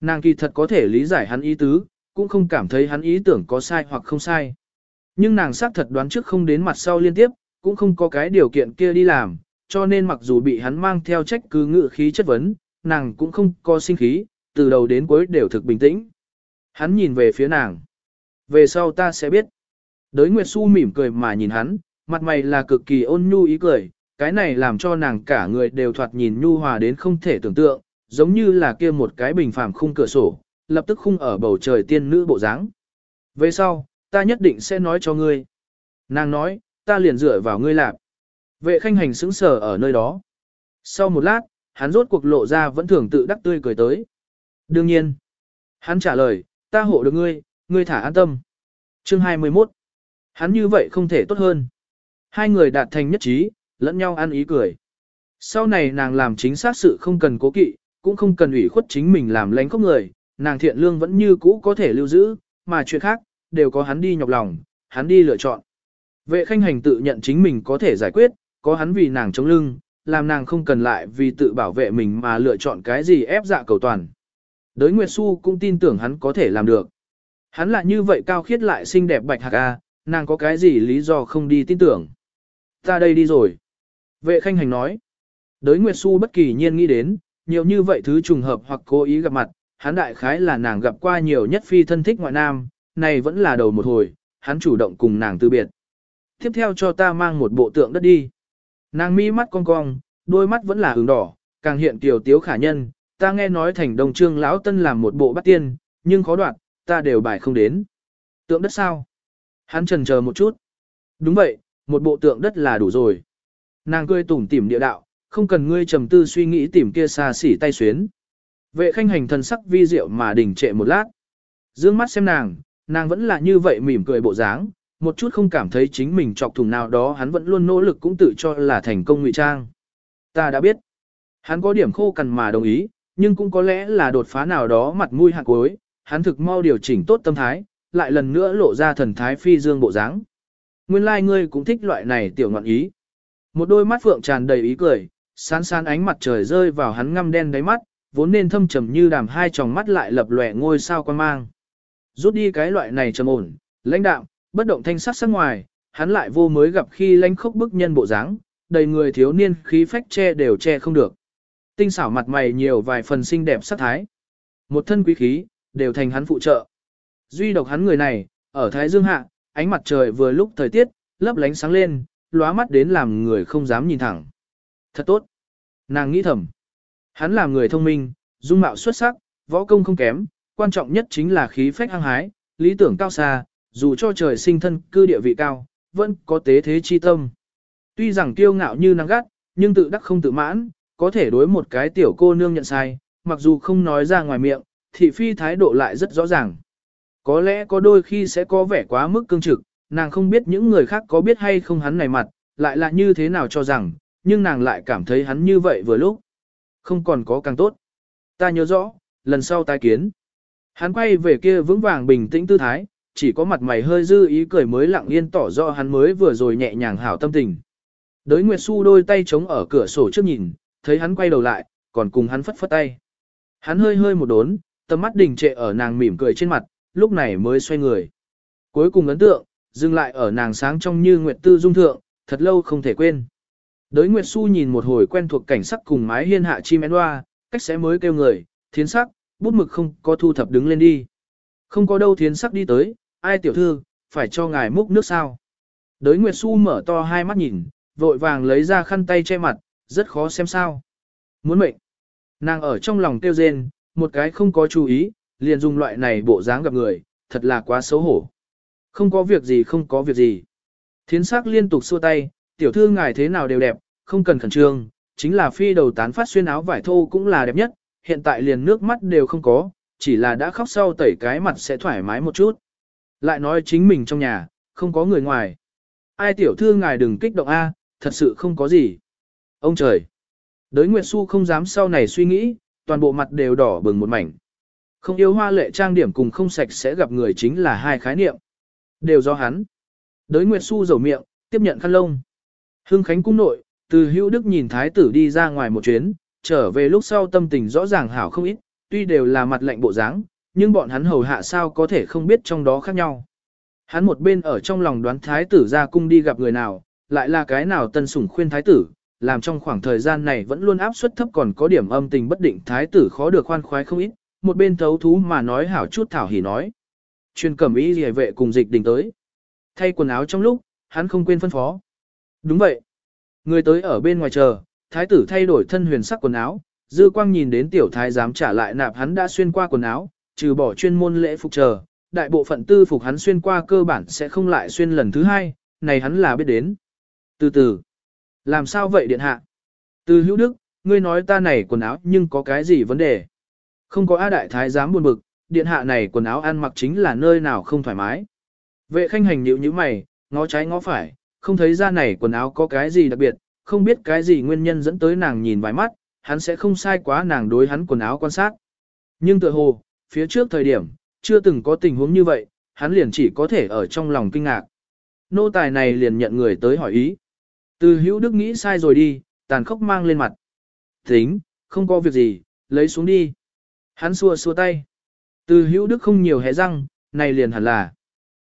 [SPEAKER 1] Nàng kỳ thật có thể lý giải hắn ý tứ, cũng không cảm thấy hắn ý tưởng có sai hoặc không sai. Nhưng nàng xác thật đoán trước không đến mặt sau liên tiếp, cũng không có cái điều kiện kia đi làm, cho nên mặc dù bị hắn mang theo trách cứ ngự khí chất vấn, nàng cũng không có sinh khí, từ đầu đến cuối đều thực bình tĩnh. Hắn nhìn về phía nàng. Về sau ta sẽ biết. Đới Nguyệt Xu mỉm cười mà nhìn hắn, mặt mày là cực kỳ ôn nhu ý cười, cái này làm cho nàng cả người đều thoạt nhìn nhu hòa đến không thể tưởng tượng, giống như là kia một cái bình phàm khung cửa sổ, lập tức khung ở bầu trời tiên nữ bộ dáng. Về sau, ta nhất định sẽ nói cho ngươi. Nàng nói, ta liền dựa vào ngươi làm. Vệ khanh hành sững sờ ở nơi đó. Sau một lát, hắn rốt cuộc lộ ra vẫn thường tự đắc tươi cười tới. Đương nhiên. Hắn trả lời, ta hộ được ngươi, ngươi thả an tâm. Chương 21. Hắn như vậy không thể tốt hơn. Hai người đạt thành nhất trí, lẫn nhau ăn ý cười. Sau này nàng làm chính xác sự không cần cố kỵ, cũng không cần ủy khuất chính mình làm lánh khóc người, nàng thiện lương vẫn như cũ có thể lưu giữ, mà chuyện khác, đều có hắn đi nhọc lòng, hắn đi lựa chọn. Vệ khanh hành tự nhận chính mình có thể giải quyết, có hắn vì nàng chống lưng, làm nàng không cần lại vì tự bảo vệ mình mà lựa chọn cái gì ép dạ cầu toàn. Đới Nguyệt Xu cũng tin tưởng hắn có thể làm được. Hắn lại như vậy cao khiết lại xinh đẹp bạch hạc a, nàng có cái gì lý do không đi tin tưởng. Ta đây đi rồi. Vệ khanh hành nói. Đới Nguyệt Xu bất kỳ nhiên nghĩ đến, nhiều như vậy thứ trùng hợp hoặc cố ý gặp mặt, hắn đại khái là nàng gặp qua nhiều nhất phi thân thích ngoại nam, này vẫn là đầu một hồi, hắn chủ động cùng nàng từ biệt. Tiếp theo cho ta mang một bộ tượng đất đi. Nàng mi mắt cong cong, đôi mắt vẫn là hướng đỏ, càng hiện tiểu tiếu khả nhân, ta nghe nói thành đồng trương lão tân làm một bộ bắt tiên, nhưng khó đoạt, ta đều bài không đến. Tượng đất sao? Hắn trần chờ một chút. Đúng vậy, một bộ tượng đất là đủ rồi. Nàng cười tủm tỉm địa đạo, không cần ngươi trầm tư suy nghĩ tìm kia xa xỉ tay xuyến. Vệ khanh hành thần sắc vi diệu mà đình trệ một lát. Dương mắt xem nàng, nàng vẫn là như vậy mỉm cười bộ dáng, một chút không cảm thấy chính mình chọc thùng nào đó hắn vẫn luôn nỗ lực cũng tự cho là thành công ngụy trang. Ta đã biết. Hắn có điểm khô cằn mà đồng ý, nhưng cũng có lẽ là đột phá nào đó mặt mũi hạt cuối, hắn thực mau điều chỉnh tốt tâm thái, lại lần nữa lộ ra thần thái phi dương bộ dáng. Nguyên lai like ngươi cũng thích loại này tiểu ngọn ý. Một đôi mắt phượng tràn đầy ý cười, sán sán ánh mặt trời rơi vào hắn ngăm đen đáy mắt, vốn nên thâm trầm như đàm hai tròng mắt lại lập lòe ngôi sao quan mang. Rút đi cái loại này trầm ổn, lãnh đạm, bất động thanh sắc sắc ngoài, hắn lại vô mới gặp khi lãnh khốc bức nhân bộ dáng, đầy người thiếu niên khí phách che đều che không được. Tinh xảo mặt mày nhiều vài phần xinh đẹp sắc thái. Một thân quý khí, đều thành hắn phụ trợ. Duy độc hắn người này, ở Thái Dương hạ, ánh mặt trời vừa lúc thời tiết, lấp lánh sáng lên, lóa mắt đến làm người không dám nhìn thẳng. Thật tốt. Nàng nghĩ thầm. Hắn là người thông minh, dung mạo xuất sắc, võ công không kém, quan trọng nhất chính là khí phách hăng hái, lý tưởng cao xa, dù cho trời sinh thân cư địa vị cao, vẫn có tế thế chi tâm. Tuy rằng kiêu ngạo như nắng gắt, nhưng tự đắc không tự mãn, có thể đối một cái tiểu cô nương nhận sai, mặc dù không nói ra ngoài miệng, thị phi thái độ lại rất rõ ràng. Có lẽ có đôi khi sẽ có vẻ quá mức cương trực, nàng không biết những người khác có biết hay không hắn này mặt, lại là như thế nào cho rằng, nhưng nàng lại cảm thấy hắn như vậy vừa lúc. Không còn có càng tốt. Ta nhớ rõ, lần sau tái kiến. Hắn quay về kia vững vàng bình tĩnh tư thái, chỉ có mặt mày hơi dư ý cười mới lặng yên tỏ rõ hắn mới vừa rồi nhẹ nhàng hảo tâm tình. Đới Nguyệt Xu đôi tay chống ở cửa sổ trước nhìn, thấy hắn quay đầu lại, còn cùng hắn phất phất tay. Hắn hơi hơi một đốn, tầm mắt đình trệ ở nàng mỉm cười trên mặt, lúc này mới xoay người. Cuối cùng ấn tượng, dừng lại ở nàng sáng trong như Nguyệt Tư Dung Thượng, thật lâu không thể quên. Đới Nguyệt Xu nhìn một hồi quen thuộc cảnh sắc cùng mái hiên hạ chim én hoa, cách sẽ mới kêu người, thiến sắc, bút mực không có thu thập đứng lên đi. Không có đâu thiến sắc đi tới, ai tiểu thư, phải cho ngài múc nước sao. Đới Nguyệt Xu mở to hai mắt nhìn, vội vàng lấy ra khăn tay che mặt, rất khó xem sao. Muốn mệnh. Nàng ở trong lòng tiêu rên, một cái không có chú ý, liền dùng loại này bộ dáng gặp người, thật là quá xấu hổ. Không có việc gì không có việc gì. Thiến sắc liên tục xua tay, tiểu thư ngài thế nào đều đẹp, không cần khẩn trương, chính là phi đầu tán phát xuyên áo vải thô cũng là đẹp nhất, hiện tại liền nước mắt đều không có, chỉ là đã khóc sau tẩy cái mặt sẽ thoải mái một chút. Lại nói chính mình trong nhà, không có người ngoài. Ai tiểu thư ngài đừng kích động a, thật sự không có gì. Ông trời! Đới Nguyệt Xu không dám sau này suy nghĩ, toàn bộ mặt đều đỏ bừng một mảnh. Không yêu hoa lệ trang điểm cùng không sạch sẽ gặp người chính là hai khái niệm. Đều do hắn. Đới Nguyệt Xu dầu miệng, tiếp nhận khăn lông. Hưng Khánh cung nội, từ hữu đức nhìn thái tử đi ra ngoài một chuyến, trở về lúc sau tâm tình rõ ràng hảo không ít, tuy đều là mặt lạnh bộ dáng, nhưng bọn hắn hầu hạ sao có thể không biết trong đó khác nhau. Hắn một bên ở trong lòng đoán thái tử ra cung đi gặp người nào, lại là cái nào tân sủng khuyên thái tử, làm trong khoảng thời gian này vẫn luôn áp suất thấp còn có điểm âm tình bất định thái tử khó được khoan khoái không ít, một bên thấu thú mà nói hảo chút thảo hỉ nói. Chuyên cẩm ý gì vệ cùng dịch đình tới. Thay quần áo trong lúc, hắn không quên phân phó. Đúng vậy. Người tới ở bên ngoài chờ, thái tử thay đổi thân huyền sắc quần áo, dư quang nhìn đến tiểu thái dám trả lại nạp hắn đã xuyên qua quần áo, trừ bỏ chuyên môn lễ phục chờ, đại bộ phận tư phục hắn xuyên qua cơ bản sẽ không lại xuyên lần thứ hai, này hắn là biết đến. Từ từ, làm sao vậy điện hạ? Từ hữu đức, ngươi nói ta này quần áo nhưng có cái gì vấn đề? Không có A đại thái dám buồn bực, điện hạ này quần áo ăn mặc chính là nơi nào không thoải mái. Vệ khanh hành nhịu như mày, ngó trái ngó phải, không thấy ra này quần áo có cái gì đặc biệt, không biết cái gì nguyên nhân dẫn tới nàng nhìn vài mắt, hắn sẽ không sai quá nàng đối hắn quần áo quan sát. Nhưng tự hồ, phía trước thời điểm, chưa từng có tình huống như vậy, hắn liền chỉ có thể ở trong lòng kinh ngạc. Nô tài này liền nhận người tới hỏi ý. Từ hữu đức nghĩ sai rồi đi, tàn khốc mang lên mặt. Tính, không có việc gì, lấy xuống đi. Hắn xua xua tay. Từ hữu đức không nhiều hé răng, này liền hẳn là.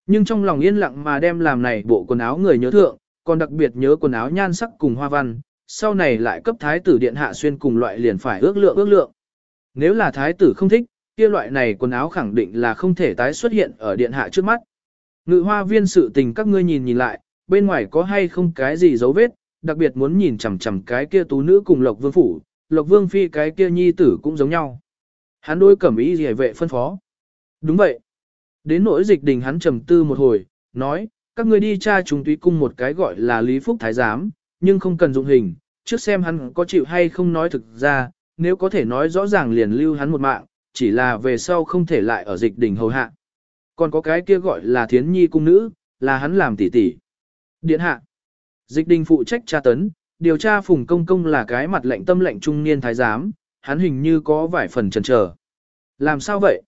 [SPEAKER 1] Nhưng trong lòng yên lặng mà đem làm này bộ quần áo người nhớ thượng, còn đặc biệt nhớ quần áo nhan sắc cùng hoa văn, sau này lại cấp thái tử điện hạ xuyên cùng loại liền phải ước lượng ước lượng. Nếu là thái tử không thích, kia loại này quần áo khẳng định là không thể tái xuất hiện ở điện hạ trước mắt. Ngự hoa viên sự tình các ngươi nhìn nhìn lại, bên ngoài có hay không cái gì dấu vết, đặc biệt muốn nhìn chằm chằm cái kia tú nữ cùng Lộc Vương phủ, Lộc Vương phi cái kia nhi tử cũng giống nhau. Hắn đôi cẩm ý gì vệ phân phó. Đúng vậy. Đến nỗi dịch đình hắn trầm tư một hồi, nói, các ngươi đi tra chúng túy cung một cái gọi là Lý Phúc Thái Giám, nhưng không cần dụng hình, trước xem hắn có chịu hay không nói thực ra, nếu có thể nói rõ ràng liền lưu hắn một mạng, chỉ là về sau không thể lại ở dịch đình hầu hạ. Còn có cái kia gọi là thiến nhi cung nữ, là hắn làm tỷ tỷ. Điện hạ. Dịch đình phụ trách tra tấn, điều tra phùng công công là cái mặt lệnh tâm lệnh trung niên thái giám, hắn hình như có vài phần chần chờ. Làm sao vậy?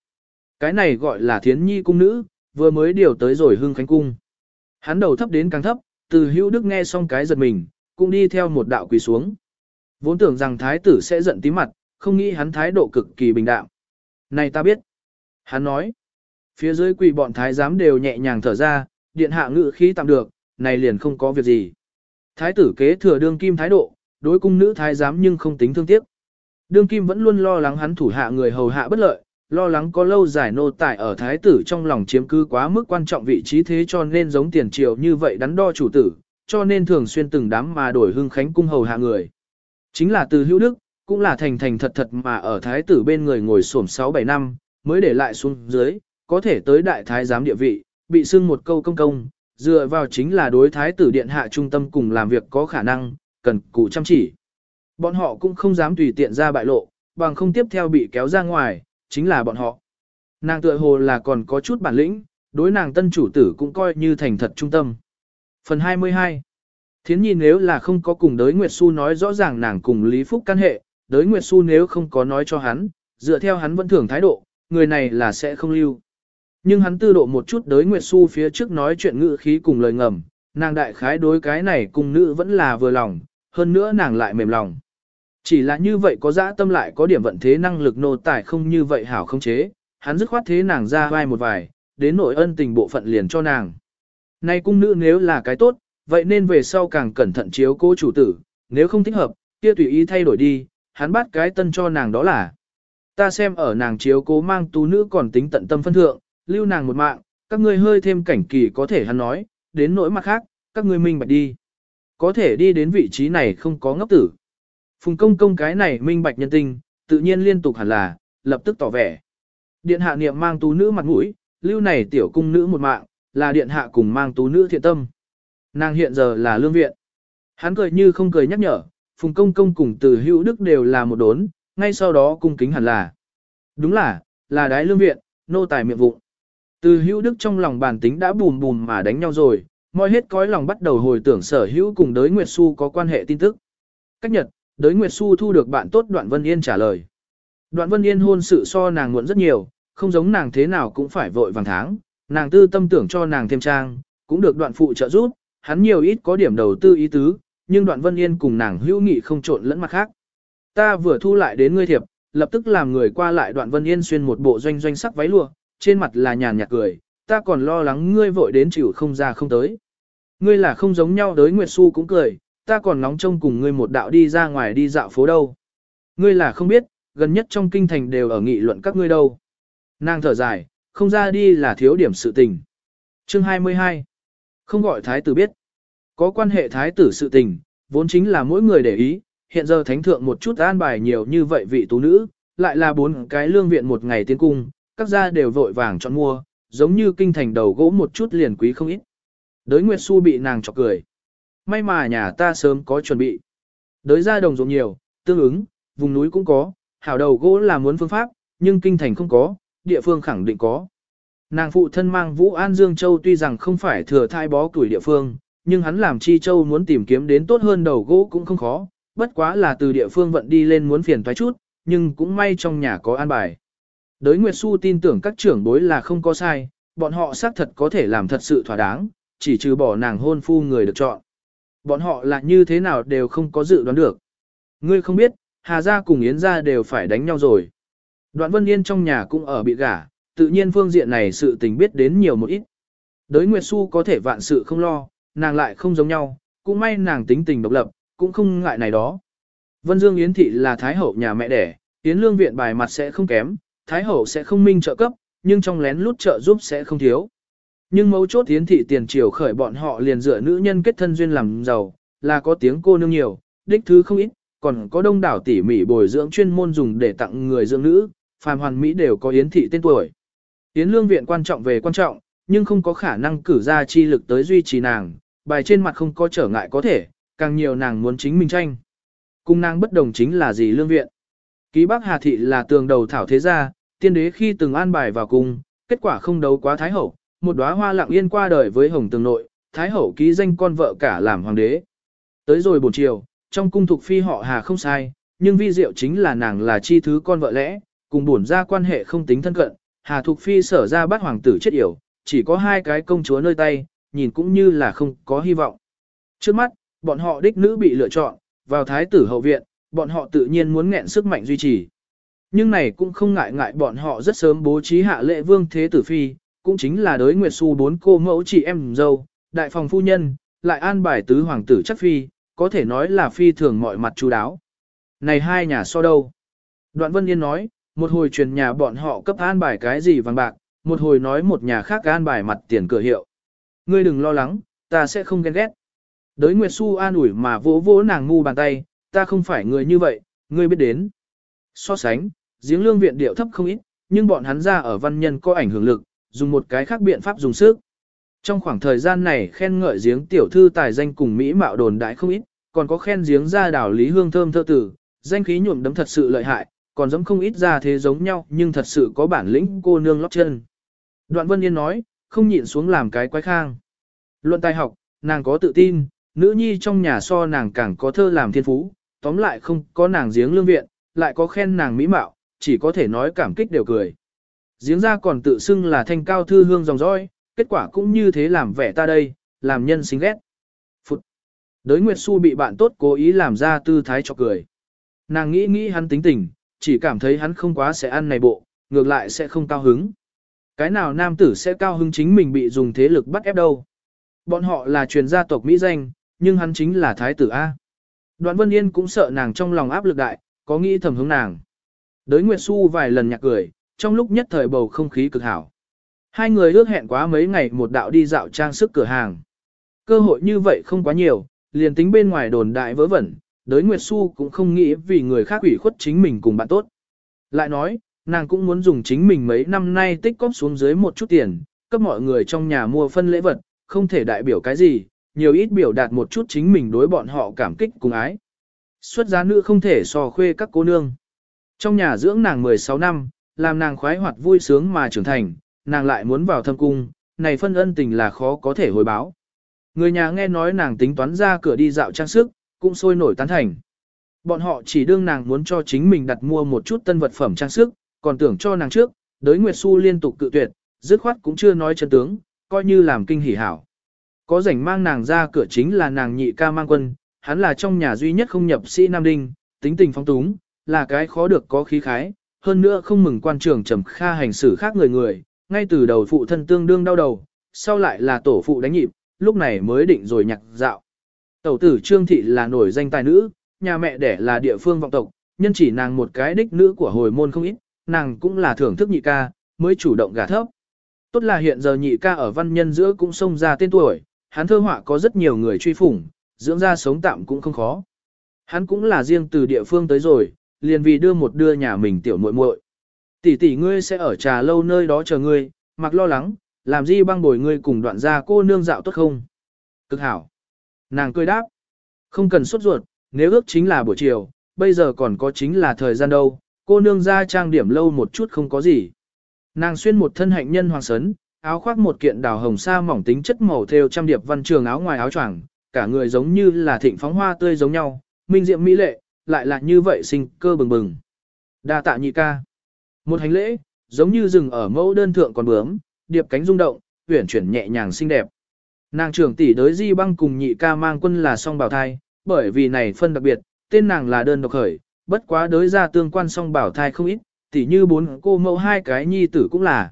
[SPEAKER 1] Cái này gọi là thiến nhi cung nữ, vừa mới điều tới rồi hưng khánh cung. Hắn đầu thấp đến càng thấp, từ hữu đức nghe xong cái giật mình, cũng đi theo một đạo quỳ xuống. Vốn tưởng rằng thái tử sẽ giận tí mặt, không nghĩ hắn thái độ cực kỳ bình đạm. Này ta biết. Hắn nói. Phía dưới quỳ bọn thái giám đều nhẹ nhàng thở ra, điện hạ ngự khí tạm được, này liền không có việc gì. Thái tử kế thừa đương kim thái độ, đối cung nữ thái giám nhưng không tính thương tiếc. Đương kim vẫn luôn lo lắng hắn thủ hạ người hầu hạ bất lợi, lo lắng có lâu dài nô tài ở thái tử trong lòng chiếm cứ quá mức quan trọng vị trí thế cho nên giống tiền triều như vậy đắn đo chủ tử, cho nên thường xuyên từng đám mà đổi hưng khánh cung hầu hạ người. Chính là từ hữu đức, cũng là thành thành thật thật mà ở thái tử bên người ngồi xổm 6-7 năm, mới để lại xuống dưới, có thể tới đại thái giám địa vị, bị xưng một câu công công, dựa vào chính là đối thái tử điện hạ trung tâm cùng làm việc có khả năng, cần cụ chăm chỉ. Bọn họ cũng không dám tùy tiện ra bại lộ, bằng không tiếp theo bị kéo ra ngoài, chính là bọn họ. Nàng tựa hồ là còn có chút bản lĩnh, đối nàng tân chủ tử cũng coi như thành thật trung tâm. Phần 22 Thiến nhìn nếu là không có cùng đới Nguyệt Xu nói rõ ràng nàng cùng Lý Phúc căn hệ, đới Nguyệt Xu nếu không có nói cho hắn, dựa theo hắn vẫn thường thái độ, người này là sẽ không lưu. Nhưng hắn tư độ một chút đới Nguyệt Xu phía trước nói chuyện ngữ khí cùng lời ngầm, nàng đại khái đối cái này cùng nữ vẫn là vừa lòng, hơn nữa nàng lại mềm lòng. Chỉ là như vậy có dã tâm lại có điểm vận thế năng lực nô tài không như vậy hảo không chế, hắn dứt khoát thế nàng ra vai một vài, đến nội ân tình bộ phận liền cho nàng. Nay cung nữ nếu là cái tốt, vậy nên về sau càng cẩn thận chiếu cố chủ tử, nếu không thích hợp, kia tùy ý thay đổi đi, hắn bắt cái tân cho nàng đó là. Ta xem ở nàng chiếu cố mang tú nữ còn tính tận tâm phân thượng, lưu nàng một mạng, các ngươi hơi thêm cảnh kỳ có thể hắn nói, đến nỗi mặt khác, các ngươi minh bạch đi. Có thể đi đến vị trí này không có ngốc tử. Phùng công công cái này minh bạch nhân tinh, tự nhiên liên tục hẳn là, lập tức tỏ vẻ. Điện hạ niệm mang tú nữ mặt mũi, lưu này tiểu cung nữ một mạng, là điện hạ cùng mang tú nữ thiện tâm. Nàng hiện giờ là lương viện. Hắn cười như không cười nhắc nhở, phùng công công cùng từ hữu đức đều là một đốn, ngay sau đó cung kính hẳn là. Đúng là, là đái lương viện, nô tài miệng vụng. Từ hữu đức trong lòng bản tính đã bùm bùm mà đánh nhau rồi, mọi hết cõi lòng bắt đầu hồi tưởng sở hữu cùng đới Nguyệt Xu có quan hệ tin tức. Cách nhật, đới Nguyệt Xu thu được bạn tốt Đoạn Vân Yên trả lời. Đoạn Vân Yên hôn sự so nàng muộn rất nhiều, không giống nàng thế nào cũng phải vội vàng tháng, nàng tư tâm tưởng cho nàng thêm trang, cũng được đoạn phụ trợ giúp, hắn nhiều ít có điểm đầu tư ý tứ, nhưng đoạn Vân Yên cùng nàng hữu nghị không trộn lẫn mặt khác. Ta vừa thu lại đến ngươi thiệp, lập tức làm người qua lại đoạn Vân Yên xuyên một bộ doanh doanh sắc váy lụa, trên mặt là nhàn nhạt cười, ta còn lo lắng ngươi vội đến chịu không ra không tới. Ngươi là không giống nhau đới Nguyệt Xu cũng cười, ta còn nóng trông cùng ngươi một đạo đi ra ngoài đi dạo phố đâu. Ngươi là không biết, gần nhất trong kinh thành đều ở nghị luận các ngươi đâu. Nàng thở dài, không ra đi là thiếu điểm sự tình. Chương 22 Không gọi thái tử biết. Có quan hệ thái tử sự tình, vốn chính là mỗi người để ý, hiện giờ thánh thượng một chút an bài nhiều như vậy vị tú nữ, lại là bốn cái lương viện một ngày tiến cung, các gia đều vội vàng chọn mua, giống như kinh thành đầu gỗ một chút liền quý không ít. Đới Nguyệt Xu bị nàng chọc cười. May mà nhà ta sớm có chuẩn bị. Đới ra đồng ruộng nhiều, tương ứng, vùng núi cũng có, hảo đầu gỗ là muốn phương pháp, nhưng kinh thành không có, địa phương khẳng định có. Nàng phụ thân mang Vũ An Dương Châu tuy rằng không phải thừa thai bó tuổi địa phương, nhưng hắn làm chi châu muốn tìm kiếm đến tốt hơn đầu gỗ cũng không khó, bất quá là từ địa phương vận đi lên muốn phiền thoái chút, nhưng cũng may trong nhà có an bài. Đới Nguyệt Xu tin tưởng các trưởng bối là không có sai, bọn họ xác thật có thể làm thật sự thỏa đáng, chỉ trừ bỏ nàng hôn phu người được chọn. Bọn họ là như thế nào đều không có dự đoán được. Ngươi không biết, Hà Gia cùng Yến Gia đều phải đánh nhau rồi. Đoạn Vân Yên trong nhà cũng ở bị gả, tự nhiên phương diện này sự tình biết đến nhiều một ít. Đới Nguyệt Xu có thể vạn sự không lo, nàng lại không giống nhau, cũng may nàng tính tình độc lập, cũng không ngại này đó. Vân Dương Yến Thị là Thái Hậu nhà mẹ đẻ, Yến Lương Viện bài mặt sẽ không kém, Thái Hậu sẽ không minh trợ cấp, nhưng trong lén lút trợ giúp sẽ không thiếu. Nhưng mấu chốt tiến Thị tiền triều khởi bọn họ liền dựa nữ nhân kết thân duyên làm giàu, là có tiếng cô nương nhiều, đích thứ không ít, còn có đông đảo tỉ mỉ bồi dưỡng chuyên môn dùng để tặng người dưỡng nữ, phàm hoàn Mỹ đều có Yến Thị tên tuổi. Yến Lương Viện quan trọng về quan trọng, nhưng không có khả năng cử ra chi lực tới duy trì nàng, bài trên mặt không có trở ngại có thể, càng nhiều nàng muốn chính mình tranh. Cung nàng bất đồng chính là gì lương viện. Ký Bắc Hà Thị là tường đầu thảo thế gia, tiên đế khi từng an bài vào cung, kết quả không đấu quá Thái Hậu, một đóa hoa lặng yên qua đời với hồng tường nội, Thái Hậu ký danh con vợ cả làm hoàng đế. Tới rồi buổi chiều, trong cung thuộc phi họ Hà không sai, nhưng vi diệu chính là nàng là chi thứ con vợ lẽ, cùng bổn ra quan hệ không tính thân cận, Hà thuộc Phi sở ra bắt hoàng tử chết yểu, chỉ có hai cái công chúa nơi tay, nhìn cũng như là không có hy vọng. Trước mắt, bọn họ đích nữ bị lựa chọn, vào thái tử hậu viện, bọn họ tự nhiên muốn nghẹn sức mạnh duy trì. Nhưng này cũng không ngại ngại bọn họ rất sớm bố trí hạ lệ vương thế tử phi, cũng chính là đới Nguyệt Su bốn cô mẫu chị em dâu, đại phòng phu nhân, lại an bài tứ hoàng tử chắc phi, có thể nói là phi thường mọi mặt chú đáo. Này hai nhà so đâu? Đoạn Vân Yên nói, một hồi truyền nhà bọn họ cấp an bài cái gì vàng bạc, một hồi nói một nhà khác an bài mặt tiền cửa hiệu. Ngươi đừng lo lắng, ta sẽ không ghen ghét. Đới Nguyệt Xu an ủi mà vỗ vỗ nàng ngu bàn tay, ta không phải người như vậy, Ngươi biết đến. So sánh, giếng lương viện điệu thấp không ít, nhưng bọn hắn ra ở văn nhân có ảnh hưởng lực, dùng một cái khác biện pháp dùng sức. Trong khoảng thời gian này khen ngợi giếng tiểu thư tài danh cùng Mỹ mạo đồn đại không ít, còn có khen giếng ra đảo lý hương thơm thơ tử, danh khí nhuộm đấm thật sự lợi hại, còn giống không ít ra thế giống nhau nhưng thật sự có bản lĩnh cô nương lót chân. Đoạn Vân Yên nói, không nhịn xuống làm cái quái khang. Luận tài học, nàng có tự tin, nữ nhi trong nhà so nàng càng có thơ làm thiên phú, tóm lại không có nàng giếng lương viện, lại có khen nàng mỹ mạo, chỉ có thể nói cảm kích đều cười. Giếng ra còn tự xưng là thanh cao thư hương dòng dõi, kết quả cũng như thế làm vẻ ta đây, làm nhân xinh ghét. Phụt! Đới Nguyệt Xu bị bạn tốt cố ý làm ra tư thái cho cười. Nàng nghĩ nghĩ hắn tính tình, chỉ cảm thấy hắn không quá sẽ ăn này bộ, ngược lại sẽ không cao hứng. Cái nào nam tử sẽ cao hứng chính mình bị dùng thế lực bắt ép đâu. Bọn họ là truyền gia tộc Mỹ danh, nhưng hắn chính là thái tử A. Đoạn Vân Yên cũng sợ nàng trong lòng áp lực đại, có nghĩ thầm hướng nàng. Đới Nguyệt Xu vài lần nhạc cười, trong lúc nhất thời bầu không khí cực hảo. Hai người ước hẹn quá mấy ngày một đạo đi dạo trang sức cửa hàng. Cơ hội như vậy không quá nhiều, liền tính bên ngoài đồn đại vớ vẩn, đới Nguyệt Xu cũng không nghĩ vì người khác ủy khuất chính mình cùng bạn tốt. Lại nói, nàng cũng muốn dùng chính mình mấy năm nay tích cóp xuống dưới một chút tiền, cấp mọi người trong nhà mua phân lễ vật, không thể đại biểu cái gì, nhiều ít biểu đạt một chút chính mình đối bọn họ cảm kích cùng ái. Xuất giá nữ không thể so khuê các cô nương. Trong nhà dưỡng nàng 16 năm, làm nàng khoái hoạt vui sướng mà trưởng thành, nàng lại muốn vào thâm cung, này phân ân tình là khó có thể hồi báo. Người nhà nghe nói nàng tính toán ra cửa đi dạo trang sức, cũng sôi nổi tán thành. Bọn họ chỉ đương nàng muốn cho chính mình đặt mua một chút tân vật phẩm trang sức, còn tưởng cho nàng trước, đới Nguyệt Xu liên tục cự tuyệt, dứt khoát cũng chưa nói chân tướng, coi như làm kinh hỉ hảo. Có rảnh mang nàng ra cửa chính là nàng nhị ca mang quân, hắn là trong nhà duy nhất không nhập sĩ Nam Đinh, tính tình phong túng, là cái khó được có khí khái, hơn nữa không mừng quan trường trầm kha hành xử khác người người, ngay từ đầu phụ thân tương đương đau đầu, sau lại là tổ phụ đánh nhịp, lúc này mới định rồi nhạc dạo. Tẩu tử Trương Thị là nổi danh tài nữ, nhà mẹ đẻ là địa phương vọng tộc, nhân chỉ nàng một cái đích nữ của hồi môn không ít, nàng cũng là thưởng thức nhị ca, mới chủ động gả thấp. Tốt là hiện giờ nhị ca ở văn nhân giữa cũng xông ra tên tuổi, hắn thơ họa có rất nhiều người truy phủng, dưỡng ra sống tạm cũng không khó. Hắn cũng là riêng từ địa phương tới rồi, liền vì đưa một đưa nhà mình tiểu muội muội. Tỷ tỷ ngươi sẽ ở trà lâu nơi đó chờ ngươi, mặc lo lắng, làm gì băng bồi ngươi cùng đoạn gia cô nương dạo tốt không? Cực hảo. Nàng cười đáp. Không cần sốt ruột, nếu ước chính là buổi chiều, bây giờ còn có chính là thời gian đâu, cô nương ra trang điểm lâu một chút không có gì. Nàng xuyên một thân hạnh nhân hoàng sấn, áo khoác một kiện đào hồng sa mỏng tính chất màu theo trăm điệp văn trường áo ngoài áo choàng, cả người giống như là thịnh phóng hoa tươi giống nhau, minh diệm mỹ lệ, lại là như vậy sinh cơ bừng bừng. Đa tạ nhị ca. Một hành lễ, giống như rừng ở mẫu đơn thượng còn bướm, điệp cánh rung động, uyển chuyển nhẹ nhàng xinh đẹp. Nàng trưởng tỷ đới di băng cùng nhị ca mang quân là song bảo thai, bởi vì này phân đặc biệt, tên nàng là đơn độc khởi, bất quá đới ra tương quan song bảo thai không ít, tỷ như bốn cô mẫu hai cái nhi tử cũng là.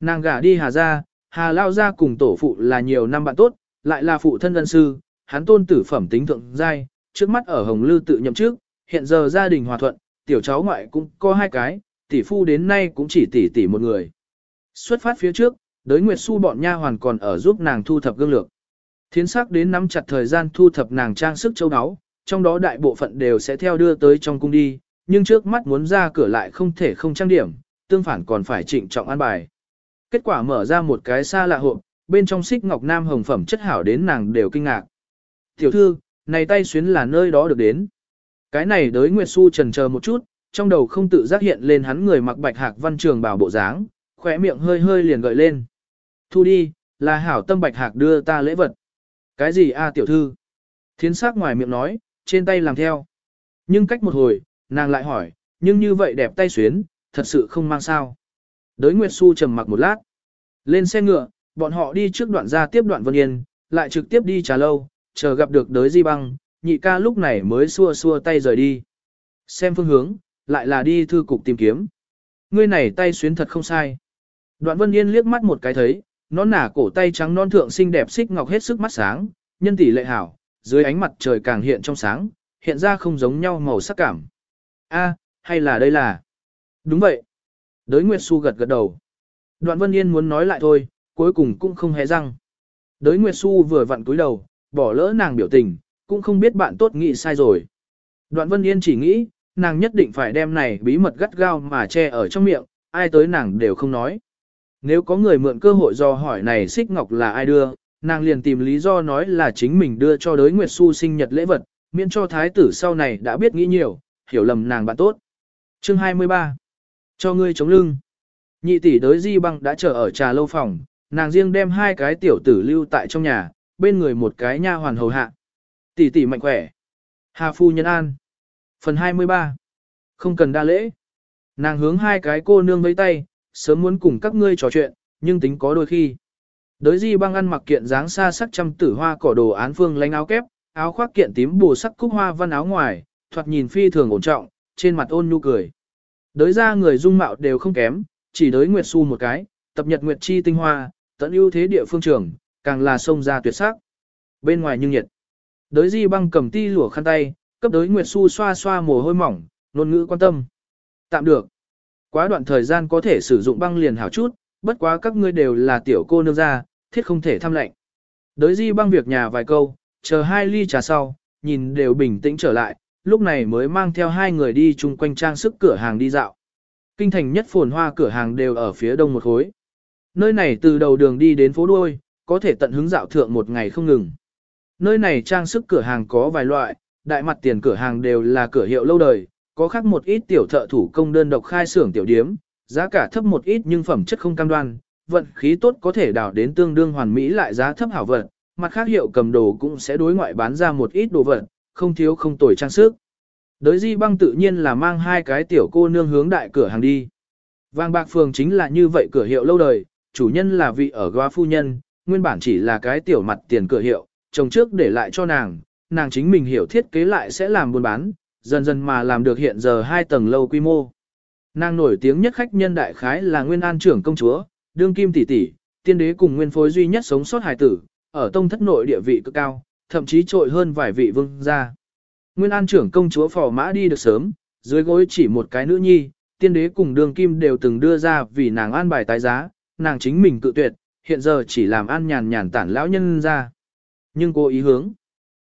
[SPEAKER 1] Nàng gả đi Hà gia, Hà lao gia cùng tổ phụ là nhiều năm bạn tốt, lại là phụ thân ân sư, hắn tôn tử phẩm tính thượng giai, trước mắt ở Hồng Lư tự nhậm trước, hiện giờ gia đình hòa thuận, tiểu cháu ngoại cũng có hai cái, tỷ phu đến nay cũng chỉ tỷ tỷ một người. Xuất phát phía trước, đới Nguyệt Xu bọn nha hoàn còn ở giúp nàng thu thập gương lược. Thiến sắc đến nắm chặt thời gian thu thập nàng trang sức châu áo, trong đó đại bộ phận đều sẽ theo đưa tới trong cung đi, nhưng trước mắt muốn ra cửa lại không thể không trang điểm, tương phản còn phải trịnh trọng an bài. Kết quả mở ra một cái xa lạ hộp, bên trong xích ngọc nam hồng phẩm chất hảo đến nàng đều kinh ngạc. Tiểu thư, này tay xuyến là nơi đó được đến. Cái này đới Nguyệt Xu trần chờ một chút, trong đầu không tự giác hiện lên hắn người mặc bạch hạc văn trường bảo bộ dáng, khỏe miệng hơi hơi liền gợi lên. Thu đi, là hảo tâm bạch hạc đưa ta lễ vật. Cái gì a tiểu thư? Thiến sắc ngoài miệng nói, trên tay làm theo. Nhưng cách một hồi, nàng lại hỏi, nhưng như vậy đẹp tay xuyến, thật sự không mang sao. Đới Nguyệt Xu trầm mặc một lát. Lên xe ngựa, bọn họ đi trước đoạn ra tiếp đoạn Vân Yên, lại trực tiếp đi trà lâu, chờ gặp được đới di băng, nhị ca lúc này mới xua xua tay rời đi. Xem phương hướng, lại là đi thư cục tìm kiếm. Ngươi này tay xuyến thật không sai. Đoạn Vân Yên liếc mắt một cái thấy, nó nả cổ tay trắng non thượng xinh đẹp xích ngọc hết sức mắt sáng, nhân tỷ lệ hảo, dưới ánh mặt trời càng hiện trong sáng, hiện ra không giống nhau màu sắc cảm. A, hay là đây là? Đúng vậy. Đới Nguyệt Xu gật gật đầu. Đoạn Vân Yên muốn nói lại thôi, cuối cùng cũng không hé răng. Đới Nguyệt Xu vừa vặn cúi đầu, bỏ lỡ nàng biểu tình, cũng không biết bạn tốt nghĩ sai rồi. Đoạn Vân Yên chỉ nghĩ, nàng nhất định phải đem này bí mật gắt gao mà che ở trong miệng, ai tới nàng đều không nói. Nếu có người mượn cơ hội do hỏi này xích ngọc là ai đưa, nàng liền tìm lý do nói là chính mình đưa cho đới Nguyệt Xu sinh nhật lễ vật, miễn cho thái tử sau này đã biết nghĩ nhiều, hiểu lầm nàng bạn tốt. Chương 23 Cho ngươi chống lưng Nhị tỷ đới di băng đã chờ ở trà lâu phòng, nàng riêng đem hai cái tiểu tử lưu tại trong nhà, bên người một cái nha hoàn hầu hạ. Tỷ tỷ mạnh khỏe. Hà phu nhân an. Phần 23 Không cần đa lễ. Nàng hướng hai cái cô nương với tay, sớm muốn cùng các ngươi trò chuyện, nhưng tính có đôi khi. Đới di băng ăn mặc kiện dáng xa sắc trăm tử hoa cỏ đồ án phương lánh áo kép, áo khoác kiện tím bù sắc cúc hoa văn áo ngoài, thoạt nhìn phi thường ổn trọng, trên mặt ôn nhu cười. Đới ra người dung mạo đều không kém, chỉ đới Nguyệt Xu một cái, tập nhật Nguyệt Chi tinh hoa, tận ưu thế địa phương trường, càng là sông ra tuyệt sắc. Bên ngoài nhưng nhiệt. Đới di băng cầm ti lụa khăn tay, cấp đới Nguyệt Xu xoa xoa mồ hôi mỏng, nôn ngữ quan tâm. Tạm được. Quá đoạn thời gian có thể sử dụng băng liền hảo chút, bất quá các ngươi đều là tiểu cô nương ra, thiết không thể tham lệnh. Đới di băng việc nhà vài câu, chờ hai ly trà sau, nhìn đều bình tĩnh trở lại, lúc này mới mang theo hai người đi chung quanh trang sức cửa hàng đi dạo. Kinh thành nhất phồn hoa cửa hàng đều ở phía đông một khối. Nơi này từ đầu đường đi đến phố đuôi, có thể tận hứng dạo thượng một ngày không ngừng. Nơi này trang sức cửa hàng có vài loại, đại mặt tiền cửa hàng đều là cửa hiệu lâu đời, có khác một ít tiểu thợ thủ công đơn độc khai xưởng tiểu điếm, giá cả thấp một ít nhưng phẩm chất không cam đoan, vận khí tốt có thể đào đến tương đương hoàn mỹ lại giá thấp hảo vận, mặt khác hiệu cầm đồ cũng sẽ đối ngoại bán ra một ít đồ vật, không thiếu không tồi trang sức. Đới di băng tự nhiên là mang hai cái tiểu cô nương hướng đại cửa hàng đi. Vàng bạc phường chính là như vậy cửa hiệu lâu đời, chủ nhân là vị ở góa phu nhân, nguyên bản chỉ là cái tiểu mặt tiền cửa hiệu, chồng trước để lại cho nàng, nàng chính mình hiểu thiết kế lại sẽ làm buôn bán, dần dần mà làm được hiện giờ hai tầng lâu quy mô. Nàng nổi tiếng nhất khách nhân đại khái là nguyên an trưởng công chúa, đương kim tỷ tỷ, tiên đế cùng nguyên phối duy nhất sống sót hài tử, ở tông thất nội địa vị cực cao, thậm chí trội hơn vài vị vương gia. Nguyên an trưởng công chúa phò mã đi được sớm, dưới gối chỉ một cái nữ nhi, tiên đế cùng đường kim đều từng đưa ra vì nàng an bài tái giá, nàng chính mình cự tuyệt, hiện giờ chỉ làm an nhàn nhàn tản lão nhân ra. Nhưng cô ý hướng.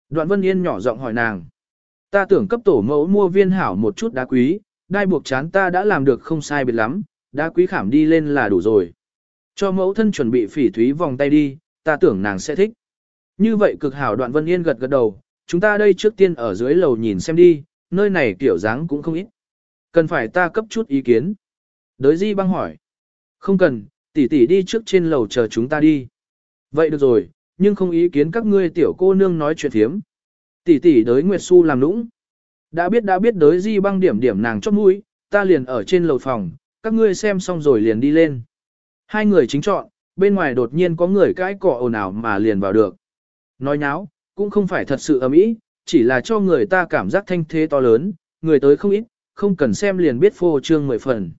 [SPEAKER 1] Đoạn Vân Yên nhỏ giọng hỏi nàng. Ta tưởng cấp tổ mẫu mua viên hảo một chút đá quý, đai buộc chán ta đã làm được không sai biệt lắm, đá quý khảm đi lên là đủ rồi. Cho mẫu thân chuẩn bị phỉ thúy vòng tay đi, ta tưởng nàng sẽ thích. Như vậy cực hảo đoạn Vân Yên gật gật đầu, chúng ta đây trước tiên ở dưới lầu nhìn xem đi, nơi này kiểu dáng cũng không ít. Cần phải ta cấp chút ý kiến. Đới di băng hỏi. Không cần, tỷ tỷ đi trước trên lầu chờ chúng ta đi. Vậy được rồi, nhưng không ý kiến các ngươi tiểu cô nương nói chuyện thiếm. Tỷ tỷ đới Nguyệt Xu làm nũng. Đã biết đã biết đới di băng điểm điểm nàng chót mũi, ta liền ở trên lầu phòng, các ngươi xem xong rồi liền đi lên. Hai người chính chọn, bên ngoài đột nhiên có người cãi cọ ồn ào mà liền vào được. Nói nháo, cũng không phải thật sự ầm ĩ, chỉ là cho người ta cảm giác thanh thế to lớn, người tới không ít, không cần xem liền biết phô trương mười phần.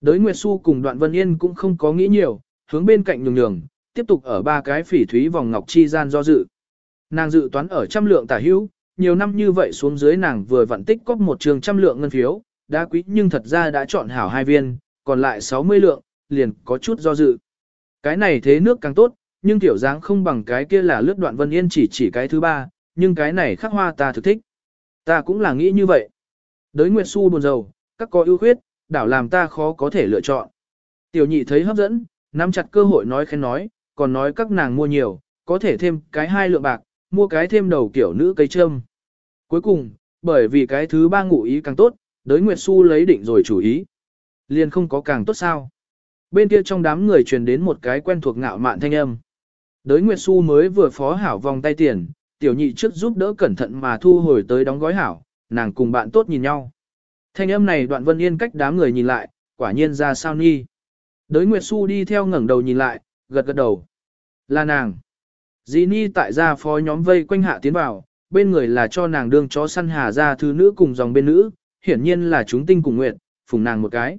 [SPEAKER 1] Đới Nguyệt Xu cùng Đoạn Vân Yên cũng không có nghĩ nhiều, hướng bên cạnh nhường nhường, tiếp tục ở ba cái phỉ thúy vòng ngọc chi gian do dự. Nàng dự toán ở trăm lượng tả hữu, nhiều năm như vậy xuống dưới nàng vừa vận tích có một trường trăm lượng ngân phiếu, đã quý nhưng thật ra đã chọn hảo hai viên, còn lại 60 lượng, liền có chút do dự. Cái này thế nước càng tốt, nhưng tiểu dáng không bằng cái kia là lướt đoạn vân yên chỉ chỉ cái thứ ba, nhưng cái này khắc hoa ta thực thích. Ta cũng là nghĩ như vậy. Đới Nguyệt Xu buồn rầu, các có ưu khuyết, đảo làm ta khó có thể lựa chọn. Tiểu nhị thấy hấp dẫn, nắm chặt cơ hội nói khen nói, còn nói các nàng mua nhiều, có thể thêm cái hai lượng bạc, mua cái thêm đầu kiểu nữ cây trâm. Cuối cùng, bởi vì cái thứ ba ngụ ý càng tốt, đới Nguyệt Xu lấy định rồi chủ ý. Liền không có càng tốt sao. Bên kia trong đám người truyền đến một cái quen thuộc ngạo mạn thanh âm. Đới Nguyệt Xu mới vừa phó hảo vòng tay tiền, tiểu nhị trước giúp đỡ cẩn thận mà thu hồi tới đóng gói hảo, nàng cùng bạn tốt nhìn nhau. Thanh âm này đoạn vân yên cách đám người nhìn lại, quả nhiên ra sao nghi. Đới Nguyệt Xu đi theo ngẩng đầu nhìn lại, gật gật đầu. Là nàng. Dĩ Ni tại gia phó nhóm vây quanh hạ tiến vào, bên người là cho nàng đương chó săn hà ra thứ nữ cùng dòng bên nữ, hiển nhiên là chúng tinh cùng nguyện, phùng nàng một cái.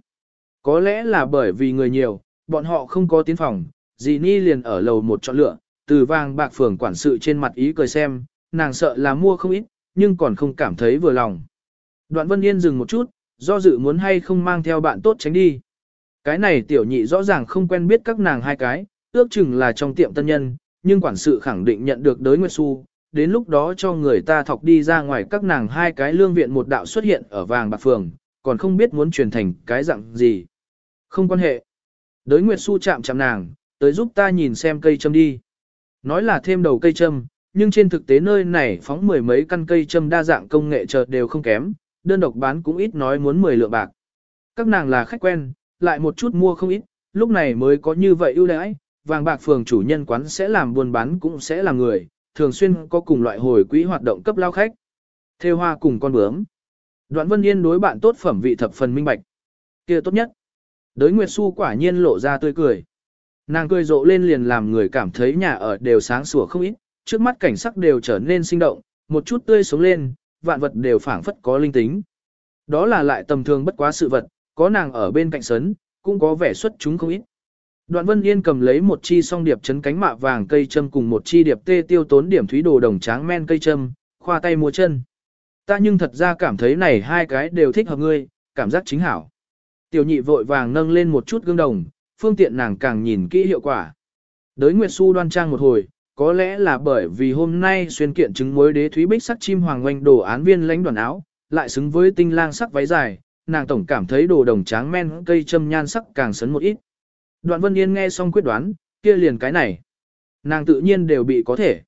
[SPEAKER 1] Có lẽ là bởi vì người nhiều, bọn họ không có tiến phòng, dì Ni liền ở lầu một chọn lựa, từ vàng bạc phường quản sự trên mặt ý cười xem, nàng sợ là mua không ít, nhưng còn không cảm thấy vừa lòng. Đoạn Vân Yên dừng một chút, do dự muốn hay không mang theo bạn tốt tránh đi. Cái này tiểu nhị rõ ràng không quen biết các nàng hai cái, ước chừng là trong tiệm tân nhân, nhưng quản sự khẳng định nhận được đới Nguyệt Xu, đến lúc đó cho người ta thọc đi ra ngoài các nàng hai cái lương viện một đạo xuất hiện ở vàng bạc phường, còn không biết muốn truyền thành cái dạng gì. Không quan hệ. Đới Nguyệt Xu chạm chạm nàng, tới giúp ta nhìn xem cây châm đi. Nói là thêm đầu cây châm, nhưng trên thực tế nơi này phóng mười mấy căn cây châm đa dạng công nghệ chợt đều không kém, đơn độc bán cũng ít nói muốn 10 lượng bạc. Các nàng là khách quen, lại một chút mua không ít, lúc này mới có như vậy ưu đãi, vàng bạc phường chủ nhân quán sẽ làm buôn bán cũng sẽ là người, thường xuyên có cùng loại hồi quỹ hoạt động cấp lao khách. Theo hoa cùng con bướm. Đoạn Vân Yên đối bạn tốt phẩm vị thập phần minh bạch. kia tốt nhất. Đới Nguyệt Xu quả nhiên lộ ra tươi cười. Nàng cười rộ lên liền làm người cảm thấy nhà ở đều sáng sủa không ít, trước mắt cảnh sắc đều trở nên sinh động, một chút tươi sống lên, vạn vật đều phảng phất có linh tính. Đó là lại tầm thường bất quá sự vật, có nàng ở bên cạnh sấn, cũng có vẻ xuất chúng không ít. Đoạn Vân Yên cầm lấy một chi song điệp chấn cánh mạ vàng cây châm cùng một chi điệp tê tiêu tốn điểm thúy đồ đồng tráng men cây châm, khoa tay múa chân. Ta nhưng thật ra cảm thấy này hai cái đều thích hợp ngươi, cảm giác chính hảo. Tiểu nhị vội vàng nâng lên một chút gương đồng, phương tiện nàng càng nhìn kỹ hiệu quả. Đới Nguyệt Xu đoan trang một hồi, có lẽ là bởi vì hôm nay xuyên kiện chứng mối đế thúy bích sắc chim hoàng oanh đồ án viên lãnh đoàn áo, lại xứng với tinh lang sắc váy dài, nàng tổng cảm thấy đồ đồng tráng men cây châm nhan sắc càng sấn một ít. Đoạn Vân Yên nghe xong quyết đoán, kia liền cái này. Nàng tự nhiên đều bị có thể.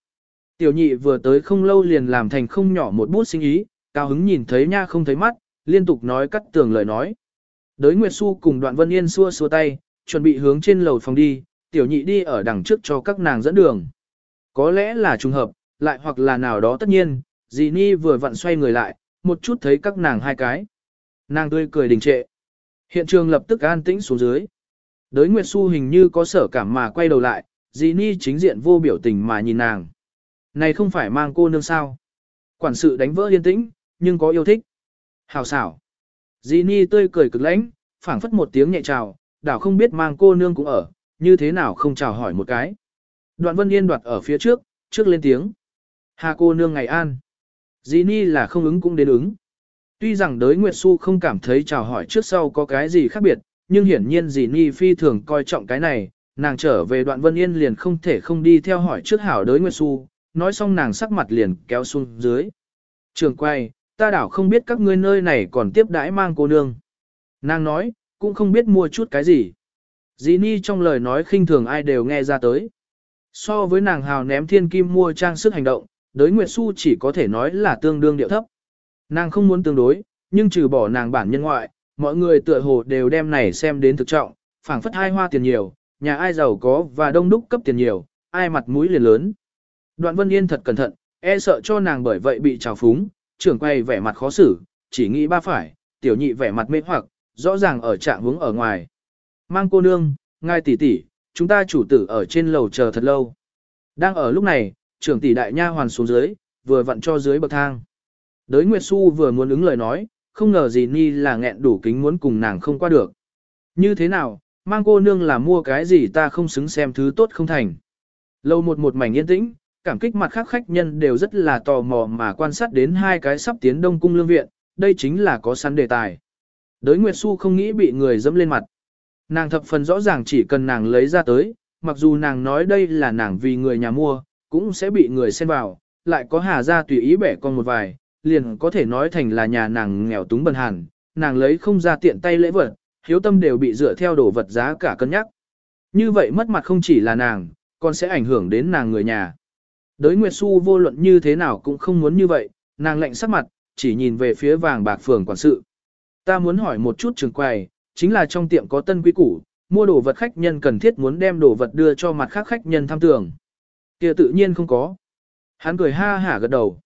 [SPEAKER 1] Tiểu nhị vừa tới không lâu liền làm thành không nhỏ một bút sinh ý, cao hứng nhìn thấy nha không thấy mắt, liên tục nói cắt tường lời nói. Đới Nguyệt Xu cùng Đoạn Vân Yên xua xua tay, chuẩn bị hướng trên lầu phòng đi, tiểu nhị đi ở đằng trước cho các nàng dẫn đường. Có lẽ là trùng hợp, lại hoặc là nào đó tất nhiên, dì Ni vừa vặn xoay người lại, một chút thấy các nàng hai cái. Nàng tươi cười đình trệ. Hiện trường lập tức an tĩnh xuống dưới. Đới Nguyệt Xu hình như có sở cảm mà quay đầu lại, dì Ni chính diện vô biểu tình mà nhìn nàng. Này không phải mang cô nương sao. Quản sự đánh vỡ yên tĩnh, nhưng có yêu thích. Hào xảo. Dì Ni tươi cười cực lãnh, phảng phất một tiếng nhẹ chào, đảo không biết mang cô nương cũng ở, như thế nào không chào hỏi một cái. Đoạn Vân Yên đoạt ở phía trước, trước lên tiếng. Hà cô nương ngày an. Dĩ Ni là không ứng cũng đến ứng. Tuy rằng đới Nguyệt Xu không cảm thấy chào hỏi trước sau có cái gì khác biệt, nhưng hiển nhiên Dĩ Ni phi thường coi trọng cái này, nàng trở về đoạn Vân Yên liền không thể không đi theo hỏi trước hảo đới Nguyệt Xu, nói xong nàng sắc mặt liền kéo xuống dưới. Trường quay, ta đảo không biết các ngươi nơi này còn tiếp đãi mang cô nương. Nàng nói, cũng không biết mua chút cái gì. Dĩ Ni trong lời nói khinh thường ai đều nghe ra tới. So với nàng hào ném thiên kim mua trang sức hành động, đới Nguyệt Xu chỉ có thể nói là tương đương điệu thấp. Nàng không muốn tương đối, nhưng trừ bỏ nàng bản nhân ngoại, mọi người tựa hồ đều đem này xem đến thực trọng, phảng phất hai hoa tiền nhiều, nhà ai giàu có và đông đúc cấp tiền nhiều, ai mặt mũi liền lớn. Đoạn Vân Yên thật cẩn thận, e sợ cho nàng bởi vậy bị trào phúng, trưởng quay vẻ mặt khó xử, chỉ nghĩ ba phải, tiểu nhị vẻ mặt mê hoặc, rõ ràng ở trạng hướng ở ngoài. Mang cô nương, ngài tỷ tỷ, chúng ta chủ tử ở trên lầu chờ thật lâu. Đang ở lúc này, trưởng tỷ đại nha hoàn xuống dưới, vừa vặn cho dưới bậc thang. Đới Nguyệt Xu vừa muốn ứng lời nói, không ngờ gì Ni là nghẹn đủ kính muốn cùng nàng không qua được. Như thế nào, mang cô nương là mua cái gì ta không xứng xem thứ tốt không thành. Lâu một một mảnh yên tĩnh, cảm kích mặt khác khách nhân đều rất là tò mò mà quan sát đến hai cái sắp tiến đông cung lương viện, đây chính là có sẵn đề tài. Đới Nguyệt Xu không nghĩ bị người dẫm lên mặt. Nàng thập phần rõ ràng chỉ cần nàng lấy ra tới, mặc dù nàng nói đây là nàng vì người nhà mua, cũng sẽ bị người xen vào, lại có hà ra tùy ý bẻ con một vài, liền có thể nói thành là nhà nàng nghèo túng bần hàn, nàng lấy không ra tiện tay lễ vật, hiếu tâm đều bị dựa theo đồ vật giá cả cân nhắc. Như vậy mất mặt không chỉ là nàng, còn sẽ ảnh hưởng đến nàng người nhà. Đới Nguyệt Xu vô luận như thế nào cũng không muốn như vậy, nàng lạnh sắc mặt, chỉ nhìn về phía vàng bạc phường quản sự. Ta muốn hỏi một chút trường quầy, chính là trong tiệm có tân quý củ, mua đồ vật khách nhân cần thiết muốn đem đồ vật đưa cho mặt khác khách nhân tham tưởng. kia tự nhiên không có. Hắn cười ha hả gật đầu.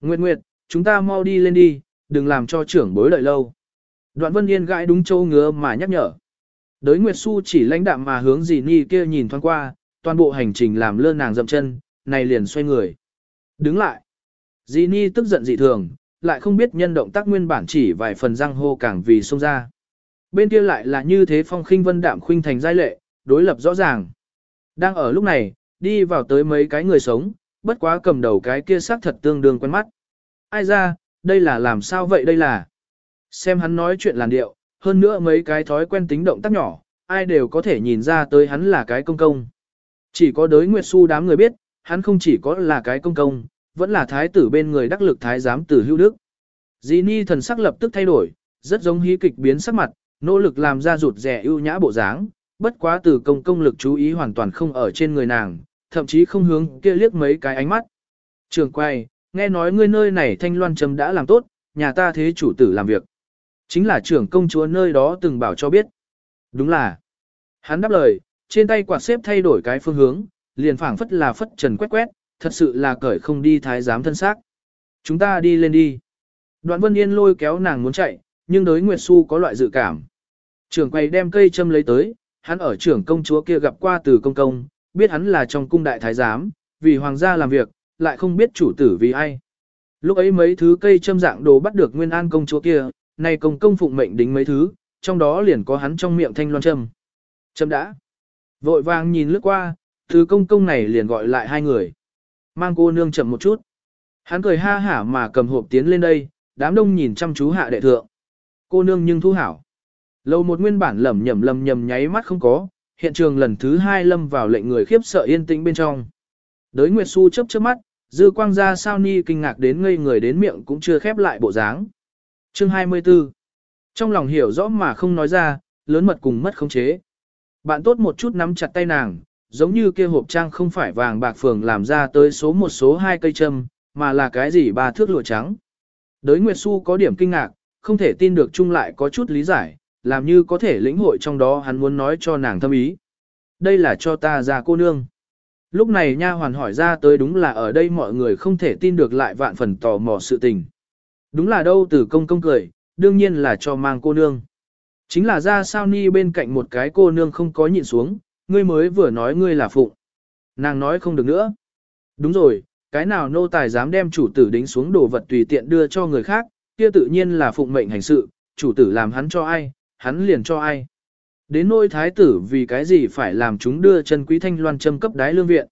[SPEAKER 1] Nguyệt Nguyệt, chúng ta mau đi lên đi, đừng làm cho trưởng bối đợi lâu. Đoạn Vân Yên gãi đúng châu ngứa mà nhắc nhở. Đới Nguyệt Xu chỉ lãnh đạm mà hướng dì Ni kia nhìn thoáng qua, toàn bộ hành trình làm lơ nàng dậm chân, này liền xoay người. Đứng lại. Dì Ni tức giận dị thường, lại không biết nhân động tác nguyên bản chỉ vài phần răng hô càng vì xông ra. Bên kia lại là như thế phong khinh vân đạm khuynh thành giai lệ, đối lập rõ ràng. Đang ở lúc này, đi vào tới mấy cái người sống, bất quá cầm đầu cái kia sắc thật tương đương quen mắt. Ai ra, đây là làm sao vậy đây là? Xem hắn nói chuyện làn điệu, hơn nữa mấy cái thói quen tính động tác nhỏ, ai đều có thể nhìn ra tới hắn là cái công công. Chỉ có đới Nguyệt Xu đám người biết, hắn không chỉ có là cái công công, vẫn là thái tử bên người đắc lực thái giám tử hữu đức. Dì Ni thần sắc lập tức thay đổi, rất giống hí kịch biến sắc mặt, nỗ lực làm ra rụt rẻ ưu nhã bộ dáng, bất quá từ công công lực chú ý hoàn toàn không ở trên người nàng, thậm chí không hướng kia liếc mấy cái ánh mắt. Trường quay, nghe nói ngươi nơi này thanh loan trầm đã làm tốt, nhà ta thế chủ tử làm việc. Chính là trưởng công chúa nơi đó từng bảo cho biết. Đúng là. Hắn đáp lời, trên tay quạt xếp thay đổi cái phương hướng, liền phảng phất là phất trần quét quét, thật sự là cởi không đi thái giám thân xác. Chúng ta đi lên đi. Đoạn Vân Yên lôi kéo nàng muốn chạy, nhưng đối Nguyệt Xu có loại dự cảm. Trưởng quầy đem cây châm lấy tới, hắn ở trưởng công chúa kia gặp qua từ công công, biết hắn là trong cung đại thái giám, vì hoàng gia làm việc, lại không biết chủ tử vì ai. Lúc ấy mấy thứ cây châm dạng đồ bắt được nguyên an công chúa kia, nay công công phụng mệnh đính mấy thứ, trong đó liền có hắn trong miệng thanh loan châm. Châm đã. Vội vàng nhìn lướt qua, từ công công này liền gọi lại hai người. Mang cô nương chậm một chút. Hắn cười ha hả mà cầm hộp tiến lên đây, đám đông nhìn chăm chú hạ đệ thượng. Cô nương nhưng thu hảo. Lâu một nguyên bản lầm nhầm lầm nhầm nháy mắt không có, hiện trường lần thứ hai lâm vào lệnh người khiếp sợ yên tĩnh bên trong. Đới Nguyệt Xu chớp chớp mắt, dư quang ra sao ni kinh ngạc đến ngây người đến miệng cũng chưa khép lại bộ dáng. Chương 24 Trong lòng hiểu rõ mà không nói ra, lớn mật cùng mất khống chế. Bạn tốt một chút nắm chặt tay nàng, giống như kia hộp trang không phải vàng bạc phường làm ra tới số một số hai cây châm, mà là cái gì ba thước lụa trắng. Đới Nguyệt Xu có điểm kinh ngạc, không thể tin được chung lại có chút lý giải, làm như có thể lĩnh hội trong đó hắn muốn nói cho nàng thâm ý. Đây là cho ta ra cô nương. Lúc này nha hoàn hỏi ra tới đúng là ở đây mọi người không thể tin được lại vạn phần tò mò sự tình. Đúng là đâu từ công công cười, đương nhiên là cho mang cô nương. Chính là ra sao ni bên cạnh một cái cô nương không có nhịn xuống, ngươi mới vừa nói ngươi là phụng. Nàng nói không được nữa. Đúng rồi, cái nào nô tài dám đem chủ tử đính xuống đồ vật tùy tiện đưa cho người khác, kia tự nhiên là phụng mệnh hành sự, chủ tử làm hắn cho ai, hắn liền cho ai. Đến nôi thái tử vì cái gì phải làm chúng đưa chân quý thanh loan châm cấp đái lương viện.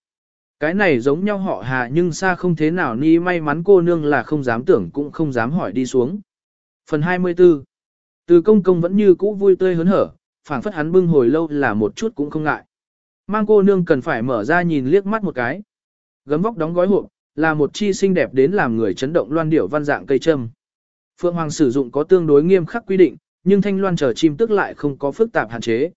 [SPEAKER 1] Cái này giống nhau họ hà nhưng xa không thế nào ni may mắn cô nương là không dám tưởng cũng không dám hỏi đi xuống. Phần 24 Từ công công vẫn như cũ vui tươi hớn hở, phảng phất hắn bưng hồi lâu là một chút cũng không ngại. Mang cô nương cần phải mở ra nhìn liếc mắt một cái. Gấm vóc đóng gói hộp, là một chi xinh đẹp đến làm người chấn động loan điểu văn dạng cây châm. Phượng Hoàng sử dụng có tương đối nghiêm khắc quy định, nhưng thanh loan chờ chim tức lại không có phức tạp hạn chế.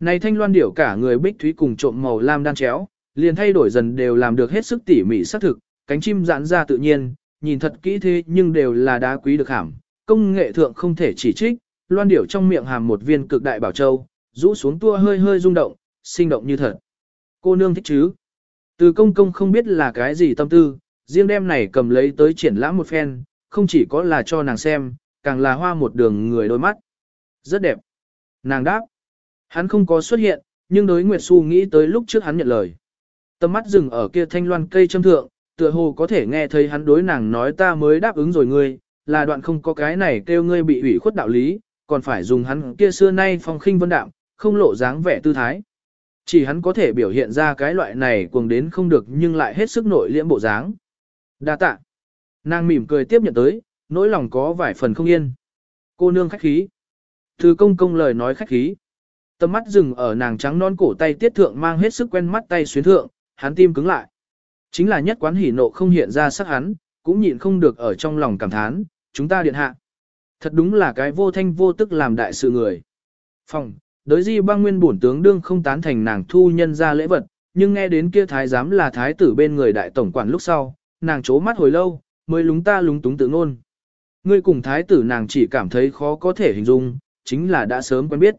[SPEAKER 1] Này thanh loan điểu cả người bích thúy cùng trộm màu lam đan chéo, liền thay đổi dần đều làm được hết sức tỉ mỉ xác thực, cánh chim giãn ra tự nhiên, nhìn thật kỹ thế nhưng đều là đá quý được hàm, công nghệ thượng không thể chỉ trích, loan điểu trong miệng hàm một viên cực đại bảo châu, rũ xuống tua hơi hơi rung động, sinh động như thật. Cô nương thích chứ? Từ công công không biết là cái gì tâm tư, riêng đem này cầm lấy tới triển lãm một phen, không chỉ có là cho nàng xem, càng là hoa một đường người đôi mắt. Rất đẹp. Nàng đáp. Hắn không có xuất hiện, nhưng đối Nguyệt Xu nghĩ tới lúc trước hắn nhận lời. Tầm mắt dừng ở kia thanh loan cây châm thượng, tựa hồ có thể nghe thấy hắn đối nàng nói ta mới đáp ứng rồi ngươi, là đoạn không có cái này kêu ngươi bị ủy khuất đạo lý, còn phải dùng hắn kia xưa nay phong khinh vân đạm, không lộ dáng vẻ tư thái. Chỉ hắn có thể biểu hiện ra cái loại này cuồng đến không được nhưng lại hết sức nội liễm bộ dáng. Đa tạ. Nàng mỉm cười tiếp nhận tới, nỗi lòng có vài phần không yên. Cô nương khách khí. Từ công công lời nói khách khí. Tầm mắt dừng ở nàng trắng non cổ tay tiết thượng mang hết sức quen mắt tay xuyến thượng, hắn tim cứng lại. Chính là nhất quán hỉ nộ không hiện ra sắc hắn, cũng nhịn không được ở trong lòng cảm thán, chúng ta điện hạ. Thật đúng là cái vô thanh vô tức làm đại sự người. Phòng, đối di băng nguyên bổn tướng đương không tán thành nàng thu nhân ra lễ vật, nhưng nghe đến kia thái giám là thái tử bên người đại tổng quản lúc sau, nàng chố mắt hồi lâu, mới lúng ta lúng túng tự ngôn. Ngươi cùng thái tử nàng chỉ cảm thấy khó có thể hình dung, chính là đã sớm quen biết.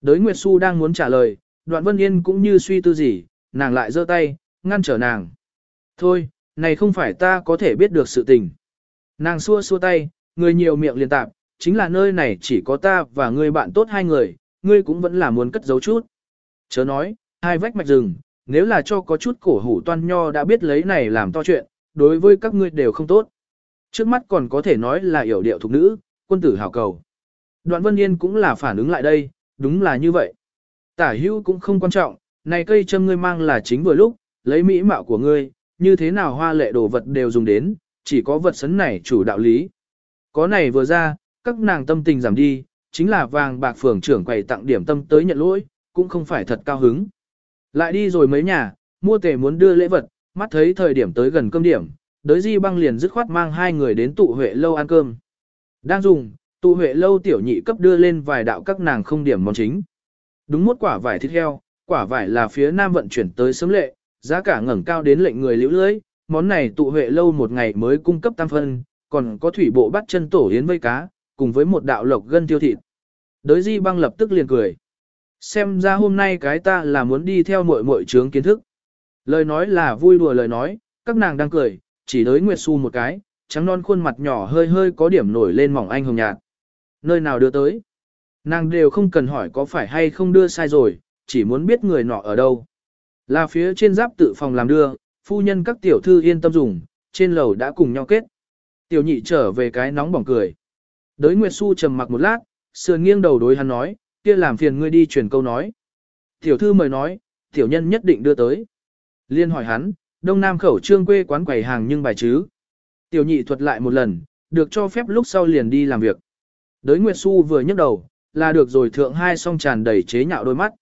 [SPEAKER 1] Đới Nguyệt Xu đang muốn trả lời, đoạn vân yên cũng như suy tư gì, nàng lại giơ tay, ngăn trở nàng. Thôi, này không phải ta có thể biết được sự tình. Nàng xua xua tay, người nhiều miệng liền tạp, chính là nơi này chỉ có ta và ngươi bạn tốt hai người, ngươi cũng vẫn là muốn cất giấu chút. Chớ nói, hai vách mạch rừng, nếu là cho có chút cổ hủ toan nho đã biết lấy này làm to chuyện, đối với các ngươi đều không tốt. Trước mắt còn có thể nói là hiểu điệu thục nữ, quân tử hảo cầu. Đoạn Vân Yên cũng là phản ứng lại đây, đúng là như vậy. Tả hữu cũng không quan trọng, này cây châm ngươi mang là chính vừa lúc, lấy mỹ mạo của ngươi, như thế nào hoa lệ đồ vật đều dùng đến, chỉ có vật sấn này chủ đạo lý. Có này vừa ra, các nàng tâm tình giảm đi, chính là vàng bạc phường trưởng quầy tặng điểm tâm tới nhận lỗi, cũng không phải thật cao hứng. Lại đi rồi mấy nhà, mua tề muốn đưa lễ vật, mắt thấy thời điểm tới gần cơm điểm, đới di băng liền dứt khoát mang hai người đến tụ huệ lâu ăn cơm. Đang dùng, tụ huệ lâu tiểu nhị cấp đưa lên vài đạo các nàng không điểm món chính. Đúng một quả vải thịt heo, quả vải là phía nam vận chuyển tới sớm lệ, giá cả ngẩng cao đến lệnh người liễu lưới, món này tụ huệ lâu một ngày mới cung cấp tam phân, còn có thủy bộ bắt chân tổ yến vây cá, cùng với một đạo lộc gân tiêu thịt. Đới di băng lập tức liền cười. Xem ra hôm nay cái ta là muốn đi theo muội muội trướng kiến thức. Lời nói là vui đùa lời nói, các nàng đang cười, chỉ đới Nguyệt Xu một cái, trắng non khuôn mặt nhỏ hơi hơi có điểm nổi lên mỏng anh hồng nhạt. Nơi nào đưa tới? Nàng đều không cần hỏi có phải hay không đưa sai rồi, chỉ muốn biết người nọ ở đâu. Là phía trên giáp tự phòng làm đưa, phu nhân các tiểu thư yên tâm dùng, trên lầu đã cùng nhau kết. Tiểu nhị trở về cái nóng bỏng cười. Đới Nguyệt Xu trầm mặc một lát, sườn nghiêng đầu đối hắn nói, kia làm phiền ngươi đi truyền câu nói. Tiểu thư mời nói, tiểu nhân nhất định đưa tới. Liên hỏi hắn, đông nam khẩu trương quê quán quầy hàng nhưng bài chứ. Tiểu nhị thuật lại một lần, được cho phép lúc sau liền đi làm việc. Đới Nguyệt Xu vừa nhấc đầu, là được rồi thượng hai song tràn đầy chế nhạo đôi mắt.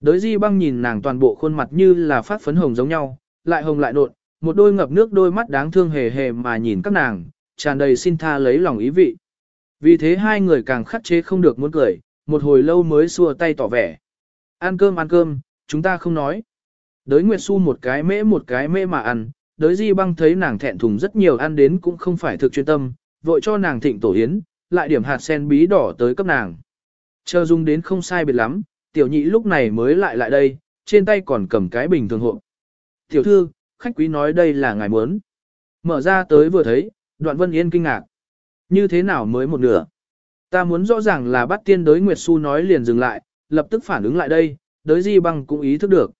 [SPEAKER 1] Đới Di băng nhìn nàng toàn bộ khuôn mặt như là phát phấn hồng giống nhau, lại hồng lại nộn, một đôi ngập nước đôi mắt đáng thương hề hề mà nhìn các nàng, tràn đầy xin tha lấy lòng ý vị. Vì thế hai người càng khắc chế không được muốn cười, một hồi lâu mới xua tay tỏ vẻ. Ăn cơm ăn cơm, chúng ta không nói. Đới Nguyệt Xu một cái mễ một cái mễ mà ăn, đới Di băng thấy nàng thẹn thùng rất nhiều ăn đến cũng không phải thực chuyên tâm, vội cho nàng thịnh tổ yến, lại điểm hạt sen bí đỏ tới cấp nàng. Chờ dùng đến không sai biệt lắm, tiểu nhị lúc này mới lại lại đây, trên tay còn cầm cái bình thường hộ. Tiểu thư, khách quý nói đây là ngài muốn. Mở ra tới vừa thấy, đoạn vân yên kinh ngạc. Như thế nào mới một nửa? Ta muốn rõ ràng là bắt tiên đới Nguyệt Xu nói liền dừng lại, lập tức phản ứng lại đây, đới di băng cũng ý thức được.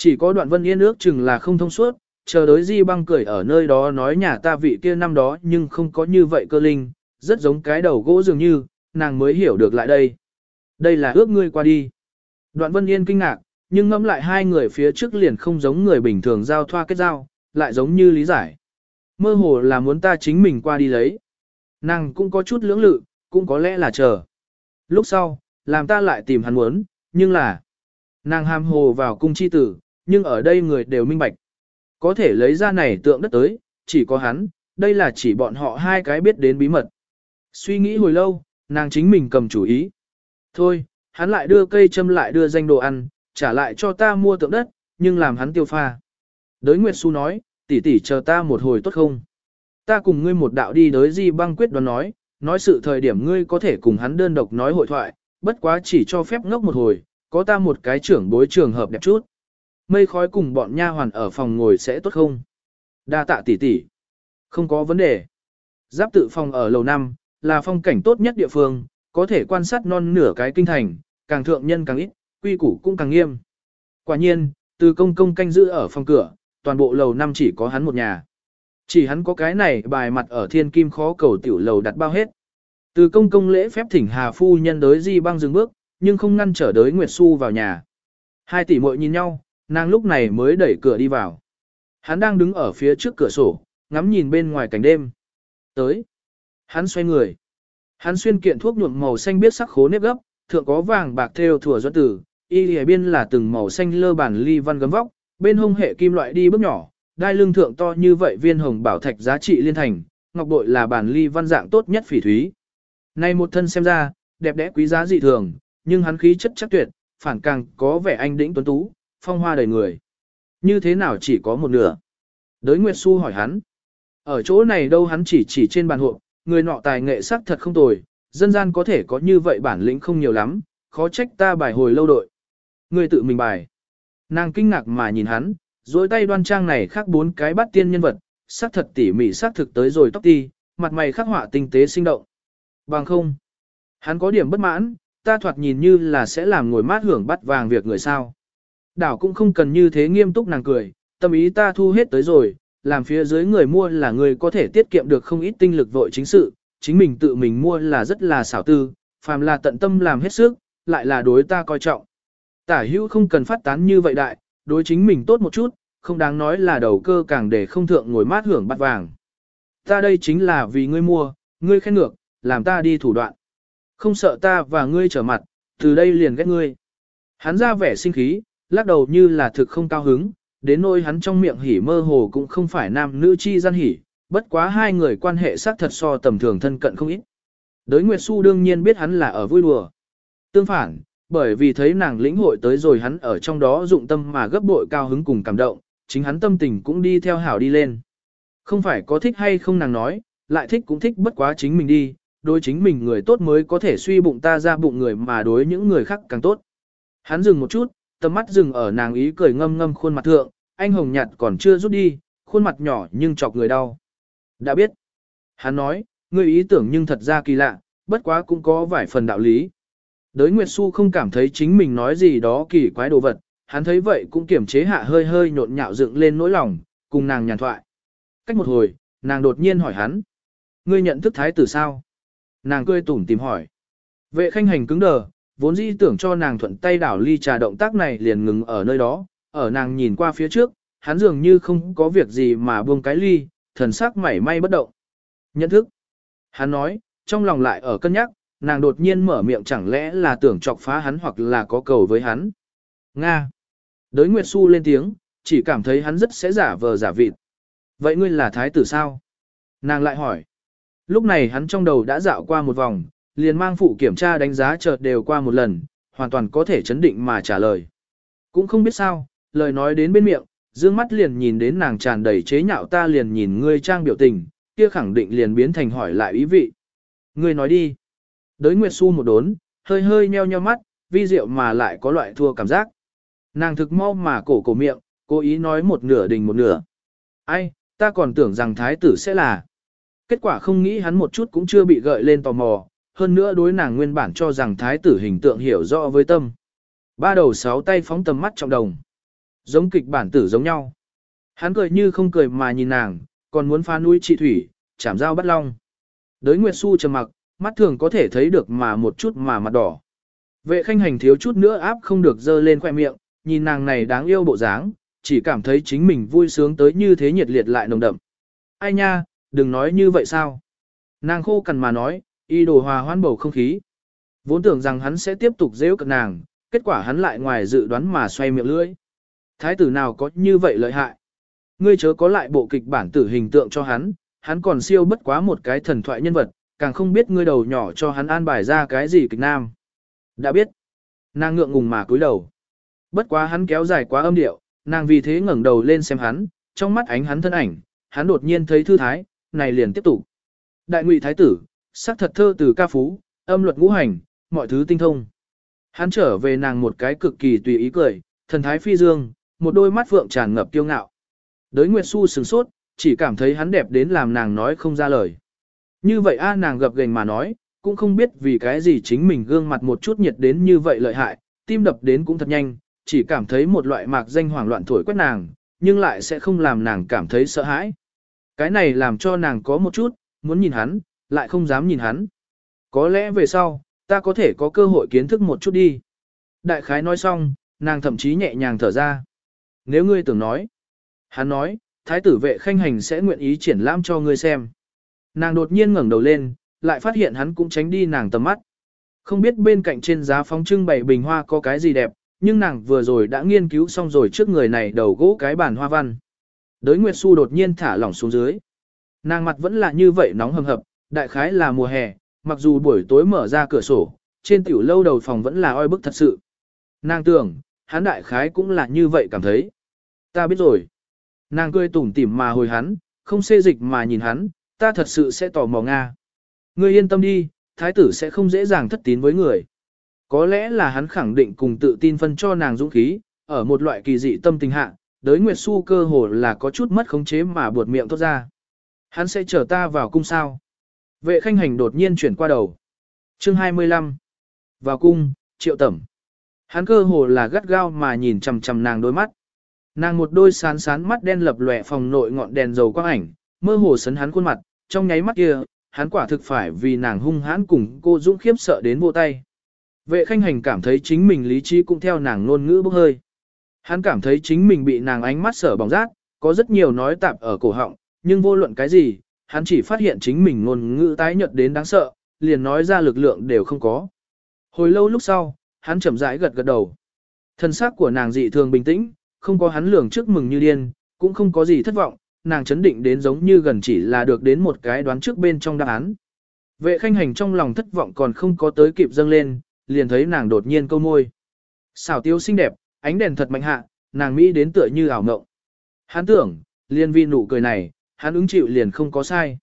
[SPEAKER 1] Chỉ có đoạn vân yên ước chừng là không thông suốt, chờ đối di băng cười ở nơi đó nói nhà ta vị kia năm đó nhưng không có như vậy cơ linh, rất giống cái đầu gỗ dường như, nàng mới hiểu được lại đây. Đây là ước ngươi qua đi. Đoạn vân yên kinh ngạc, nhưng ngẫm lại hai người phía trước liền không giống người bình thường giao thoa kết giao, lại giống như lý giải. Mơ hồ là muốn ta chính mình qua đi lấy. Nàng cũng có chút lưỡng lự, cũng có lẽ là chờ. Lúc sau, làm ta lại tìm hắn muốn, nhưng là... Nàng ham hồ vào cung chi tử, nhưng ở đây người đều minh bạch. Có thể lấy ra này tượng đất tới, chỉ có hắn, đây là chỉ bọn họ hai cái biết đến bí mật. Suy nghĩ hồi lâu, nàng chính mình cầm chủ ý. Thôi, hắn lại đưa cây châm lại đưa danh đồ ăn, trả lại cho ta mua tượng đất, nhưng làm hắn tiêu pha. Đới Nguyệt Xu nói, tỷ tỷ chờ ta một hồi tốt không? Ta cùng ngươi một đạo đi đới di băng quyết đoán nói, nói sự thời điểm ngươi có thể cùng hắn đơn độc nói hội thoại, bất quá chỉ cho phép ngốc một hồi, có ta một cái trưởng bối trường hợp đẹp chút. Mây khói cùng bọn nha hoàn ở phòng ngồi sẽ tốt không? Đa tạ tỷ tỷ. Không có vấn đề. Giáp tự phòng ở lầu 5, là phong cảnh tốt nhất địa phương, có thể quan sát non nửa cái kinh thành, càng thượng nhân càng ít, quy củ cũng càng nghiêm. Quả nhiên, từ công công canh giữ ở phòng cửa, toàn bộ lầu năm chỉ có hắn một nhà. Chỉ hắn có cái này bài mặt ở thiên kim khó cầu tiểu lầu đặt bao hết. Từ công công lễ phép thỉnh Hà Phu nhân đới di băng dừng bước, nhưng không ngăn trở đới Nguyệt Xu vào nhà. Hai tỷ muội nhìn nhau, nàng lúc này mới đẩy cửa đi vào. Hắn đang đứng ở phía trước cửa sổ, ngắm nhìn bên ngoài cảnh đêm. Tới. Hắn xoay người. Hắn xuyên kiện thuốc nhuộm màu xanh biết sắc khố nếp gấp, thượng có vàng bạc theo thủa doãn tử, y lìa biên là từng màu xanh lơ bản ly văn gấm vóc, bên hông hệ kim loại đi bước nhỏ, đai lưng thượng to như vậy viên hồng bảo thạch giá trị liên thành, ngọc bội là bản ly văn dạng tốt nhất phỉ thúy. Nay một thân xem ra, đẹp đẽ quý giá dị thường, nhưng hắn khí chất chắc tuyệt, phản càng có vẻ anh đĩnh tuấn tú, phong hoa đầy người. Như thế nào chỉ có một nửa? Đới Nguyệt Xu hỏi hắn. Ở chỗ này đâu hắn chỉ chỉ trên bàn hộp, người nọ tài nghệ sắc thật không tồi, dân gian có thể có như vậy bản lĩnh không nhiều lắm, khó trách ta bài hồi lâu đội. Người tự mình bài. Nàng kinh ngạc mà nhìn hắn, dối tay đoan trang này khác bốn cái bắt tiên nhân vật, sắc thật tỉ mỉ sắc thực tới rồi tóc ti, mặt mày khắc họa tinh tế sinh động. Bằng không. Hắn có điểm bất mãn, ta thoạt nhìn như là sẽ làm ngồi mát hưởng bắt vàng việc người sao. Đảo cũng không cần như thế nghiêm túc nàng cười, tâm ý ta thu hết tới rồi, làm phía dưới người mua là người có thể tiết kiệm được không ít tinh lực vội chính sự, chính mình tự mình mua là rất là xảo tư, phàm là tận tâm làm hết sức, lại là đối ta coi trọng. Tả hữu không cần phát tán như vậy đại, đối chính mình tốt một chút, không đáng nói là đầu cơ càng để không thượng ngồi mát hưởng bát vàng. Ta đây chính là vì ngươi mua, ngươi khen ngược, làm ta đi thủ đoạn. Không sợ ta và ngươi trở mặt, từ đây liền ghét ngươi. Hắn ra vẻ sinh khí, lắc đầu như là thực không cao hứng, đến nỗi hắn trong miệng hỉ mơ hồ cũng không phải nam nữ chi gian hỉ, bất quá hai người quan hệ xác thật so tầm thường thân cận không ít. Đới Nguyệt Xu đương nhiên biết hắn là ở vui đùa. Tương phản, bởi vì thấy nàng lĩnh hội tới rồi hắn ở trong đó dụng tâm mà gấp bội cao hứng cùng cảm động, chính hắn tâm tình cũng đi theo hảo đi lên. Không phải có thích hay không nàng nói, lại thích cũng thích bất quá chính mình đi, đối chính mình người tốt mới có thể suy bụng ta ra bụng người mà đối những người khác càng tốt. Hắn dừng một chút, tầm mắt dừng ở nàng ý cười ngâm ngâm khuôn mặt thượng, anh hồng nhạt còn chưa rút đi, khuôn mặt nhỏ nhưng chọc người đau. Đã biết. Hắn nói, ngươi ý tưởng nhưng thật ra kỳ lạ, bất quá cũng có vài phần đạo lý. Đới Nguyệt Xu không cảm thấy chính mình nói gì đó kỳ quái đồ vật, hắn thấy vậy cũng kiềm chế hạ hơi hơi nhộn nhạo dựng lên nỗi lòng, cùng nàng nhàn thoại. Cách một hồi, nàng đột nhiên hỏi hắn. Ngươi nhận thức thái tử sao? Nàng cười tủm tìm hỏi. Vệ khanh hành cứng đờ, vốn dĩ tưởng cho nàng thuận tay đảo ly trà động tác này liền ngừng ở nơi đó, ở nàng nhìn qua phía trước, hắn dường như không có việc gì mà buông cái ly, thần sắc mảy may bất động. Nhận thức. Hắn nói, trong lòng lại ở cân nhắc, nàng đột nhiên mở miệng chẳng lẽ là tưởng chọc phá hắn hoặc là có cầu với hắn. Nga. Đới Nguyệt Xu lên tiếng, chỉ cảm thấy hắn rất sẽ giả vờ giả vịt. Vậy ngươi là thái tử sao? Nàng lại hỏi. Lúc này hắn trong đầu đã dạo qua một vòng, liền mang phụ kiểm tra đánh giá chợt đều qua một lần, hoàn toàn có thể chấn định mà trả lời. Cũng không biết sao, lời nói đến bên miệng, dương mắt liền nhìn đến nàng tràn đầy chế nhạo ta liền nhìn ngươi trang biểu tình, kia khẳng định liền biến thành hỏi lại ý vị. Ngươi nói đi. Đới Nguyệt Xu một đốn, hơi hơi nheo nheo mắt, vi diệu mà lại có loại thua cảm giác. Nàng thực mau mà cổ cổ miệng, cố ý nói một nửa đình một nửa. Ai, ta còn tưởng rằng thái tử sẽ là. Kết quả không nghĩ hắn một chút cũng chưa bị gợi lên tò mò, hơn nữa đối nàng nguyên bản cho rằng thái tử hình tượng hiểu rõ với tâm. Ba đầu sáu tay phóng tầm mắt trong đồng. Giống kịch bản tử giống nhau. Hắn cười như không cười mà nhìn nàng, còn muốn phá núi trị thủy, chảm dao bắt long. Đới Nguyệt Xu trầm mặc, mắt thường có thể thấy được mà một chút mà mặt đỏ. Vệ khanh hành thiếu chút nữa áp không được dơ lên khoe miệng, nhìn nàng này đáng yêu bộ dáng, chỉ cảm thấy chính mình vui sướng tới như thế nhiệt liệt lại nồng đậm. Ai nha, đừng nói như vậy sao. Nàng khô cằn mà nói, y đồ hòa hoan bầu không khí. Vốn tưởng rằng hắn sẽ tiếp tục dễ cận nàng, kết quả hắn lại ngoài dự đoán mà xoay miệng lưỡi. Thái tử nào có như vậy lợi hại. Ngươi chớ có lại bộ kịch bản tử hình tượng cho hắn, hắn còn siêu bất quá một cái thần thoại nhân vật, càng không biết ngươi đầu nhỏ cho hắn an bài ra cái gì kịch nam. Đã biết. Nàng ngượng ngùng mà cúi đầu. Bất quá hắn kéo dài quá âm điệu, nàng vì thế ngẩng đầu lên xem hắn, trong mắt ánh hắn thân ảnh, hắn đột nhiên thấy thư thái, này liền tiếp tục. Đại ngụy thái tử, sắc thật thơ từ ca phú, âm luật ngũ hành, mọi thứ tinh thông. Hắn trở về nàng một cái cực kỳ tùy ý cười, thần thái phi dương, một đôi mắt vượng tràn ngập kiêu ngạo. Đới Nguyệt Xu sừng sốt, chỉ cảm thấy hắn đẹp đến làm nàng nói không ra lời. Như vậy a nàng gập gềnh mà nói, cũng không biết vì cái gì chính mình gương mặt một chút nhiệt đến như vậy lợi hại, tim đập đến cũng thật nhanh, chỉ cảm thấy một loại mạc danh hoảng loạn thổi quét nàng, nhưng lại sẽ không làm nàng cảm thấy sợ hãi. Cái này làm cho nàng có một chút, muốn nhìn hắn, lại không dám nhìn hắn. Có lẽ về sau, ta có thể có cơ hội kiến thức một chút đi. Đại khái nói xong, nàng thậm chí nhẹ nhàng thở ra. Nếu ngươi tưởng nói, hắn nói, thái tử vệ khanh hành sẽ nguyện ý triển lãm cho ngươi xem. Nàng đột nhiên ngẩng đầu lên, lại phát hiện hắn cũng tránh đi nàng tầm mắt. Không biết bên cạnh trên giá phóng trưng bày bình hoa có cái gì đẹp, nhưng nàng vừa rồi đã nghiên cứu xong rồi trước người này đầu gỗ cái bàn hoa văn. Đới Nguyệt Xu đột nhiên thả lỏng xuống dưới. Nàng mặt vẫn là như vậy nóng hầm hập, đại khái là mùa hè, mặc dù buổi tối mở ra cửa sổ, trên tiểu lâu đầu phòng vẫn là oi bức thật sự. Nàng tưởng, hắn đại khái cũng là như vậy cảm thấy. Ta biết rồi. Nàng cười tủm tỉm mà hồi hắn, không xê dịch mà nhìn hắn, ta thật sự sẽ tò mò Nga. Ngươi yên tâm đi, thái tử sẽ không dễ dàng thất tín với người. Có lẽ là hắn khẳng định cùng tự tin phân cho nàng dũng khí, ở một loại kỳ dị tâm tình hạ, đới Nguyệt Xu cơ hồ là có chút mất khống chế mà buột miệng thoát ra. Hắn sẽ chở ta vào cung sao. Vệ khanh hành đột nhiên chuyển qua đầu. Chương 25. Vào cung, triệu tẩm. Hắn cơ hồ là gắt gao mà nhìn chằm chằm nàng đôi mắt. Nàng một đôi sán sán mắt đen lập lòe phòng nội ngọn đèn dầu quang ảnh, mơ hồ sấn hắn khuôn mặt, trong nháy mắt kia, hắn quả thực phải vì nàng hung hãn cùng cô dũng khiếp sợ đến vô tay. Vệ khanh hành cảm thấy chính mình lý trí cũng theo nàng ngôn ngữ bốc hơi. Hắn cảm thấy chính mình bị nàng ánh mắt sở bóng rát, có rất nhiều nói tạp ở cổ họng, nhưng vô luận cái gì, hắn chỉ phát hiện chính mình ngôn ngữ tái nhợt đến đáng sợ, liền nói ra lực lượng đều không có. Hồi lâu lúc sau, hắn chậm rãi gật gật đầu. Thân xác của nàng dị thường bình tĩnh, không có hắn lường trước mừng như điên, cũng không có gì thất vọng, nàng chấn định đến giống như gần chỉ là được đến một cái đoán trước bên trong đáp án. Vệ khanh hành trong lòng thất vọng còn không có tới kịp dâng lên, liền thấy nàng đột nhiên câu môi. Xảo tiêu xinh đẹp, ánh đèn thật mạnh hạ, nàng Mỹ đến tựa như ảo mộng. Hắn tưởng, liền vi nụ cười này, hắn ứng chịu liền không có sai.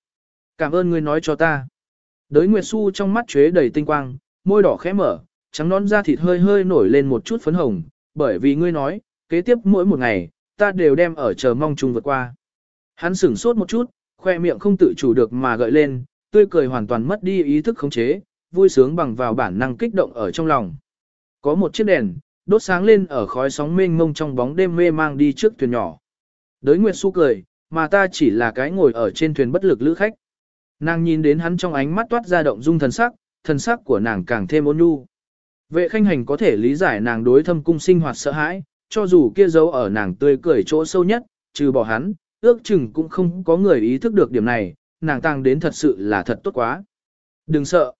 [SPEAKER 1] Cảm ơn ngươi nói cho ta. Đới Nguyệt Xu trong mắt chế đầy tinh quang, môi đỏ khẽ mở, trắng nón da thịt hơi hơi nổi lên một chút phấn hồng, bởi vì ngươi nói, kế tiếp mỗi một ngày, ta đều đem ở chờ mong chung vượt qua. Hắn sửng sốt một chút, khoe miệng không tự chủ được mà gợi lên, tươi cười hoàn toàn mất đi ý thức khống chế, vui sướng bằng vào bản năng kích động ở trong lòng. Có một chiếc đèn, đốt sáng lên ở khói sóng mênh mông trong bóng đêm mê mang đi trước thuyền nhỏ. Đới Nguyệt Xu cười, mà ta chỉ là cái ngồi ở trên thuyền bất lực lữ khách. Nàng nhìn đến hắn trong ánh mắt toát ra động dung thần sắc, thần sắc của nàng càng thêm ôn nhu. Vệ khanh hành có thể lý giải nàng đối thâm cung sinh hoạt sợ hãi, cho dù kia dấu ở nàng tươi cười chỗ sâu nhất, trừ bỏ hắn, ước chừng cũng không có người ý thức được điểm này, nàng tăng đến thật sự là thật tốt quá. Đừng sợ.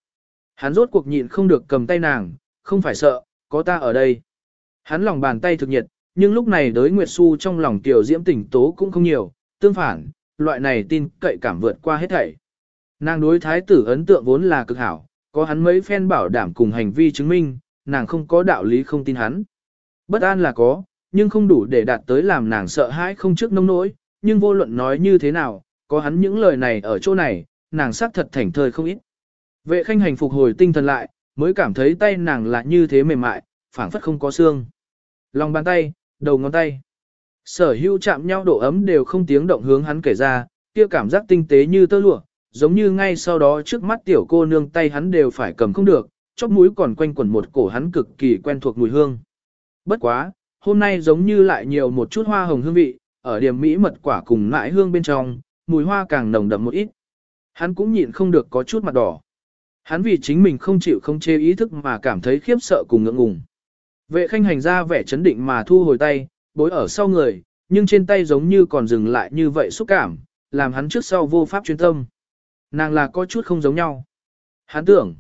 [SPEAKER 1] Hắn rốt cuộc nhịn không được cầm tay nàng, không phải sợ, có ta ở đây. Hắn lòng bàn tay thực nhiệt, nhưng lúc này đới Nguyệt Xu trong lòng tiểu diễm tỉnh tố cũng không nhiều, tương phản, loại này tin cậy cảm vượt qua hết thảy. Nàng đối thái tử ấn tượng vốn là cực hảo, có hắn mấy phen bảo đảm cùng hành vi chứng minh, nàng không có đạo lý không tin hắn. Bất an là có, nhưng không đủ để đạt tới làm nàng sợ hãi không trước nông nỗi, nhưng vô luận nói như thế nào, có hắn những lời này ở chỗ này, nàng xác thật thành thời không ít. Vệ khanh hành phục hồi tinh thần lại, mới cảm thấy tay nàng là như thế mềm mại, phảng phất không có xương. Lòng bàn tay, đầu ngón tay. Sở hữu chạm nhau độ ấm đều không tiếng động hướng hắn kể ra, kia cảm giác tinh tế như tơ lụa, giống như ngay sau đó trước mắt tiểu cô nương tay hắn đều phải cầm không được, chóp mũi còn quanh quẩn một cổ hắn cực kỳ quen thuộc mùi hương. Bất quá, hôm nay giống như lại nhiều một chút hoa hồng hương vị, ở điểm mỹ mật quả cùng nãi hương bên trong, mùi hoa càng nồng đậm một ít. Hắn cũng nhịn không được có chút mặt đỏ. Hắn vì chính mình không chịu không chê ý thức mà cảm thấy khiếp sợ cùng ngượng ngùng. Vệ khanh hành ra vẻ chấn định mà thu hồi tay, bối ở sau người, nhưng trên tay giống như còn dừng lại như vậy xúc cảm, làm hắn trước sau vô pháp chuyên tâm. Nàng là có chút không giống nhau. Hắn tưởng,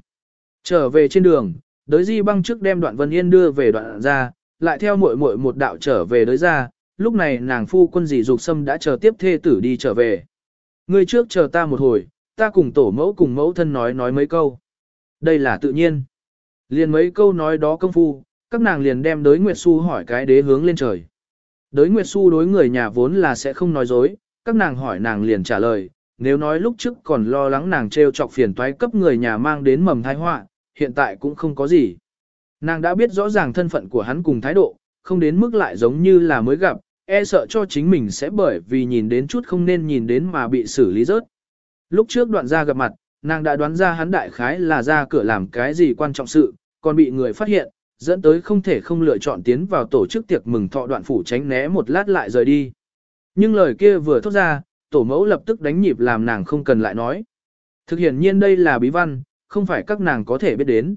[SPEAKER 1] trở về trên đường, đới di băng trước đem đoạn vân yên đưa về đoạn ra, lại theo muội muội một đạo trở về đới ra, lúc này nàng phu quân dì dục sâm đã chờ tiếp thê tử đi trở về. Người trước chờ ta một hồi, ta cùng tổ mẫu cùng mẫu thân nói nói mấy câu. Đây là tự nhiên. Liền mấy câu nói đó công phu, các nàng liền đem đới Nguyệt Xu hỏi cái đế hướng lên trời. Đới Nguyệt Xu đối người nhà vốn là sẽ không nói dối, các nàng hỏi nàng liền trả lời, nếu nói lúc trước còn lo lắng nàng trêu chọc phiền toái cấp người nhà mang đến mầm tai họa, hiện tại cũng không có gì. Nàng đã biết rõ ràng thân phận của hắn cùng thái độ, không đến mức lại giống như là mới gặp, e sợ cho chính mình sẽ bởi vì nhìn đến chút không nên nhìn đến mà bị xử lý rớt. Lúc trước đoạn ra gặp mặt, nàng đã đoán ra hắn đại khái là ra cửa làm cái gì quan trọng sự, còn bị người phát hiện, dẫn tới không thể không lựa chọn tiến vào tổ chức tiệc mừng thọ đoạn phủ tránh né một lát lại rời đi. Nhưng lời kia vừa thốt ra, tổ mẫu lập tức đánh nhịp làm nàng không cần lại nói. Thực hiện nhiên đây là bí văn, không phải các nàng có thể biết đến.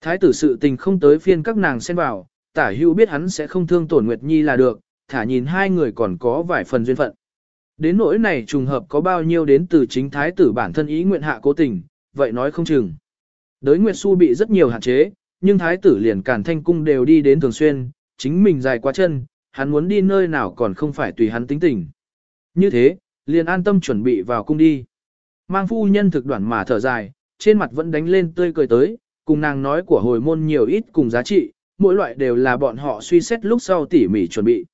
[SPEAKER 1] Thái tử sự tình không tới phiên các nàng xen vào, tả hưu biết hắn sẽ không thương tổn Nguyệt Nhi là được, thả nhìn hai người còn có vài phần duyên phận. Đến nỗi này trùng hợp có bao nhiêu đến từ chính thái tử bản thân ý nguyện hạ cố tình, vậy nói không chừng. Đới Nguyệt Xu bị rất nhiều hạn chế, nhưng thái tử liền cản thanh cung đều đi đến thường xuyên, chính mình dài quá chân, hắn muốn đi nơi nào còn không phải tùy hắn tính tình. Như thế, liền an tâm chuẩn bị vào cung đi. Mang phu nhân thực đoạn mà thở dài, trên mặt vẫn đánh lên tươi cười tới, cùng nàng nói của hồi môn nhiều ít cùng giá trị, mỗi loại đều là bọn họ suy xét lúc sau tỉ mỉ chuẩn bị.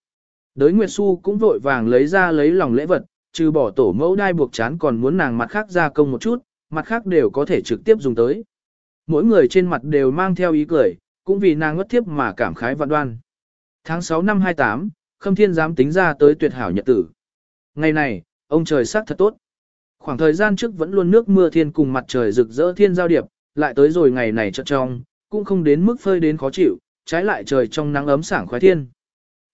[SPEAKER 1] Đới Nguyệt Xu cũng vội vàng lấy ra lấy lòng lễ vật, trừ bỏ tổ mẫu đai buộc chán còn muốn nàng mặt khác ra công một chút, mặt khác đều có thể trực tiếp dùng tới. Mỗi người trên mặt đều mang theo ý cười, cũng vì nàng ngất tiếp mà cảm khái vạn đoan. Tháng 6 năm 28, Khâm Thiên dám tính ra tới tuyệt hảo nhật tử. Ngày này, ông trời sắc thật tốt. Khoảng thời gian trước vẫn luôn nước mưa thiên cùng mặt trời rực rỡ thiên giao điệp, lại tới rồi ngày này chợt trong, cũng không đến mức phơi đến khó chịu, trái lại trời trong nắng ấm sảng khoái thiên.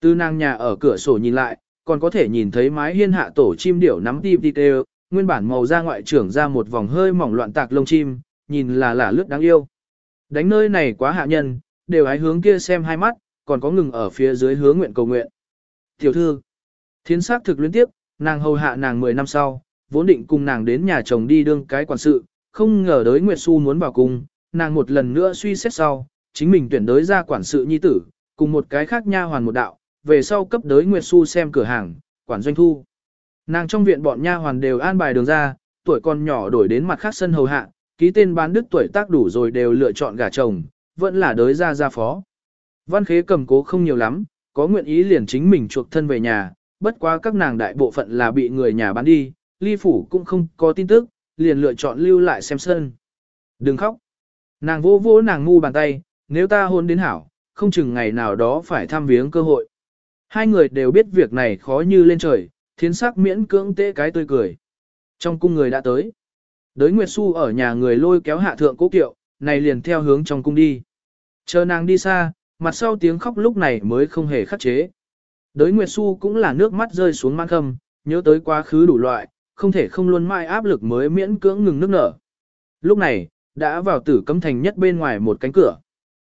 [SPEAKER 1] Từ nàng nhà ở cửa sổ nhìn lại, còn có thể nhìn thấy mái hiên hạ tổ chim điểu nắm tim đi tê nguyên bản màu da ngoại trưởng ra một vòng hơi mỏng loạn tạc lông chim, nhìn là là lướt đáng yêu. Đánh nơi này quá hạ nhân, đều hái hướng kia xem hai mắt, còn có ngừng ở phía dưới hướng nguyện cầu nguyện. Tiểu thư, thiên xác thực liên tiếp, nàng hầu hạ nàng 10 năm sau, vốn định cùng nàng đến nhà chồng đi đương cái quản sự, không ngờ đới Nguyệt Xu muốn vào cùng nàng một lần nữa suy xét sau, chính mình tuyển đới ra quản sự nhi tử, cùng một cái khác nha hoàn một đạo, về sau cấp đới Nguyệt Xu xem cửa hàng, quản doanh thu. Nàng trong viện bọn nha hoàn đều an bài đường ra, tuổi con nhỏ đổi đến mặt khác sân hầu hạ, ký tên bán đức tuổi tác đủ rồi đều lựa chọn gả chồng, vẫn là đới ra gia phó. Văn khế cầm cố không nhiều lắm, có nguyện ý liền chính mình chuộc thân về nhà, bất quá các nàng đại bộ phận là bị người nhà bán đi, ly phủ cũng không có tin tức, liền lựa chọn lưu lại xem sân. Đừng khóc. Nàng vô vô nàng ngu bàn tay, nếu ta hôn đến hảo, không chừng ngày nào đó phải thăm viếng cơ hội. Hai người đều biết việc này khó như lên trời, thiến sắc miễn cưỡng tế cái tươi cười. Trong cung người đã tới. Đới Nguyệt Xu ở nhà người lôi kéo hạ thượng cố kiệu, này liền theo hướng trong cung đi. Chờ nàng đi xa, mặt sau tiếng khóc lúc này mới không hề khắc chế. Đới Nguyệt Xu cũng là nước mắt rơi xuống mang khâm, nhớ tới quá khứ đủ loại, không thể không luôn mãi áp lực mới miễn cưỡng ngừng nước nở. Lúc này, đã vào tử cấm thành nhất bên ngoài một cánh cửa.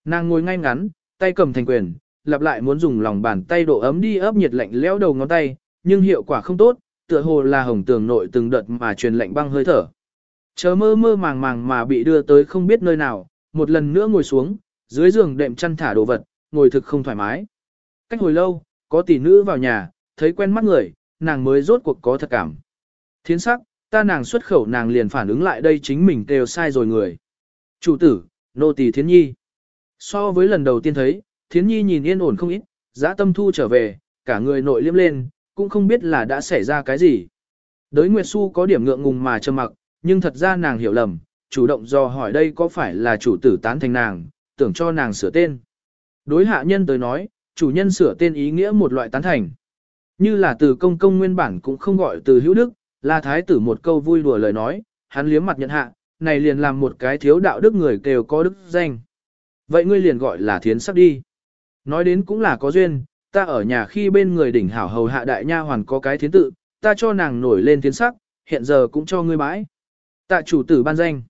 [SPEAKER 1] Nàng ngồi ngay ngắn, tay cầm thành quyền, lặp lại muốn dùng lòng bàn tay độ ấm đi ấp nhiệt lạnh leo đầu ngón tay, nhưng hiệu quả không tốt, tựa hồ là hồng tường nội từng đợt mà truyền lạnh băng hơi thở. Chờ mơ mơ màng màng mà bị đưa tới không biết nơi nào, một lần nữa ngồi xuống, dưới giường đệm chăn thả đồ vật, ngồi thực không thoải mái. Cách hồi lâu, có tỷ nữ vào nhà, thấy quen mắt người, nàng mới rốt cuộc có thật cảm. Thiến sắc, ta nàng xuất khẩu nàng liền phản ứng lại đây chính mình đều sai rồi người. Chủ tử, nô tỳ thiến nhi. So với lần đầu tiên thấy, thiến nhi nhìn yên ổn không ít, giã tâm thu trở về, cả người nội liêm lên, cũng không biết là đã xảy ra cái gì. Đới Nguyệt Xu có điểm ngượng ngùng mà trầm mặc, nhưng thật ra nàng hiểu lầm, chủ động do hỏi đây có phải là chủ tử tán thành nàng, tưởng cho nàng sửa tên. Đối hạ nhân tới nói, chủ nhân sửa tên ý nghĩa một loại tán thành. Như là từ công công nguyên bản cũng không gọi từ hữu đức, là thái tử một câu vui đùa lời nói, hắn liếm mặt nhận hạ, này liền làm một cái thiếu đạo đức người kêu có đức danh. Vậy ngươi liền gọi là thiến sắc đi. Nói đến cũng là có duyên, ta ở nhà khi bên người đỉnh hảo hầu hạ đại nha hoàn có cái thiến tự, ta cho nàng nổi lên thiến sắc, hiện giờ cũng cho ngươi bãi. Tạ chủ tử ban danh.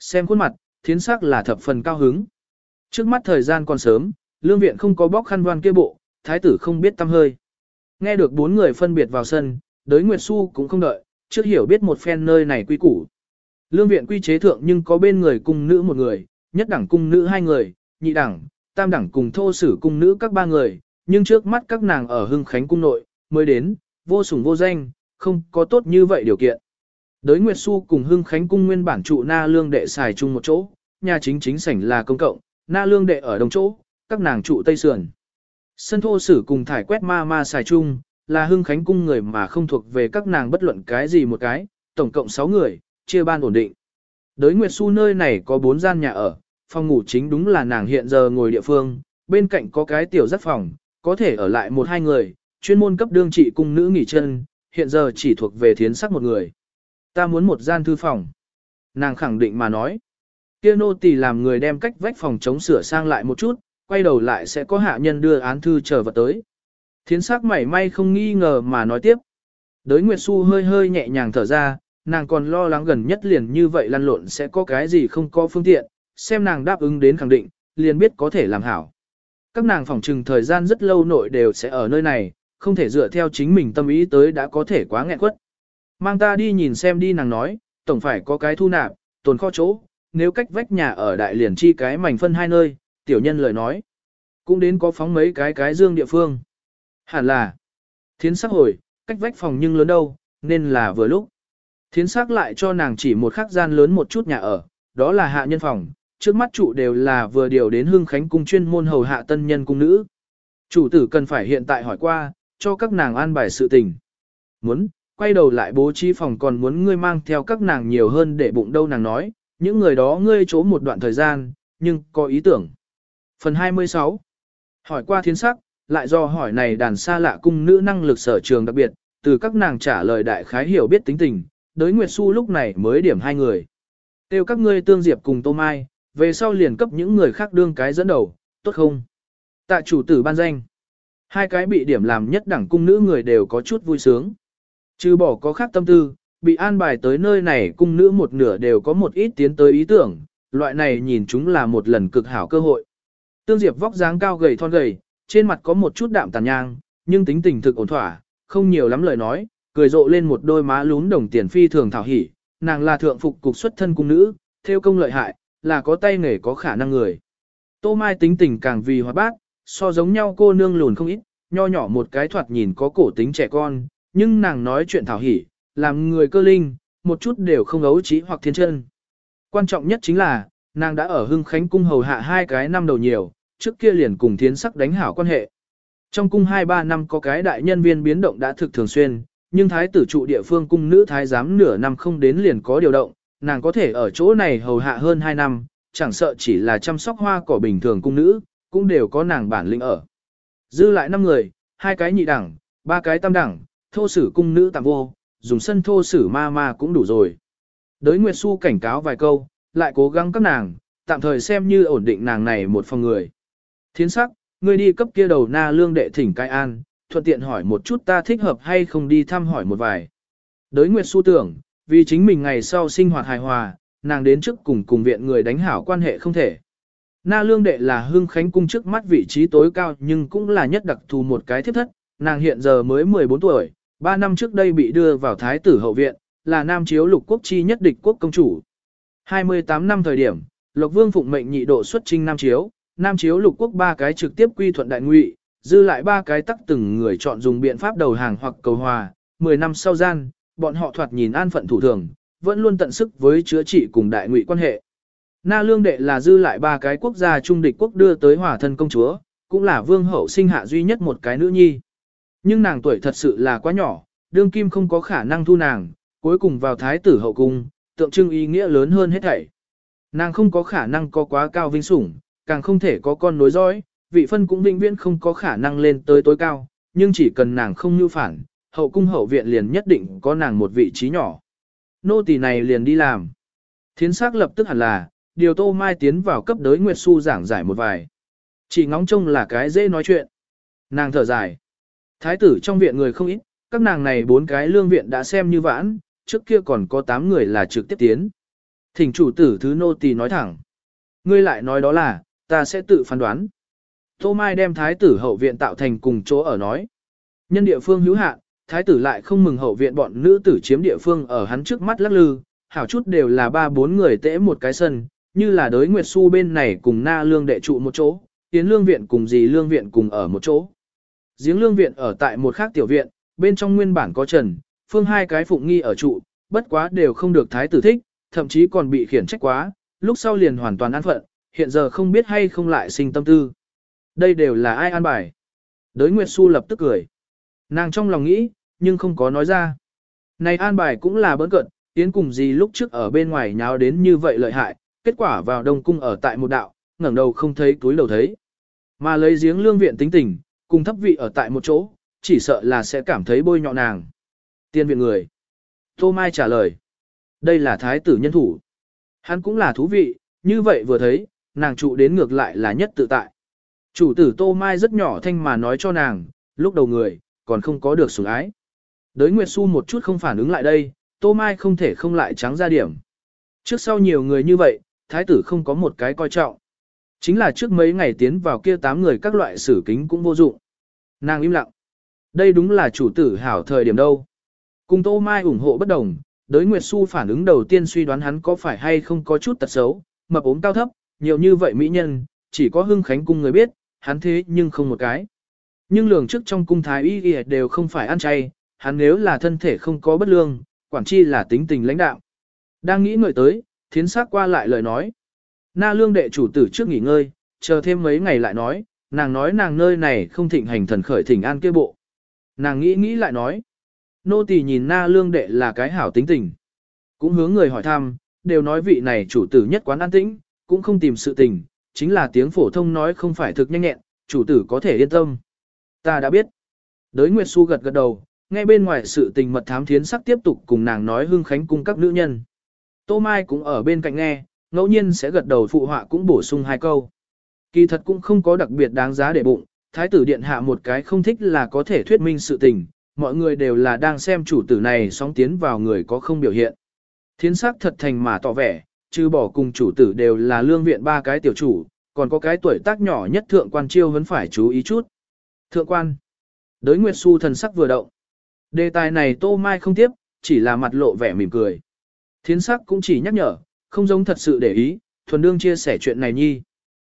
[SPEAKER 1] Xem khuôn mặt, thiến sắc là thập phần cao hứng. Trước mắt thời gian còn sớm, lương viện không có bóc khăn đoan kia bộ, thái tử không biết tâm hơi. Nghe được bốn người phân biệt vào sân, đới Nguyệt Xu cũng không đợi, trước hiểu biết một phen nơi này quy củ. Lương viện quy chế thượng nhưng có bên người cung nữ một người, nhất đẳng cung nữ hai người, nhị đẳng, tam đẳng cùng thô sử cung nữ các ba người, nhưng trước mắt các nàng ở hưng khánh cung nội, mới đến, vô sủng vô danh, không có tốt như vậy điều kiện. Đới Nguyệt Xu cùng hưng khánh cung nguyên bản trụ na lương đệ xài chung một chỗ, nhà chính chính sảnh là công cộng, na lương đệ ở đồng chỗ, các nàng trụ tây sườn. Sân thô sử cùng thải quét ma ma xài chung, là hưng khánh cung người mà không thuộc về các nàng bất luận cái gì một cái, tổng cộng 6 người, chia ban ổn định. Đới Nguyệt Xu nơi này có 4 gian nhà ở, phòng ngủ chính đúng là nàng hiện giờ ngồi địa phương, bên cạnh có cái tiểu giấc phòng, có thể ở lại một hai người, chuyên môn cấp đương trị cung nữ nghỉ chân, hiện giờ chỉ thuộc về thiến sắc một người. Ta muốn một gian thư phòng. Nàng khẳng định mà nói. Kia nô tỳ làm người đem cách vách phòng chống sửa sang lại một chút, quay đầu lại sẽ có hạ nhân đưa án thư chờ vật tới. Thiến sắc mảy may không nghi ngờ mà nói tiếp. Đới Nguyệt Xu hơi hơi nhẹ nhàng thở ra, nàng còn lo lắng gần nhất liền như vậy lăn lộn sẽ có cái gì không có phương tiện, xem nàng đáp ứng đến khẳng định, liền biết có thể làm hảo. Các nàng phòng trừng thời gian rất lâu nội đều sẽ ở nơi này, không thể dựa theo chính mình tâm ý tới đã có thể quá nghẹn quất. Mang ta đi nhìn xem đi nàng nói, tổng phải có cái thu nạp, tồn kho chỗ, nếu cách vách nhà ở đại liền chi cái mảnh phân hai nơi, tiểu nhân lời nói. Cũng đến có phóng mấy cái cái dương địa phương. Hẳn là, thiến sắc hồi, cách vách phòng nhưng lớn đâu, nên là vừa lúc. Thiến sắc lại cho nàng chỉ một khắc gian lớn một chút nhà ở, đó là hạ nhân phòng, trước mắt trụ đều là vừa điều đến hương khánh cung chuyên môn hầu hạ tân nhân cung nữ. Chủ tử cần phải hiện tại hỏi qua, cho các nàng an bài sự tình. Muốn, quay đầu lại bố trí phòng còn muốn ngươi mang theo các nàng nhiều hơn để bụng đâu nàng nói, những người đó ngươi chỗ một đoạn thời gian, nhưng có ý tưởng. Phần 26 Hỏi qua thiên sắc, lại do hỏi này đàn xa lạ cung nữ năng lực sở trường đặc biệt, từ các nàng trả lời đại khái hiểu biết tính tình, đới Nguyệt Xu lúc này mới điểm hai người. Tiêu các ngươi tương diệp cùng Tô Mai, về sau liền cấp những người khác đương cái dẫn đầu, tốt không? Tạ chủ tử ban danh. Hai cái bị điểm làm nhất đẳng cung nữ người đều có chút vui sướng. Trừ bỏ có khác tâm tư, bị an bài tới nơi này cung nữ một nửa đều có một ít tiến tới ý tưởng, loại này nhìn chúng là một lần cực hảo cơ hội. Tương Diệp vóc dáng cao gầy thon gầy, trên mặt có một chút đạm tàn nhang, nhưng tính tình thực ổn thỏa, không nhiều lắm lời nói, cười rộ lên một đôi má lún đồng tiền phi thường thảo hỉ, nàng là thượng phục cục xuất thân cung nữ, theo công lợi hại, là có tay nghề có khả năng người. Tô Mai tính tình càng vì hoạt bát, so giống nhau cô nương lùn không ít, nho nhỏ một cái thoạt nhìn có cổ tính trẻ con, nhưng nàng nói chuyện thảo hỉ, làm người cơ linh, một chút đều không ấu trí hoặc thiên chân. Quan trọng nhất chính là, nàng đã ở Hưng Khánh cung hầu hạ hai cái năm đầu nhiều, trước kia liền cùng thiến sắc đánh hảo quan hệ. Trong cung 2-3 năm có cái đại nhân viên biến động đã thực thường xuyên, nhưng thái tử trụ địa phương cung nữ thái giám nửa năm không đến liền có điều động, nàng có thể ở chỗ này hầu hạ hơn 2 năm, chẳng sợ chỉ là chăm sóc hoa cỏ bình thường cung nữ, cũng đều có nàng bản lĩnh ở. Dư lại 5 người, hai cái nhị đẳng, ba cái tam đẳng, thô sử cung nữ tạm vô, dùng sân thô sử ma ma cũng đủ rồi. Đới Nguyệt Xu cảnh cáo vài câu, lại cố gắng các nàng, tạm thời xem như ổn định nàng này một phòng người. Thiến sắc, ngươi đi cấp kia đầu na lương đệ thỉnh cai an, thuận tiện hỏi một chút ta thích hợp hay không đi thăm hỏi một vài. Đới Nguyệt Xu tưởng, vì chính mình ngày sau sinh hoạt hài hòa, nàng đến trước cùng cùng viện người đánh hảo quan hệ không thể. Na lương đệ là hương khánh cung trước mắt vị trí tối cao nhưng cũng là nhất đặc thù một cái thiết thất, nàng hiện giờ mới 14 tuổi, Ba năm trước đây bị đưa vào thái tử hậu viện, là nam chiếu lục quốc chi nhất địch quốc công chủ. 28 năm thời điểm, Lộc Vương phụng mệnh nhị độ xuất trinh nam chiếu, nam chiếu lục quốc ba cái trực tiếp quy thuận đại ngụy, dư lại ba cái tắc từng người chọn dùng biện pháp đầu hàng hoặc cầu hòa, 10 năm sau gian, bọn họ thoạt nhìn an phận thủ thường, vẫn luôn tận sức với chữa trị cùng đại ngụy quan hệ. Na lương đệ là dư lại ba cái quốc gia trung địch quốc đưa tới hòa thân công chúa, cũng là vương hậu sinh hạ duy nhất một cái nữ nhi. Nhưng nàng tuổi thật sự là quá nhỏ, đương kim không có khả năng thu nàng, cuối cùng vào thái tử hậu cung, tượng trưng ý nghĩa lớn hơn hết thảy. Nàng không có khả năng có quá cao vinh sủng, càng không thể có con nối dõi, vị phân cũng vĩnh viễn không có khả năng lên tới tối cao, nhưng chỉ cần nàng không như phản, hậu cung hậu viện liền nhất định có nàng một vị trí nhỏ. Nô tỳ này liền đi làm. Thiến sắc lập tức hẳn là, điều tô mai tiến vào cấp đới Nguyệt Xu giảng giải một vài. Chỉ ngóng trông là cái dễ nói chuyện. Nàng thở dài. Thái tử trong viện người không ít, các nàng này bốn cái lương viện đã xem như vãn, trước kia còn có 8 người là trực tiếp tiến. Thỉnh chủ tử thứ nô tỳ nói thẳng. Ngươi lại nói đó là, ta sẽ tự phán đoán. Tô Mai đem thái tử hậu viện tạo thành cùng chỗ ở nói. Nhân địa phương hữu hạn, thái tử lại không mừng hậu viện bọn nữ tử chiếm địa phương ở hắn trước mắt lắc lư, hảo chút đều là ba bốn người tễ một cái sân, như là đới Nguyệt Xu bên này cùng na lương đệ trụ một chỗ, tiến lương viện cùng dì lương viện cùng ở một chỗ. Giếng lương viện ở tại một khác tiểu viện, bên trong nguyên bản có trần, phương hai cái phụng nghi ở trụ, bất quá đều không được thái tử thích, thậm chí còn bị khiển trách quá, lúc sau liền hoàn toàn an phận, hiện giờ không biết hay không lại sinh tâm tư. Đây đều là ai an bài. Đới Nguyệt Xu lập tức cười. Nàng trong lòng nghĩ, nhưng không có nói ra. Này an bài cũng là bỡn cận, tiến cùng gì lúc trước ở bên ngoài nháo đến như vậy lợi hại, kết quả vào đông cung ở tại một đạo, ngẩng đầu không thấy túi đầu thấy. Mà lấy giếng lương viện tính tình, cùng thấp vị ở tại một chỗ, chỉ sợ là sẽ cảm thấy bôi nhọ nàng. Tiên viện người. Tô Mai trả lời. Đây là thái tử nhân thủ. Hắn cũng là thú vị, như vậy vừa thấy, nàng trụ đến ngược lại là nhất tự tại. Chủ tử Tô Mai rất nhỏ thanh mà nói cho nàng, lúc đầu người, còn không có được sủng ái. Đới Nguyệt Xu một chút không phản ứng lại đây, Tô Mai không thể không lại trắng ra điểm. Trước sau nhiều người như vậy, thái tử không có một cái coi trọng. Chính là trước mấy ngày tiến vào kia tám người các loại sử kính cũng vô dụng. Nàng im lặng. Đây đúng là chủ tử hảo thời điểm đâu. Cùng Tô Mai ủng hộ bất đồng, đới Nguyệt Xu phản ứng đầu tiên suy đoán hắn có phải hay không có chút tật xấu, mập ốm cao thấp, nhiều như vậy mỹ nhân, chỉ có hưng khánh cung người biết, hắn thế nhưng không một cái. Nhưng lường trước trong cung thái y y đều không phải ăn chay, hắn nếu là thân thể không có bất lương, quản chi là tính tình lãnh đạo. Đang nghĩ ngợi tới, thiến sắc qua lại lời nói. Na lương đệ chủ tử trước nghỉ ngơi, chờ thêm mấy ngày lại nói, nàng nói nàng nơi này không thịnh hành thần khởi thỉnh an kia bộ. Nàng nghĩ nghĩ lại nói. Nô tỳ nhìn na lương đệ là cái hảo tính tình. Cũng hướng người hỏi thăm, đều nói vị này chủ tử nhất quán an tĩnh, cũng không tìm sự tình, chính là tiếng phổ thông nói không phải thực nhanh nhẹn, chủ tử có thể yên tâm. Ta đã biết. Đới Nguyệt Xu gật gật đầu, ngay bên ngoài sự tình mật thám thiến sắc tiếp tục cùng nàng nói Hương khánh cung các nữ nhân. Tô Mai cũng ở bên cạnh nghe, ngẫu nhiên sẽ gật đầu phụ họa cũng bổ sung hai câu. Kỳ thật cũng không có đặc biệt đáng giá để bụng, thái tử điện hạ một cái không thích là có thể thuyết minh sự tình, mọi người đều là đang xem chủ tử này sóng tiến vào người có không biểu hiện. Thiến sắc thật thành mà tỏ vẻ, trừ bỏ cùng chủ tử đều là lương viện ba cái tiểu chủ, còn có cái tuổi tác nhỏ nhất thượng quan chiêu vẫn phải chú ý chút. Thượng quan. Đới Nguyệt Xu thần sắc vừa động. Đề tài này Tô Mai không tiếp, chỉ là mặt lộ vẻ mỉm cười. Thiến sắc cũng chỉ nhắc nhở, không giống thật sự để ý, thuần đương chia sẻ chuyện này nhi.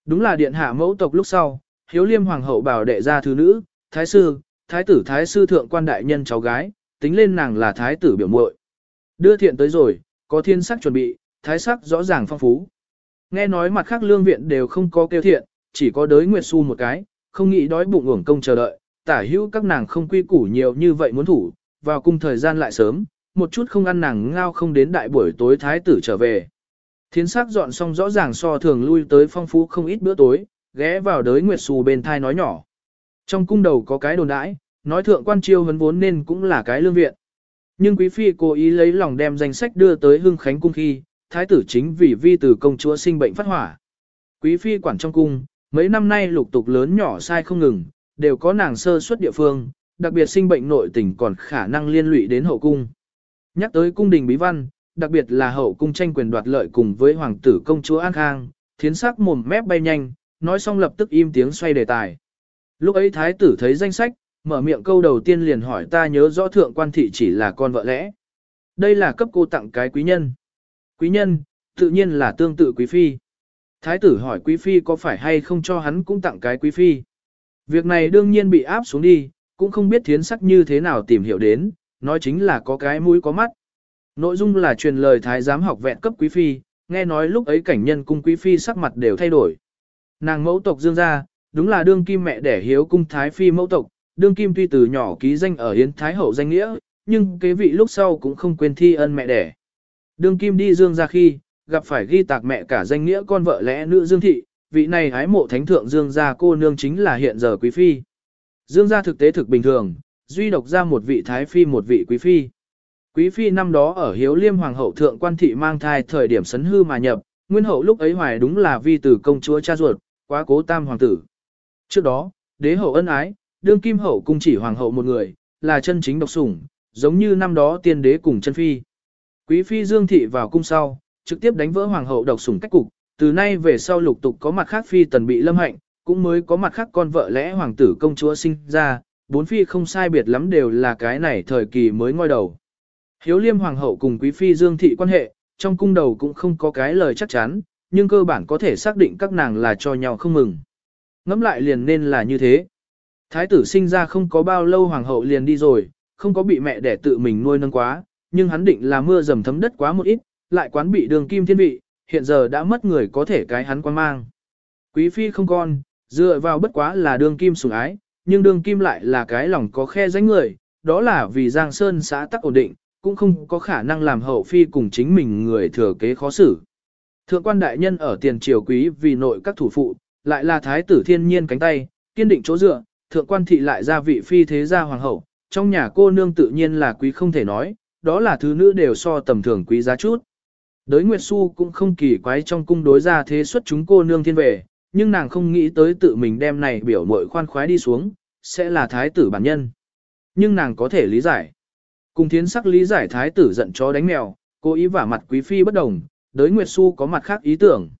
[SPEAKER 1] Đúng là điện hạ mẫu tộc lúc sau, hiếu liêm hoàng hậu bảo đệ ra thứ nữ, thái sư, thái tử thái sư thượng quan đại nhân cháu gái, tính lên nàng là thái tử biểu muội. Đưa thiện tới rồi, có thiên sắc chuẩn bị, thái sắc rõ ràng phong phú. Nghe nói mặt khác lương viện đều không có kêu thiện, chỉ có đới Nguyệt su một cái, không nghĩ đói bụng uổng công chờ đợi, tả hữu các nàng không quy củ nhiều như vậy muốn thủ, vào cung thời gian lại sớm, một chút không ăn nàng ngao không đến đại buổi tối thái tử trở về. Thiến sắc dọn xong rõ ràng so thường lui tới phong phú không ít bữa tối, ghé vào đới Nguyệt Xù bên thai nói nhỏ. Trong cung đầu có cái đồn đãi, nói thượng quan chiêu vấn vốn nên cũng là cái lương viện. Nhưng quý phi cố ý lấy lòng đem danh sách đưa tới hưng khánh cung khi, thái tử chính vì vi từ công chúa sinh bệnh phát hỏa. Quý phi quản trong cung, mấy năm nay lục tục lớn nhỏ sai không ngừng, đều có nàng sơ suất địa phương, đặc biệt sinh bệnh nội tình còn khả năng liên lụy đến hậu cung. Nhắc tới cung đình bí văn, đặc biệt là hậu cung tranh quyền đoạt lợi cùng với hoàng tử công chúa An Khang, thiến sắc mồm mép bay nhanh, nói xong lập tức im tiếng xoay đề tài. Lúc ấy thái tử thấy danh sách, mở miệng câu đầu tiên liền hỏi ta nhớ rõ thượng quan thị chỉ là con vợ lẽ. Đây là cấp cô tặng cái quý nhân. Quý nhân, tự nhiên là tương tự quý phi. Thái tử hỏi quý phi có phải hay không cho hắn cũng tặng cái quý phi. Việc này đương nhiên bị áp xuống đi, cũng không biết thiến sắc như thế nào tìm hiểu đến, nói chính là có cái mũi có mắt. Nội dung là truyền lời thái giám học vẹn cấp quý phi, nghe nói lúc ấy cảnh nhân cung quý phi sắc mặt đều thay đổi. Nàng mẫu tộc dương gia, đúng là đương kim mẹ đẻ hiếu cung thái phi mẫu tộc, đương kim tuy từ nhỏ ký danh ở hiến thái hậu danh nghĩa, nhưng kế vị lúc sau cũng không quên thi ân mẹ đẻ. Đương kim đi dương gia khi, gặp phải ghi tạc mẹ cả danh nghĩa con vợ lẽ nữ dương thị, vị này hái mộ thánh thượng dương gia cô nương chính là hiện giờ quý phi. Dương gia thực tế thực bình thường, duy độc ra một vị thái phi một vị quý phi. Quý phi năm đó ở hiếu liêm hoàng hậu thượng quan thị mang thai thời điểm sấn hư mà nhập, nguyên hậu lúc ấy hoài đúng là vi tử công chúa cha ruột, quá cố tam hoàng tử. Trước đó, đế hậu ân ái, đương kim hậu cung chỉ hoàng hậu một người, là chân chính độc sủng, giống như năm đó tiên đế cùng chân phi. Quý phi dương thị vào cung sau, trực tiếp đánh vỡ hoàng hậu độc sủng cách cục, từ nay về sau lục tục có mặt khác phi tần bị lâm hạnh, cũng mới có mặt khác con vợ lẽ hoàng tử công chúa sinh ra, bốn phi không sai biệt lắm đều là cái này thời kỳ mới ngoi đầu. Hiếu liêm hoàng hậu cùng quý phi dương thị quan hệ, trong cung đầu cũng không có cái lời chắc chắn, nhưng cơ bản có thể xác định các nàng là cho nhau không mừng. Ngẫm lại liền nên là như thế. Thái tử sinh ra không có bao lâu hoàng hậu liền đi rồi, không có bị mẹ đẻ tự mình nuôi nâng quá, nhưng hắn định là mưa dầm thấm đất quá một ít, lại quán bị đường kim thiên vị, hiện giờ đã mất người có thể cái hắn quan mang. Quý phi không con, dựa vào bất quá là đường kim sủng ái, nhưng đường kim lại là cái lòng có khe danh người, đó là vì Giang Sơn xã tắc ổn định, cũng không có khả năng làm hậu phi cùng chính mình người thừa kế khó xử. Thượng quan đại nhân ở tiền triều quý vì nội các thủ phụ, lại là thái tử thiên nhiên cánh tay, kiên định chỗ dựa, thượng quan thị lại ra vị phi thế gia hoàng hậu, trong nhà cô nương tự nhiên là quý không thể nói, đó là thứ nữ đều so tầm thường quý giá chút. Đới Nguyệt Xu cũng không kỳ quái trong cung đối ra thế xuất chúng cô nương thiên về, nhưng nàng không nghĩ tới tự mình đem này biểu mội khoan khoái đi xuống, sẽ là thái tử bản nhân. Nhưng nàng có thể lý giải. Cùng thiến sắc lý giải thái tử giận chó đánh mèo, cố ý vả mặt quý phi bất đồng, đới Nguyệt Xu có mặt khác ý tưởng.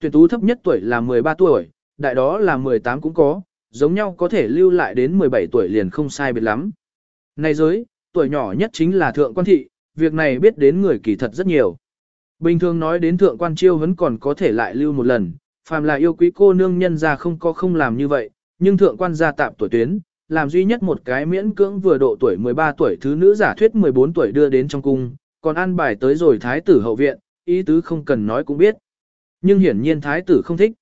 [SPEAKER 1] Tuyển tú thấp nhất tuổi là 13 tuổi, đại đó là 18 cũng có, giống nhau có thể lưu lại đến 17 tuổi liền không sai biệt lắm. Này giới, tuổi nhỏ nhất chính là thượng quan thị, việc này biết đến người kỳ thật rất nhiều. Bình thường nói đến thượng quan chiêu vẫn còn có thể lại lưu một lần, phàm là yêu quý cô nương nhân ra không có không làm như vậy, nhưng thượng quan gia tạm tuổi tuyến, làm duy nhất một cái miễn cưỡng vừa độ tuổi 13 tuổi thứ nữ giả thuyết 14 tuổi đưa đến trong cung, còn an bài tới rồi thái tử hậu viện, ý tứ không cần nói cũng biết. Nhưng hiển nhiên thái tử không thích.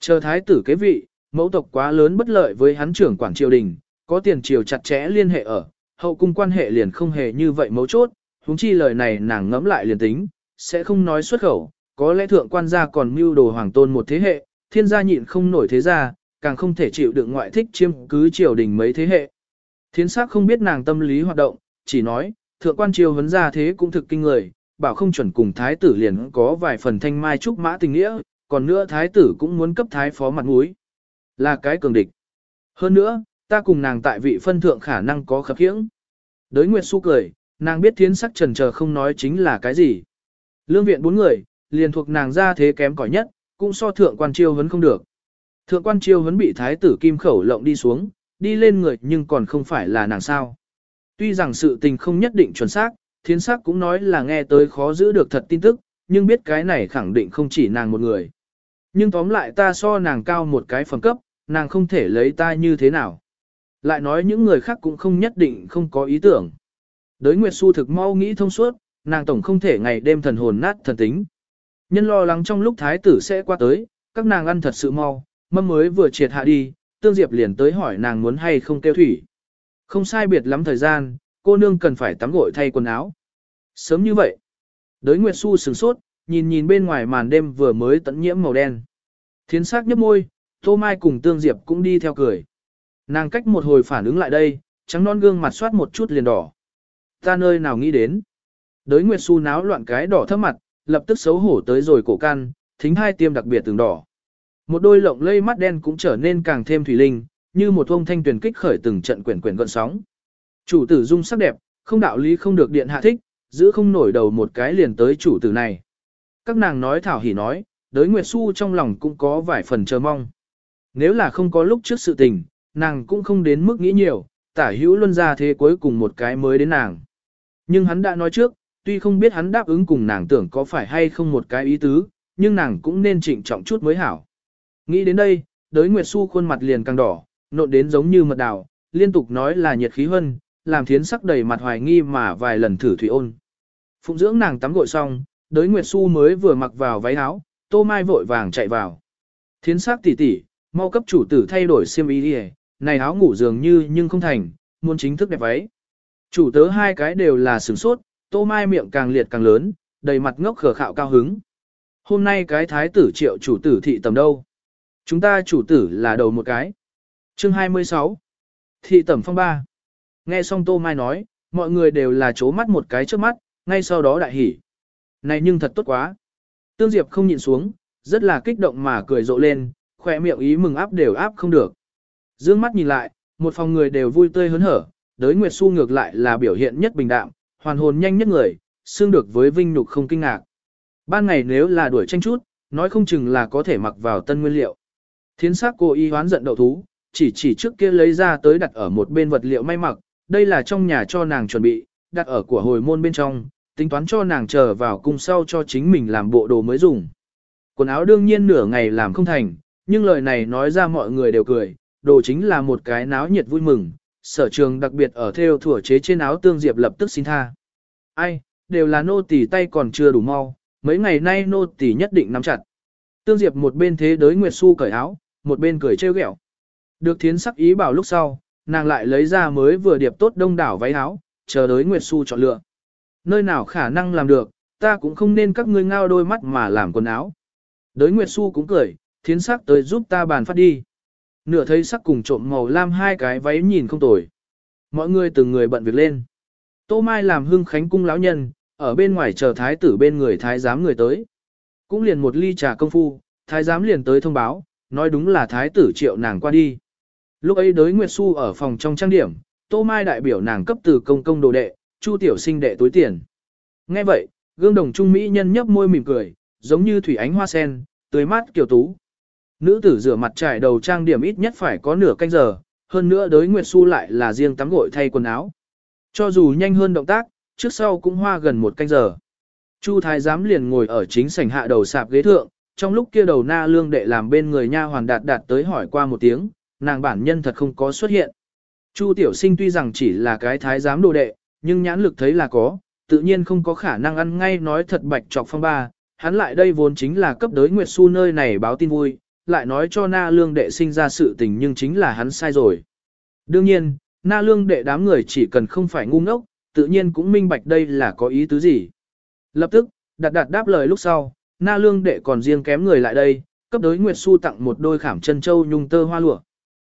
[SPEAKER 1] Chờ thái tử kế vị, mẫu tộc quá lớn bất lợi với hắn trưởng quản triều đình, có tiền triều chặt chẽ liên hệ ở, hậu cung quan hệ liền không hề như vậy mấu chốt, huống chi lời này nàng ngẫm lại liền tính, sẽ không nói xuất khẩu, có lẽ thượng quan gia còn mưu đồ hoàng tôn một thế hệ, thiên gia nhịn không nổi thế gia, càng không thể chịu đựng ngoại thích chiêm cứ triều đình mấy thế hệ. Thiến sắc không biết nàng tâm lý hoạt động, chỉ nói, thượng quan triều vấn ra thế cũng thực kinh người, bảo không chuẩn cùng thái tử liền có vài phần thanh mai trúc mã tình nghĩa, còn nữa thái tử cũng muốn cấp thái phó mặt mũi. Là cái cường địch. Hơn nữa, ta cùng nàng tại vị phân thượng khả năng có khập khiễng. Đới Nguyệt Xu cười, nàng biết thiến sắc trần chờ không nói chính là cái gì. Lương viện bốn người, liền thuộc nàng ra thế kém cỏi nhất, cũng so thượng quan triều vấn không được. Thượng quan chiêu vẫn bị thái tử kim khẩu lộng đi xuống, đi lên người nhưng còn không phải là nàng sao. Tuy rằng sự tình không nhất định chuẩn xác, thiến sắc cũng nói là nghe tới khó giữ được thật tin tức, nhưng biết cái này khẳng định không chỉ nàng một người. Nhưng tóm lại ta so nàng cao một cái phẩm cấp, nàng không thể lấy ta như thế nào. Lại nói những người khác cũng không nhất định không có ý tưởng. Đới Nguyệt Xu thực mau nghĩ thông suốt, nàng tổng không thể ngày đêm thần hồn nát thần tính. Nhân lo lắng trong lúc thái tử sẽ qua tới, các nàng ăn thật sự mau, mâm mới vừa triệt hạ đi, Tương Diệp liền tới hỏi nàng muốn hay không kêu thủy. Không sai biệt lắm thời gian, cô nương cần phải tắm gội thay quần áo. Sớm như vậy, đới Nguyệt Xu sửng sốt, nhìn nhìn bên ngoài màn đêm vừa mới tận nhiễm màu đen. Thiến sắc nhấp môi, Tô Mai cùng Tương Diệp cũng đi theo cười. Nàng cách một hồi phản ứng lại đây, trắng non gương mặt soát một chút liền đỏ. Ta nơi nào nghĩ đến. Đới Nguyệt Xu náo loạn cái đỏ thấp mặt, lập tức xấu hổ tới rồi cổ căn, thính hai tiêm đặc biệt từng đỏ. Một đôi lộng lây mắt đen cũng trở nên càng thêm thủy linh, như một ông thanh tuyển kích khởi từng trận quyển quyển gợn sóng. Chủ tử dung sắc đẹp, không đạo lý không được điện hạ thích, giữ không nổi đầu một cái liền tới chủ tử này. Các nàng nói thảo hỉ nói, đới Nguyệt Xu trong lòng cũng có vài phần chờ mong. Nếu là không có lúc trước sự tình, nàng cũng không đến mức nghĩ nhiều, tả hữu luân ra thế cuối cùng một cái mới đến nàng. Nhưng hắn đã nói trước, tuy không biết hắn đáp ứng cùng nàng tưởng có phải hay không một cái ý tứ, nhưng nàng cũng nên trịnh trọng chút mới hảo. Nghĩ đến đây, đới Nguyệt Xu khuôn mặt liền càng đỏ, nộn đến giống như mật đào, liên tục nói là nhiệt khí hơn, làm thiến sắc đầy mặt hoài nghi mà vài lần thử thủy ôn. Phụng dưỡng nàng tắm gội xong, đới Nguyệt Xu mới vừa mặc vào váy áo, tô mai vội vàng chạy vào. Thiến sắc tỉ tỉ, mau cấp chủ tử thay đổi xiêm y đi này áo ngủ dường như nhưng không thành, muốn chính thức đẹp váy. Chủ tớ hai cái đều là sửng sốt, tô mai miệng càng liệt càng lớn, đầy mặt ngốc khờ khạo cao hứng. Hôm nay cái thái tử triệu chủ tử thị tầm đâu? Chúng ta chủ tử là đầu một cái. Chương 26 Thị tẩm phong ba Nghe xong tô mai nói, mọi người đều là chố mắt một cái trước mắt, ngay sau đó đại hỉ. Này nhưng thật tốt quá. Tương Diệp không nhịn xuống, rất là kích động mà cười rộ lên, khỏe miệng ý mừng áp đều áp không được. Dương mắt nhìn lại, một phòng người đều vui tươi hớn hở, đới Nguyệt Xu ngược lại là biểu hiện nhất bình đạm, hoàn hồn nhanh nhất người, xương được với vinh nhục không kinh ngạc. Ban ngày nếu là đuổi tranh chút, nói không chừng là có thể mặc vào tân nguyên liệu. Thiến sắc cô y hoán giận đậu thú, chỉ chỉ trước kia lấy ra tới đặt ở một bên vật liệu may mặc, đây là trong nhà cho nàng chuẩn bị, đặt ở của hồi môn bên trong, tính toán cho nàng chờ vào cung sau cho chính mình làm bộ đồ mới dùng. Quần áo đương nhiên nửa ngày làm không thành, nhưng lời này nói ra mọi người đều cười, đồ chính là một cái náo nhiệt vui mừng, sở trường đặc biệt ở theo thủa chế trên áo tương diệp lập tức xin tha. Ai, đều là nô tỳ tay còn chưa đủ mau, mấy ngày nay nô tỳ nhất định nắm chặt. Tương diệp một bên thế đới Nguyệt Xu cởi áo, một bên cười trêu ghẹo. Được thiến sắc ý bảo lúc sau, nàng lại lấy ra mới vừa điệp tốt đông đảo váy áo, chờ đợi Nguyệt Xu chọn lựa. Nơi nào khả năng làm được, ta cũng không nên các ngươi ngao đôi mắt mà làm quần áo. Đới Nguyệt Xu cũng cười, thiến sắc tới giúp ta bàn phát đi. Nửa thấy sắc cùng trộm màu lam hai cái váy nhìn không tồi. Mọi người từng người bận việc lên. Tô Mai làm hưng khánh cung lão nhân, ở bên ngoài chờ thái tử bên người thái giám người tới. Cũng liền một ly trà công phu, thái giám liền tới thông báo, nói đúng là thái tử triệu nàng qua đi. Lúc ấy đới Nguyệt Xu ở phòng trong trang điểm, Tô Mai đại biểu nàng cấp từ công công đồ đệ, Chu tiểu sinh đệ túi tiền. Nghe vậy, gương đồng trung mỹ nhân nhấp môi mỉm cười, giống như thủy ánh hoa sen, tươi mát kiểu tú. Nữ tử rửa mặt trải đầu trang điểm ít nhất phải có nửa canh giờ, hơn nữa đới Nguyệt Xu lại là riêng tắm gội thay quần áo. Cho dù nhanh hơn động tác, trước sau cũng hoa gần một canh giờ. Chu thái giám liền ngồi ở chính sảnh hạ đầu sạp ghế thượng, trong lúc kia đầu na lương đệ làm bên người nha hoàn đạt đạt tới hỏi qua một tiếng, nàng bản nhân thật không có xuất hiện. Chu tiểu sinh tuy rằng chỉ là cái thái giám đồ đệ, nhưng nhãn lực thấy là có, tự nhiên không có khả năng ăn ngay nói thật bạch trọc phong ba, hắn lại đây vốn chính là cấp đới Nguyệt Xu nơi này báo tin vui, lại nói cho na lương đệ sinh ra sự tình nhưng chính là hắn sai rồi. Đương nhiên, na lương đệ đám người chỉ cần không phải ngu ngốc, tự nhiên cũng minh bạch đây là có ý tứ gì. Lập tức, Đạt Đạt đáp lời lúc sau, na lương đệ còn riêng kém người lại đây, cấp đối Nguyệt Xu tặng một đôi khảm chân châu nhung tơ hoa lụa.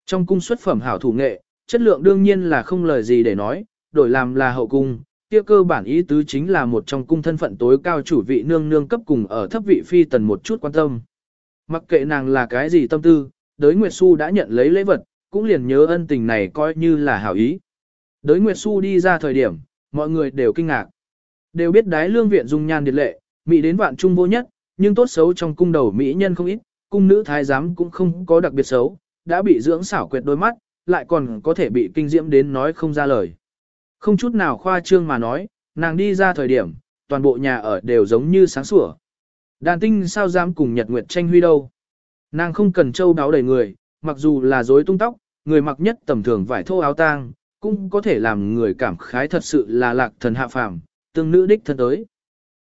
[SPEAKER 1] Trong cung xuất phẩm hảo thủ nghệ, chất lượng đương nhiên là không lời gì để nói, đổi làm là hậu cung, kia cơ bản ý tứ chính là một trong cung thân phận tối cao chủ vị nương nương cấp cùng ở thấp vị phi tần một chút quan tâm. Mặc kệ nàng là cái gì tâm tư, đối Nguyệt Xu đã nhận lấy lễ vật, cũng liền nhớ ân tình này coi như là hảo ý. Đối Nguyệt Xu đi ra thời điểm, mọi người đều kinh ngạc. Đều biết đái lương viện dung nhan điệt lệ, mỹ đến vạn trung vô nhất, nhưng tốt xấu trong cung đầu mỹ nhân không ít, cung nữ thái giám cũng không có đặc biệt xấu, đã bị dưỡng xảo quyệt đôi mắt, lại còn có thể bị kinh diễm đến nói không ra lời. Không chút nào khoa trương mà nói, nàng đi ra thời điểm, toàn bộ nhà ở đều giống như sáng sủa. Đàn tinh sao dám cùng Nhật Nguyệt tranh huy đâu. Nàng không cần châu đáo đầy người, mặc dù là rối tung tóc, người mặc nhất tầm thường vải thô áo tang, cũng có thể làm người cảm khái thật sự là lạc thần hạ phàm, tương nữ đích thân tới.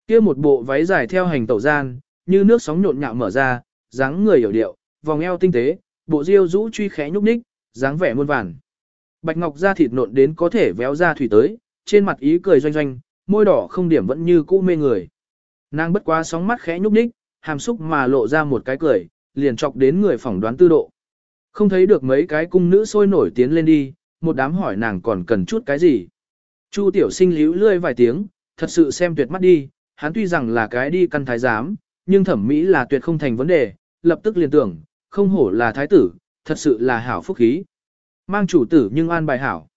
[SPEAKER 1] Kia một bộ váy dài theo hành tẩu gian, như nước sóng nhộn nhạo mở ra, dáng người hiểu điệu, vòng eo tinh tế, bộ diêu rũ truy khẽ nhúc nhích, dáng vẻ muôn vàn. Bạch ngọc da thịt nộn đến có thể véo ra thủy tới, trên mặt ý cười doanh doanh, môi đỏ không điểm vẫn như cũ mê người. Nàng bất quá sóng mắt khẽ nhúc nhích, hàm xúc mà lộ ra một cái cười, liền chọc đến người phỏng đoán tư độ. Không thấy được mấy cái cung nữ sôi nổi tiến lên đi, một đám hỏi nàng còn cần chút cái gì. Chu tiểu sinh líu lươi vài tiếng, thật sự xem tuyệt mắt đi, hắn tuy rằng là cái đi căn thái giám, nhưng thẩm mỹ là tuyệt không thành vấn đề, lập tức liền tưởng, không hổ là thái tử, thật sự là hảo phúc khí. Mang chủ tử nhưng an bài hảo.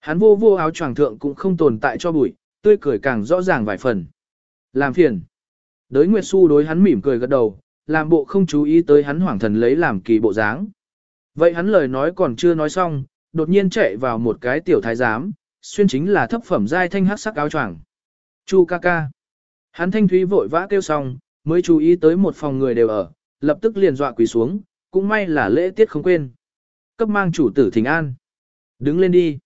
[SPEAKER 1] Hắn vô vô áo choàng thượng cũng không tồn tại cho bụi, tươi cười càng rõ ràng vài phần. Làm phiền. Đới Nguyệt Xu đối hắn mỉm cười gật đầu, làm bộ không chú ý tới hắn hoảng thần lấy làm kỳ bộ dáng. Vậy hắn lời nói còn chưa nói xong, đột nhiên chạy vào một cái tiểu thái giám, xuyên chính là thấp phẩm giai thanh hắc sắc áo choàng. Chu ca ca. Hắn thanh thúy vội vã kêu xong, mới chú ý tới một phòng người đều ở, lập tức liền dọa quỳ xuống, cũng may là lễ tiết không quên. Cấp mang chủ tử thỉnh an. Đứng lên đi.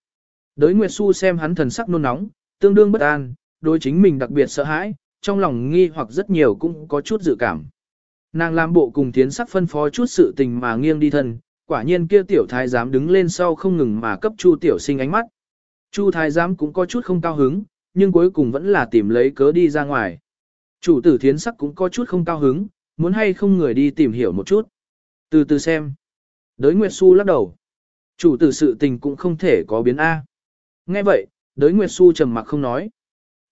[SPEAKER 1] Đới Nguyệt Xu xem hắn thần sắc nôn nóng, tương đương bất an, đối chính mình đặc biệt sợ hãi, trong lòng nghi hoặc rất nhiều cũng có chút dự cảm. Nàng làm bộ cùng tiến sắc phân phó chút sự tình mà nghiêng đi thân, quả nhiên kia tiểu thái giám đứng lên sau không ngừng mà cấp chu tiểu sinh ánh mắt. Chu thái giám cũng có chút không cao hứng, nhưng cuối cùng vẫn là tìm lấy cớ đi ra ngoài. Chủ tử thiến sắc cũng có chút không cao hứng, muốn hay không người đi tìm hiểu một chút. Từ từ xem. Đới Nguyệt Xu lắc đầu. Chủ tử sự tình cũng không thể có biến A. Nghe vậy, đới Nguyệt Xu trầm mặc không nói.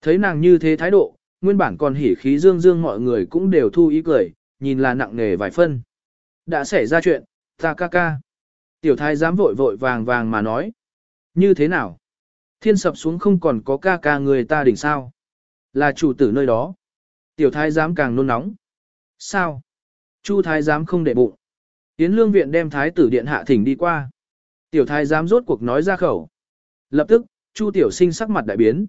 [SPEAKER 1] Thấy nàng như thế thái độ, nguyên bản còn hỉ khí dương dương mọi người cũng đều thu ý cười, nhìn là nặng nề vài phân. Đã xảy ra chuyện, ta ca ca. Tiểu thái dám vội vội vàng vàng mà nói. Như thế nào? Thiên sập xuống không còn có ca ca người ta đỉnh sao? Là chủ tử nơi đó. Tiểu thái giám càng nôn nóng. Sao? Chu thái giám không để bụng. Yến lương viện đem thái tử điện hạ thỉnh đi qua. Tiểu thái giám rốt cuộc nói ra khẩu. Lập tức, Chu tiểu sinh sắc mặt đại biến.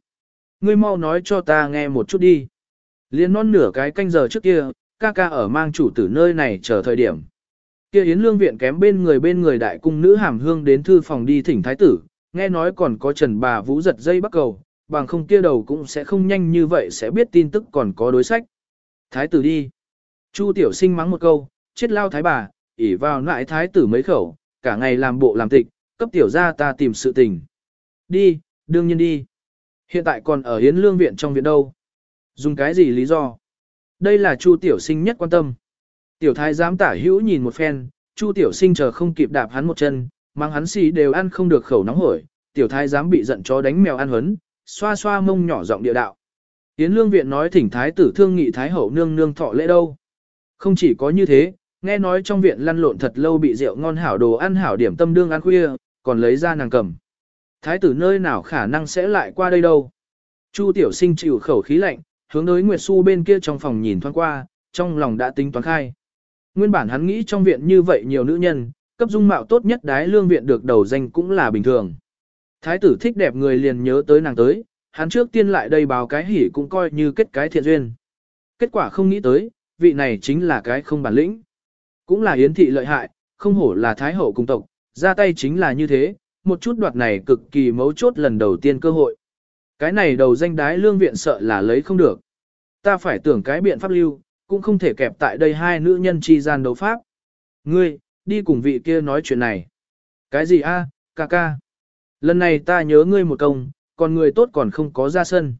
[SPEAKER 1] Ngươi mau nói cho ta nghe một chút đi. Liên non nửa cái canh giờ trước kia, ca ca ở mang chủ tử nơi này chờ thời điểm. Kia Yến Lương viện kém bên người bên người đại cung nữ hàm hương đến thư phòng đi thỉnh thái tử, nghe nói còn có Trần bà Vũ giật dây bắt cầu, bằng không kia đầu cũng sẽ không nhanh như vậy sẽ biết tin tức còn có đối sách. Thái tử đi. Chu tiểu sinh mắng một câu, chết lao thái bà, ỉ vào lại thái tử mấy khẩu, cả ngày làm bộ làm tịch, cấp tiểu ra ta tìm sự tình. Đi, đương nhiên đi. Hiện tại còn ở Hiến Lương viện trong viện đâu. Dùng cái gì lý do? Đây là Chu tiểu sinh nhất quan tâm. Tiểu thái giám tả hữu nhìn một phen, Chu tiểu sinh chờ không kịp đạp hắn một chân, mang hắn xì đều ăn không được khẩu nóng hổi, tiểu thái giám bị giận chó đánh mèo ăn hấn, xoa xoa mông nhỏ giọng địa đạo. Yến lương viện nói thỉnh thái tử thương nghị thái hậu nương nương thọ lễ đâu. Không chỉ có như thế, nghe nói trong viện lăn lộn thật lâu bị rượu ngon hảo đồ ăn hảo điểm tâm đương ăn khuya, còn lấy ra nàng cầm. Thái tử nơi nào khả năng sẽ lại qua đây đâu. Chu tiểu sinh chịu khẩu khí lạnh, hướng tới Nguyệt Xu bên kia trong phòng nhìn thoáng qua, trong lòng đã tính toán khai. Nguyên bản hắn nghĩ trong viện như vậy nhiều nữ nhân, cấp dung mạo tốt nhất đái lương viện được đầu danh cũng là bình thường. Thái tử thích đẹp người liền nhớ tới nàng tới, hắn trước tiên lại đây báo cái hỉ cũng coi như kết cái thiện duyên. Kết quả không nghĩ tới, vị này chính là cái không bản lĩnh. Cũng là yến thị lợi hại, không hổ là thái hậu cùng tộc, ra tay chính là như thế, một chút đoạt này cực kỳ mấu chốt lần đầu tiên cơ hội. Cái này đầu danh đái lương viện sợ là lấy không được. Ta phải tưởng cái biện pháp lưu, cũng không thể kẹp tại đây hai nữ nhân chi gian đấu pháp. Ngươi, đi cùng vị kia nói chuyện này. Cái gì a, ca ca? Lần này ta nhớ ngươi một công, còn người tốt còn không có ra sân.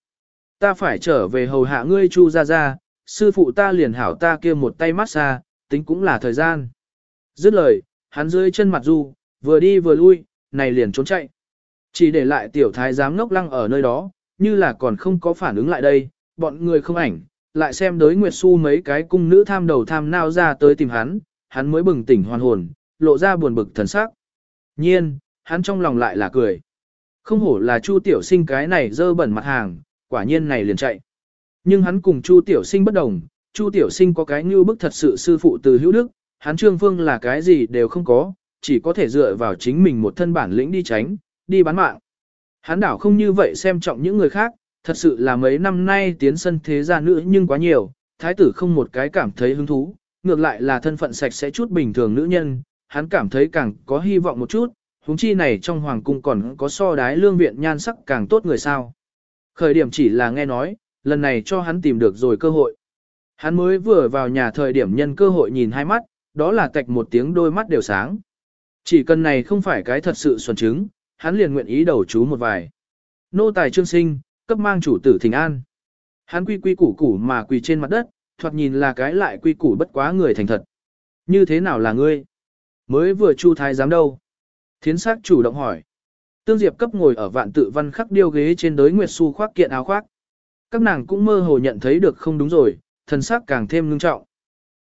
[SPEAKER 1] Ta phải trở về hầu hạ ngươi chu ra ra, sư phụ ta liền hảo ta kia một tay mát xa, tính cũng là thời gian. Dứt lời, hắn dưới chân mặt du, vừa đi vừa lui, này liền trốn chạy. Chỉ để lại tiểu thái giám ngốc lăng ở nơi đó, như là còn không có phản ứng lại đây, bọn người không ảnh, lại xem đới Nguyệt Xu mấy cái cung nữ tham đầu tham nao ra tới tìm hắn, hắn mới bừng tỉnh hoàn hồn, lộ ra buồn bực thần sắc. Nhiên, hắn trong lòng lại là cười. Không hổ là Chu Tiểu Sinh cái này dơ bẩn mặt hàng, quả nhiên này liền chạy. Nhưng hắn cùng Chu Tiểu Sinh bất đồng, Chu Tiểu Sinh có cái như bức thật sự sư phụ từ hữu đức, hắn Trương Phương là cái gì đều không có, chỉ có thể dựa vào chính mình một thân bản lĩnh đi tránh, đi bán mạng. Hắn đảo không như vậy xem trọng những người khác, thật sự là mấy năm nay tiến sân thế gia nữ nhưng quá nhiều, thái tử không một cái cảm thấy hứng thú, ngược lại là thân phận sạch sẽ chút bình thường nữ nhân, hắn cảm thấy càng có hy vọng một chút, huống chi này trong hoàng cung còn có so đái lương viện nhan sắc càng tốt người sao. Khởi điểm chỉ là nghe nói, lần này cho hắn tìm được rồi cơ hội. Hắn mới vừa vào nhà thời điểm nhân cơ hội nhìn hai mắt, đó là tạch một tiếng đôi mắt đều sáng. Chỉ cần này không phải cái thật sự xuẩn chứng, hắn liền nguyện ý đầu chú một vài. Nô tài trương sinh, cấp mang chủ tử thỉnh an. Hắn quy quy củ củ mà quỳ trên mặt đất, thoạt nhìn là cái lại quy củ bất quá người thành thật. Như thế nào là ngươi? Mới vừa chu thái giám đâu? Thiến sắc chủ động hỏi. Tương Diệp cấp ngồi ở vạn tự văn khắc điêu ghế trên đới Nguyệt Xu khoác kiện áo khoác. Các nàng cũng mơ hồ nhận thấy được không đúng rồi, thần sắc càng thêm ngưng trọng.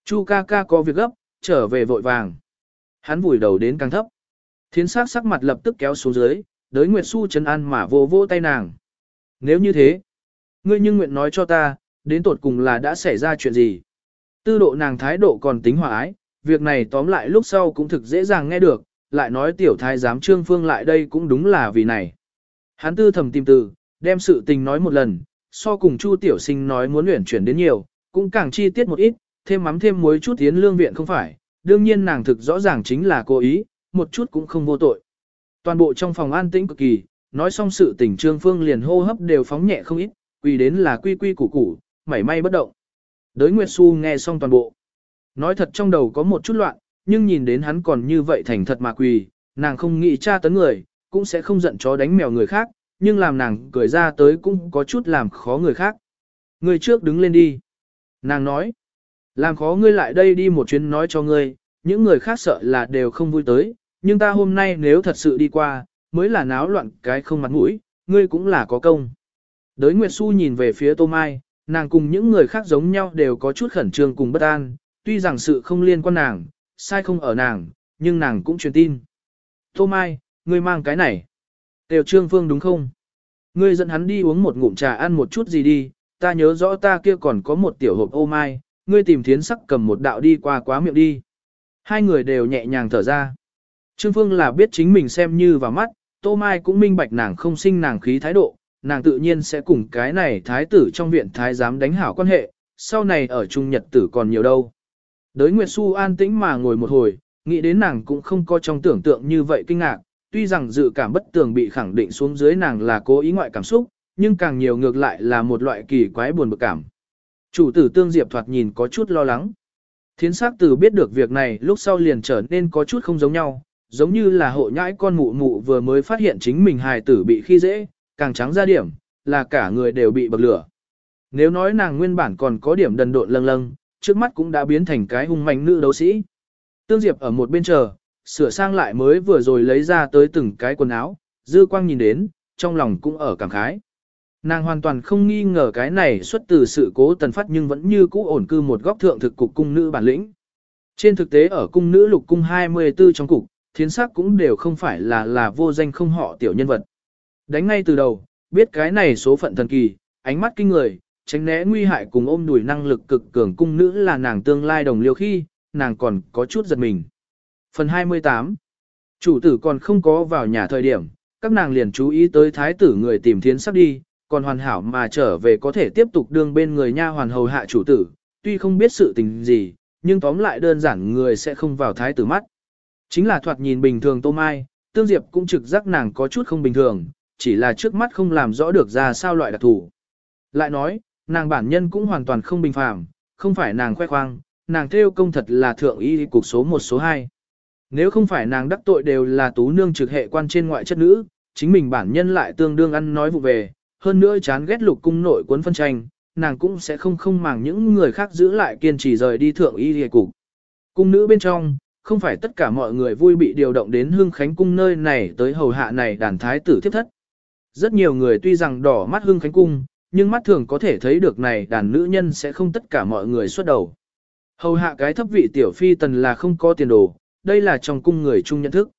[SPEAKER 1] Chu ca ca có việc gấp, trở về vội vàng. Hắn vùi đầu đến càng thấp. Thiến sắc sắc mặt lập tức kéo xuống dưới, đới Nguyệt Xu chấn an mà vô vô tay nàng. Nếu như thế, ngươi nhưng nguyện nói cho ta, đến tột cùng là đã xảy ra chuyện gì. Tư độ nàng thái độ còn tính hòa ái, việc này tóm lại lúc sau cũng thực dễ dàng nghe được, lại nói tiểu thái giám trương phương lại đây cũng đúng là vì này. Hắn tư thầm tìm từ, đem sự tình nói một lần, so cùng chu tiểu sinh nói muốn luyện chuyển đến nhiều, cũng càng chi tiết một ít, thêm mắm thêm muối chút tiến lương viện không phải, đương nhiên nàng thực rõ ràng chính là cố ý, một chút cũng không vô tội. Toàn bộ trong phòng an tĩnh cực kỳ, nói xong sự tình trương phương liền hô hấp đều phóng nhẹ không ít, quỳ đến là quy quy củ củ, mảy may bất động. Đới Nguyệt Xu nghe xong toàn bộ. Nói thật trong đầu có một chút loạn, nhưng nhìn đến hắn còn như vậy thành thật mà quỳ, nàng không nghĩ tra tấn người, cũng sẽ không giận chó đánh mèo người khác, nhưng làm nàng cười ra tới cũng có chút làm khó người khác. Người trước đứng lên đi. Nàng nói, làm khó ngươi lại đây đi một chuyến nói cho ngươi, những người khác sợ là đều không vui tới, nhưng ta hôm nay nếu thật sự đi qua, mới là náo loạn cái không mặt mũi, ngươi cũng là có công. Đới Nguyệt Xu nhìn về phía Tô Mai, nàng cùng những người khác giống nhau đều có chút khẩn trương cùng bất an, tuy rằng sự không liên quan nàng, sai không ở nàng, nhưng nàng cũng truyền tin. Tô Mai, ngươi mang cái này. Tiểu Trương Phương đúng không? Ngươi dẫn hắn đi uống một ngụm trà ăn một chút gì đi, ta nhớ rõ ta kia còn có một tiểu hộp ô mai, ngươi tìm thiến sắc cầm một đạo đi qua quá miệng đi. Hai người đều nhẹ nhàng thở ra. Trương Phương là biết chính mình xem như vào mắt, Tô Mai cũng minh bạch nàng không sinh nàng khí thái độ, nàng tự nhiên sẽ cùng cái này thái tử trong viện thái giám đánh hảo quan hệ, sau này ở Trung Nhật tử còn nhiều đâu. Đới Nguyệt Xu an tĩnh mà ngồi một hồi, nghĩ đến nàng cũng không có trong tưởng tượng như vậy kinh ngạc, tuy rằng dự cảm bất tường bị khẳng định xuống dưới nàng là cố ý ngoại cảm xúc, nhưng càng nhiều ngược lại là một loại kỳ quái buồn bực cảm. Chủ tử Tương Diệp thoạt nhìn có chút lo lắng. Thiến sắc tử biết được việc này lúc sau liền trở nên có chút không giống nhau, giống như là hộ nhãi con mụ mụ vừa mới phát hiện chính mình hài tử bị khi dễ, càng trắng ra điểm, là cả người đều bị bậc lửa. Nếu nói nàng nguyên bản còn có điểm đần độn lâng lâng, trước mắt cũng đã biến thành cái hung mạnh nữ đấu sĩ. Tương Diệp ở một bên chờ, sửa sang lại mới vừa rồi lấy ra tới từng cái quần áo, dư quang nhìn đến, trong lòng cũng ở cảm khái. Nàng hoàn toàn không nghi ngờ cái này xuất từ sự cố tần phát nhưng vẫn như cũ ổn cư một góc thượng thực cục cung nữ bản lĩnh. Trên thực tế ở cung nữ lục cung 24 trong cục, thiến sắc cũng đều không phải là là vô danh không họ tiểu nhân vật. Đánh ngay từ đầu, biết cái này số phận thần kỳ, ánh mắt kinh người, tránh né nguy hại cùng ôm đùi năng lực cực cường cung nữ là nàng tương lai đồng liêu khi, nàng còn có chút giật mình. Phần 28 Chủ tử còn không có vào nhà thời điểm, các nàng liền chú ý tới thái tử người tìm thiến sắp đi, còn hoàn hảo mà trở về có thể tiếp tục đương bên người nha hoàn hầu hạ chủ tử, tuy không biết sự tình gì, nhưng tóm lại đơn giản người sẽ không vào thái tử mắt. Chính là thoạt nhìn bình thường Tô Mai, Tương Diệp cũng trực giác nàng có chút không bình thường, chỉ là trước mắt không làm rõ được ra sao loại đặc thù. Lại nói, nàng bản nhân cũng hoàn toàn không bình phàm, không phải nàng khoe khoang, nàng theo công thật là thượng y cục số một số hai. Nếu không phải nàng đắc tội đều là tú nương trực hệ quan trên ngoại chất nữ, chính mình bản nhân lại tương đương ăn nói vụ về, hơn nữa chán ghét lục cung nội cuốn phân tranh, nàng cũng sẽ không không màng những người khác giữ lại kiên trì rời đi thượng y hề cục. Cung nữ bên trong, không phải tất cả mọi người vui bị điều động đến hương khánh cung nơi này tới hầu hạ này đàn thái tử tiếp thất. Rất nhiều người tuy rằng đỏ mắt hưng khánh cung, nhưng mắt thường có thể thấy được này đàn nữ nhân sẽ không tất cả mọi người xuất đầu. Hầu hạ cái thấp vị tiểu phi tần là không có tiền đồ, đây là trong cung người chung nhận thức.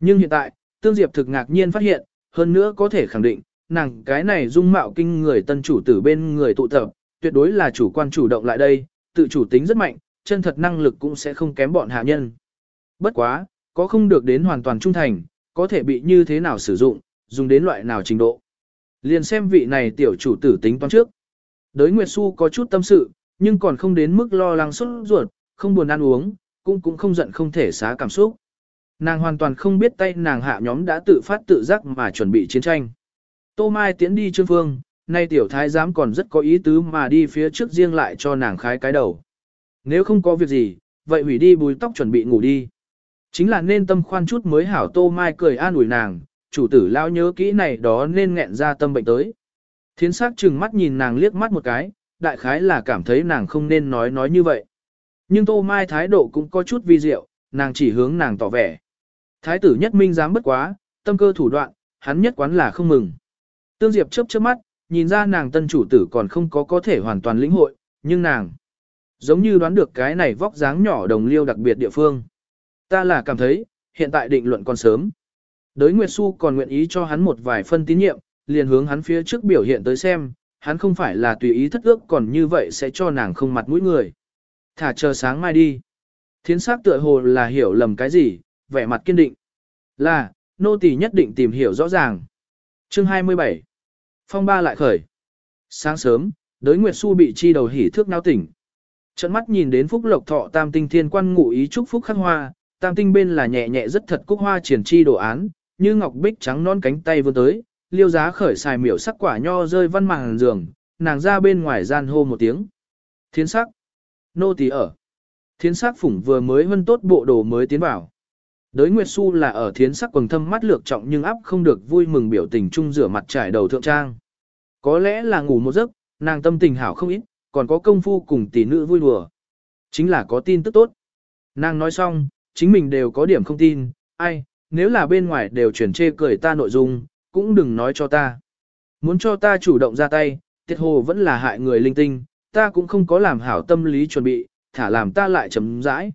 [SPEAKER 1] Nhưng hiện tại, Tương Diệp thực ngạc nhiên phát hiện, hơn nữa có thể khẳng định, nàng cái này dung mạo kinh người tân chủ tử bên người tụ tập, tuyệt đối là chủ quan chủ động lại đây, tự chủ tính rất mạnh, chân thật năng lực cũng sẽ không kém bọn hạ nhân. Bất quá, có không được đến hoàn toàn trung thành, có thể bị như thế nào sử dụng, dùng đến loại nào trình độ. Liền xem vị này tiểu chủ tử tính toán trước. Đới Nguyệt Xu có chút tâm sự, nhưng còn không đến mức lo lắng xuất ruột, không buồn ăn uống, cũng cũng không giận không thể xá cảm xúc. nàng hoàn toàn không biết tay nàng hạ nhóm đã tự phát tự giác mà chuẩn bị chiến tranh. Tô Mai tiến đi Trương Phương, nay tiểu thái giám còn rất có ý tứ mà đi phía trước riêng lại cho nàng khái cái đầu. Nếu không có việc gì, vậy hủy đi bùi tóc chuẩn bị ngủ đi. Chính là nên tâm khoan chút mới hảo Tô Mai cười an ủi nàng, chủ tử lao nhớ kỹ này đó nên nghẹn ra tâm bệnh tới. Thiến sắc chừng mắt nhìn nàng liếc mắt một cái, đại khái là cảm thấy nàng không nên nói nói như vậy. Nhưng Tô Mai thái độ cũng có chút vi diệu, nàng chỉ hướng nàng tỏ vẻ. Thái tử nhất minh dám bất quá, tâm cơ thủ đoạn, hắn nhất quán là không mừng. Tương Diệp chớp chớp mắt, nhìn ra nàng tân chủ tử còn không có có thể hoàn toàn lĩnh hội, nhưng nàng giống như đoán được cái này vóc dáng nhỏ đồng liêu đặc biệt địa phương. Ta là cảm thấy, hiện tại định luận còn sớm. Đới Nguyệt Xu còn nguyện ý cho hắn một vài phân tín nhiệm, liền hướng hắn phía trước biểu hiện tới xem, hắn không phải là tùy ý thất ước còn như vậy sẽ cho nàng không mặt mũi người. Thả chờ sáng mai đi. Thiến sắc tựa hồ là hiểu lầm cái gì, vẻ mặt kiên định. Là, nô tỳ nhất định tìm hiểu rõ ràng. Chương 27 Phong ba lại khởi. Sáng sớm, đới Nguyệt Xu bị chi đầu hỉ thước nao tỉnh. Trận mắt nhìn đến phúc lộc thọ tam tinh thiên quan ngụ ý chúc phúc khắc hoa, tam tinh bên là nhẹ nhẹ rất thật cúc hoa triển chi đồ án, như ngọc bích trắng non cánh tay vươn tới, liêu giá khởi xài miểu sắc quả nho rơi văn màng giường, nàng ra bên ngoài gian hô một tiếng. Thiến sắc. Nô tỳ ở. Thiến sắc phủng vừa mới hân tốt bộ đồ mới tiến vào. Đới Nguyệt Xu là ở thiến sắc quần thâm mắt lược trọng nhưng áp không được vui mừng biểu tình chung rửa mặt trải đầu thượng trang. Có lẽ là ngủ một giấc, nàng tâm tình hảo không ít, còn có công phu cùng tỷ nữ vui đùa. Chính là có tin tức tốt. Nàng nói xong, chính mình đều có điểm không tin, ai, nếu là bên ngoài đều chuyển chê cười ta nội dung, cũng đừng nói cho ta. Muốn cho ta chủ động ra tay, tiết hồ vẫn là hại người linh tinh, ta cũng không có làm hảo tâm lý chuẩn bị, thả làm ta lại chấm rãi.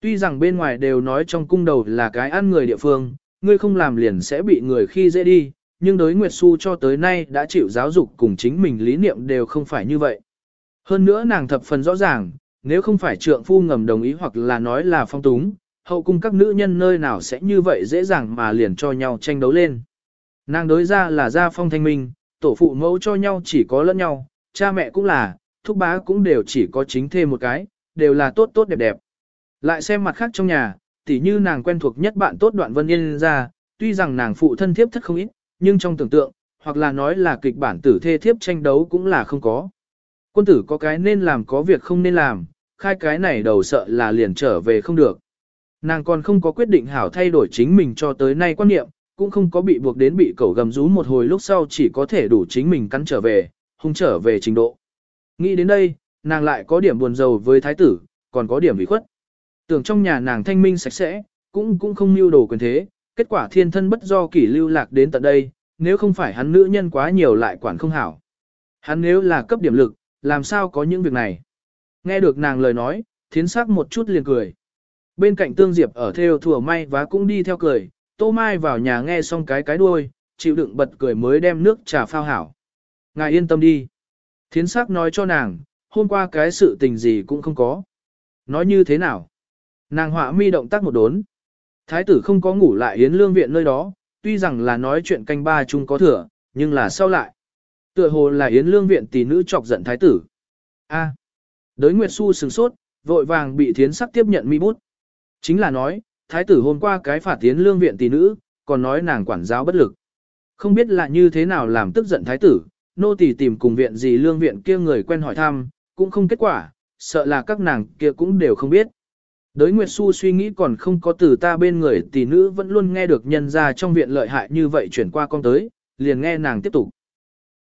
[SPEAKER 1] Tuy rằng bên ngoài đều nói trong cung đầu là cái ăn người địa phương, ngươi không làm liền sẽ bị người khi dễ đi, nhưng đối Nguyệt Xu cho tới nay đã chịu giáo dục cùng chính mình lý niệm đều không phải như vậy. Hơn nữa nàng thập phần rõ ràng, nếu không phải trượng phu ngầm đồng ý hoặc là nói là phong túng, hậu cung các nữ nhân nơi nào sẽ như vậy dễ dàng mà liền cho nhau tranh đấu lên. Nàng đối ra là gia phong thanh minh, tổ phụ mẫu cho nhau chỉ có lẫn nhau, cha mẹ cũng là, thúc bá cũng đều chỉ có chính thêm một cái, đều là tốt tốt đẹp đẹp. Lại xem mặt khác trong nhà, tỉ như nàng quen thuộc nhất bạn tốt đoạn vân yên ra, tuy rằng nàng phụ thân thiếp thất không ít, nhưng trong tưởng tượng, hoặc là nói là kịch bản tử thê thiếp tranh đấu cũng là không có. Quân tử có cái nên làm có việc không nên làm, khai cái này đầu sợ là liền trở về không được. Nàng còn không có quyết định hảo thay đổi chính mình cho tới nay quan niệm, cũng không có bị buộc đến bị cẩu gầm rú một hồi lúc sau chỉ có thể đủ chính mình cắn trở về, hung trở về trình độ. Nghĩ đến đây, nàng lại có điểm buồn rầu với thái tử, còn có điểm bị khuất. Tưởng trong nhà nàng thanh minh sạch sẽ, cũng cũng không mưu đồ quyền thế, kết quả thiên thân bất do kỷ lưu lạc đến tận đây, nếu không phải hắn nữ nhân quá nhiều lại quản không hảo. Hắn nếu là cấp điểm lực, làm sao có những việc này? Nghe được nàng lời nói, thiến sắc một chút liền cười. Bên cạnh tương diệp ở theo thừa may và cũng đi theo cười, tô mai vào nhà nghe xong cái cái đuôi, chịu đựng bật cười mới đem nước trà phao hảo. Ngài yên tâm đi. Thiến sắc nói cho nàng, hôm qua cái sự tình gì cũng không có. Nói như thế nào? Nàng họa mi động tác một đốn. Thái tử không có ngủ lại yến lương viện nơi đó, tuy rằng là nói chuyện canh ba chung có thừa, nhưng là sau lại. Tựa hồ là yến lương viện tỷ nữ chọc giận thái tử. A. Đới Nguyệt Xu sừng sốt, vội vàng bị thiến sắc tiếp nhận mi bút. Chính là nói, thái tử hôm qua cái phạt tiến lương viện tỷ nữ, còn nói nàng quản giáo bất lực. Không biết là như thế nào làm tức giận thái tử, nô tỳ tìm cùng viện gì lương viện kia người quen hỏi thăm, cũng không kết quả, sợ là các nàng kia cũng đều không biết. Đới Nguyệt Xu suy nghĩ còn không có từ ta bên người tỷ nữ vẫn luôn nghe được nhân ra trong viện lợi hại như vậy chuyển qua con tới, liền nghe nàng tiếp tục.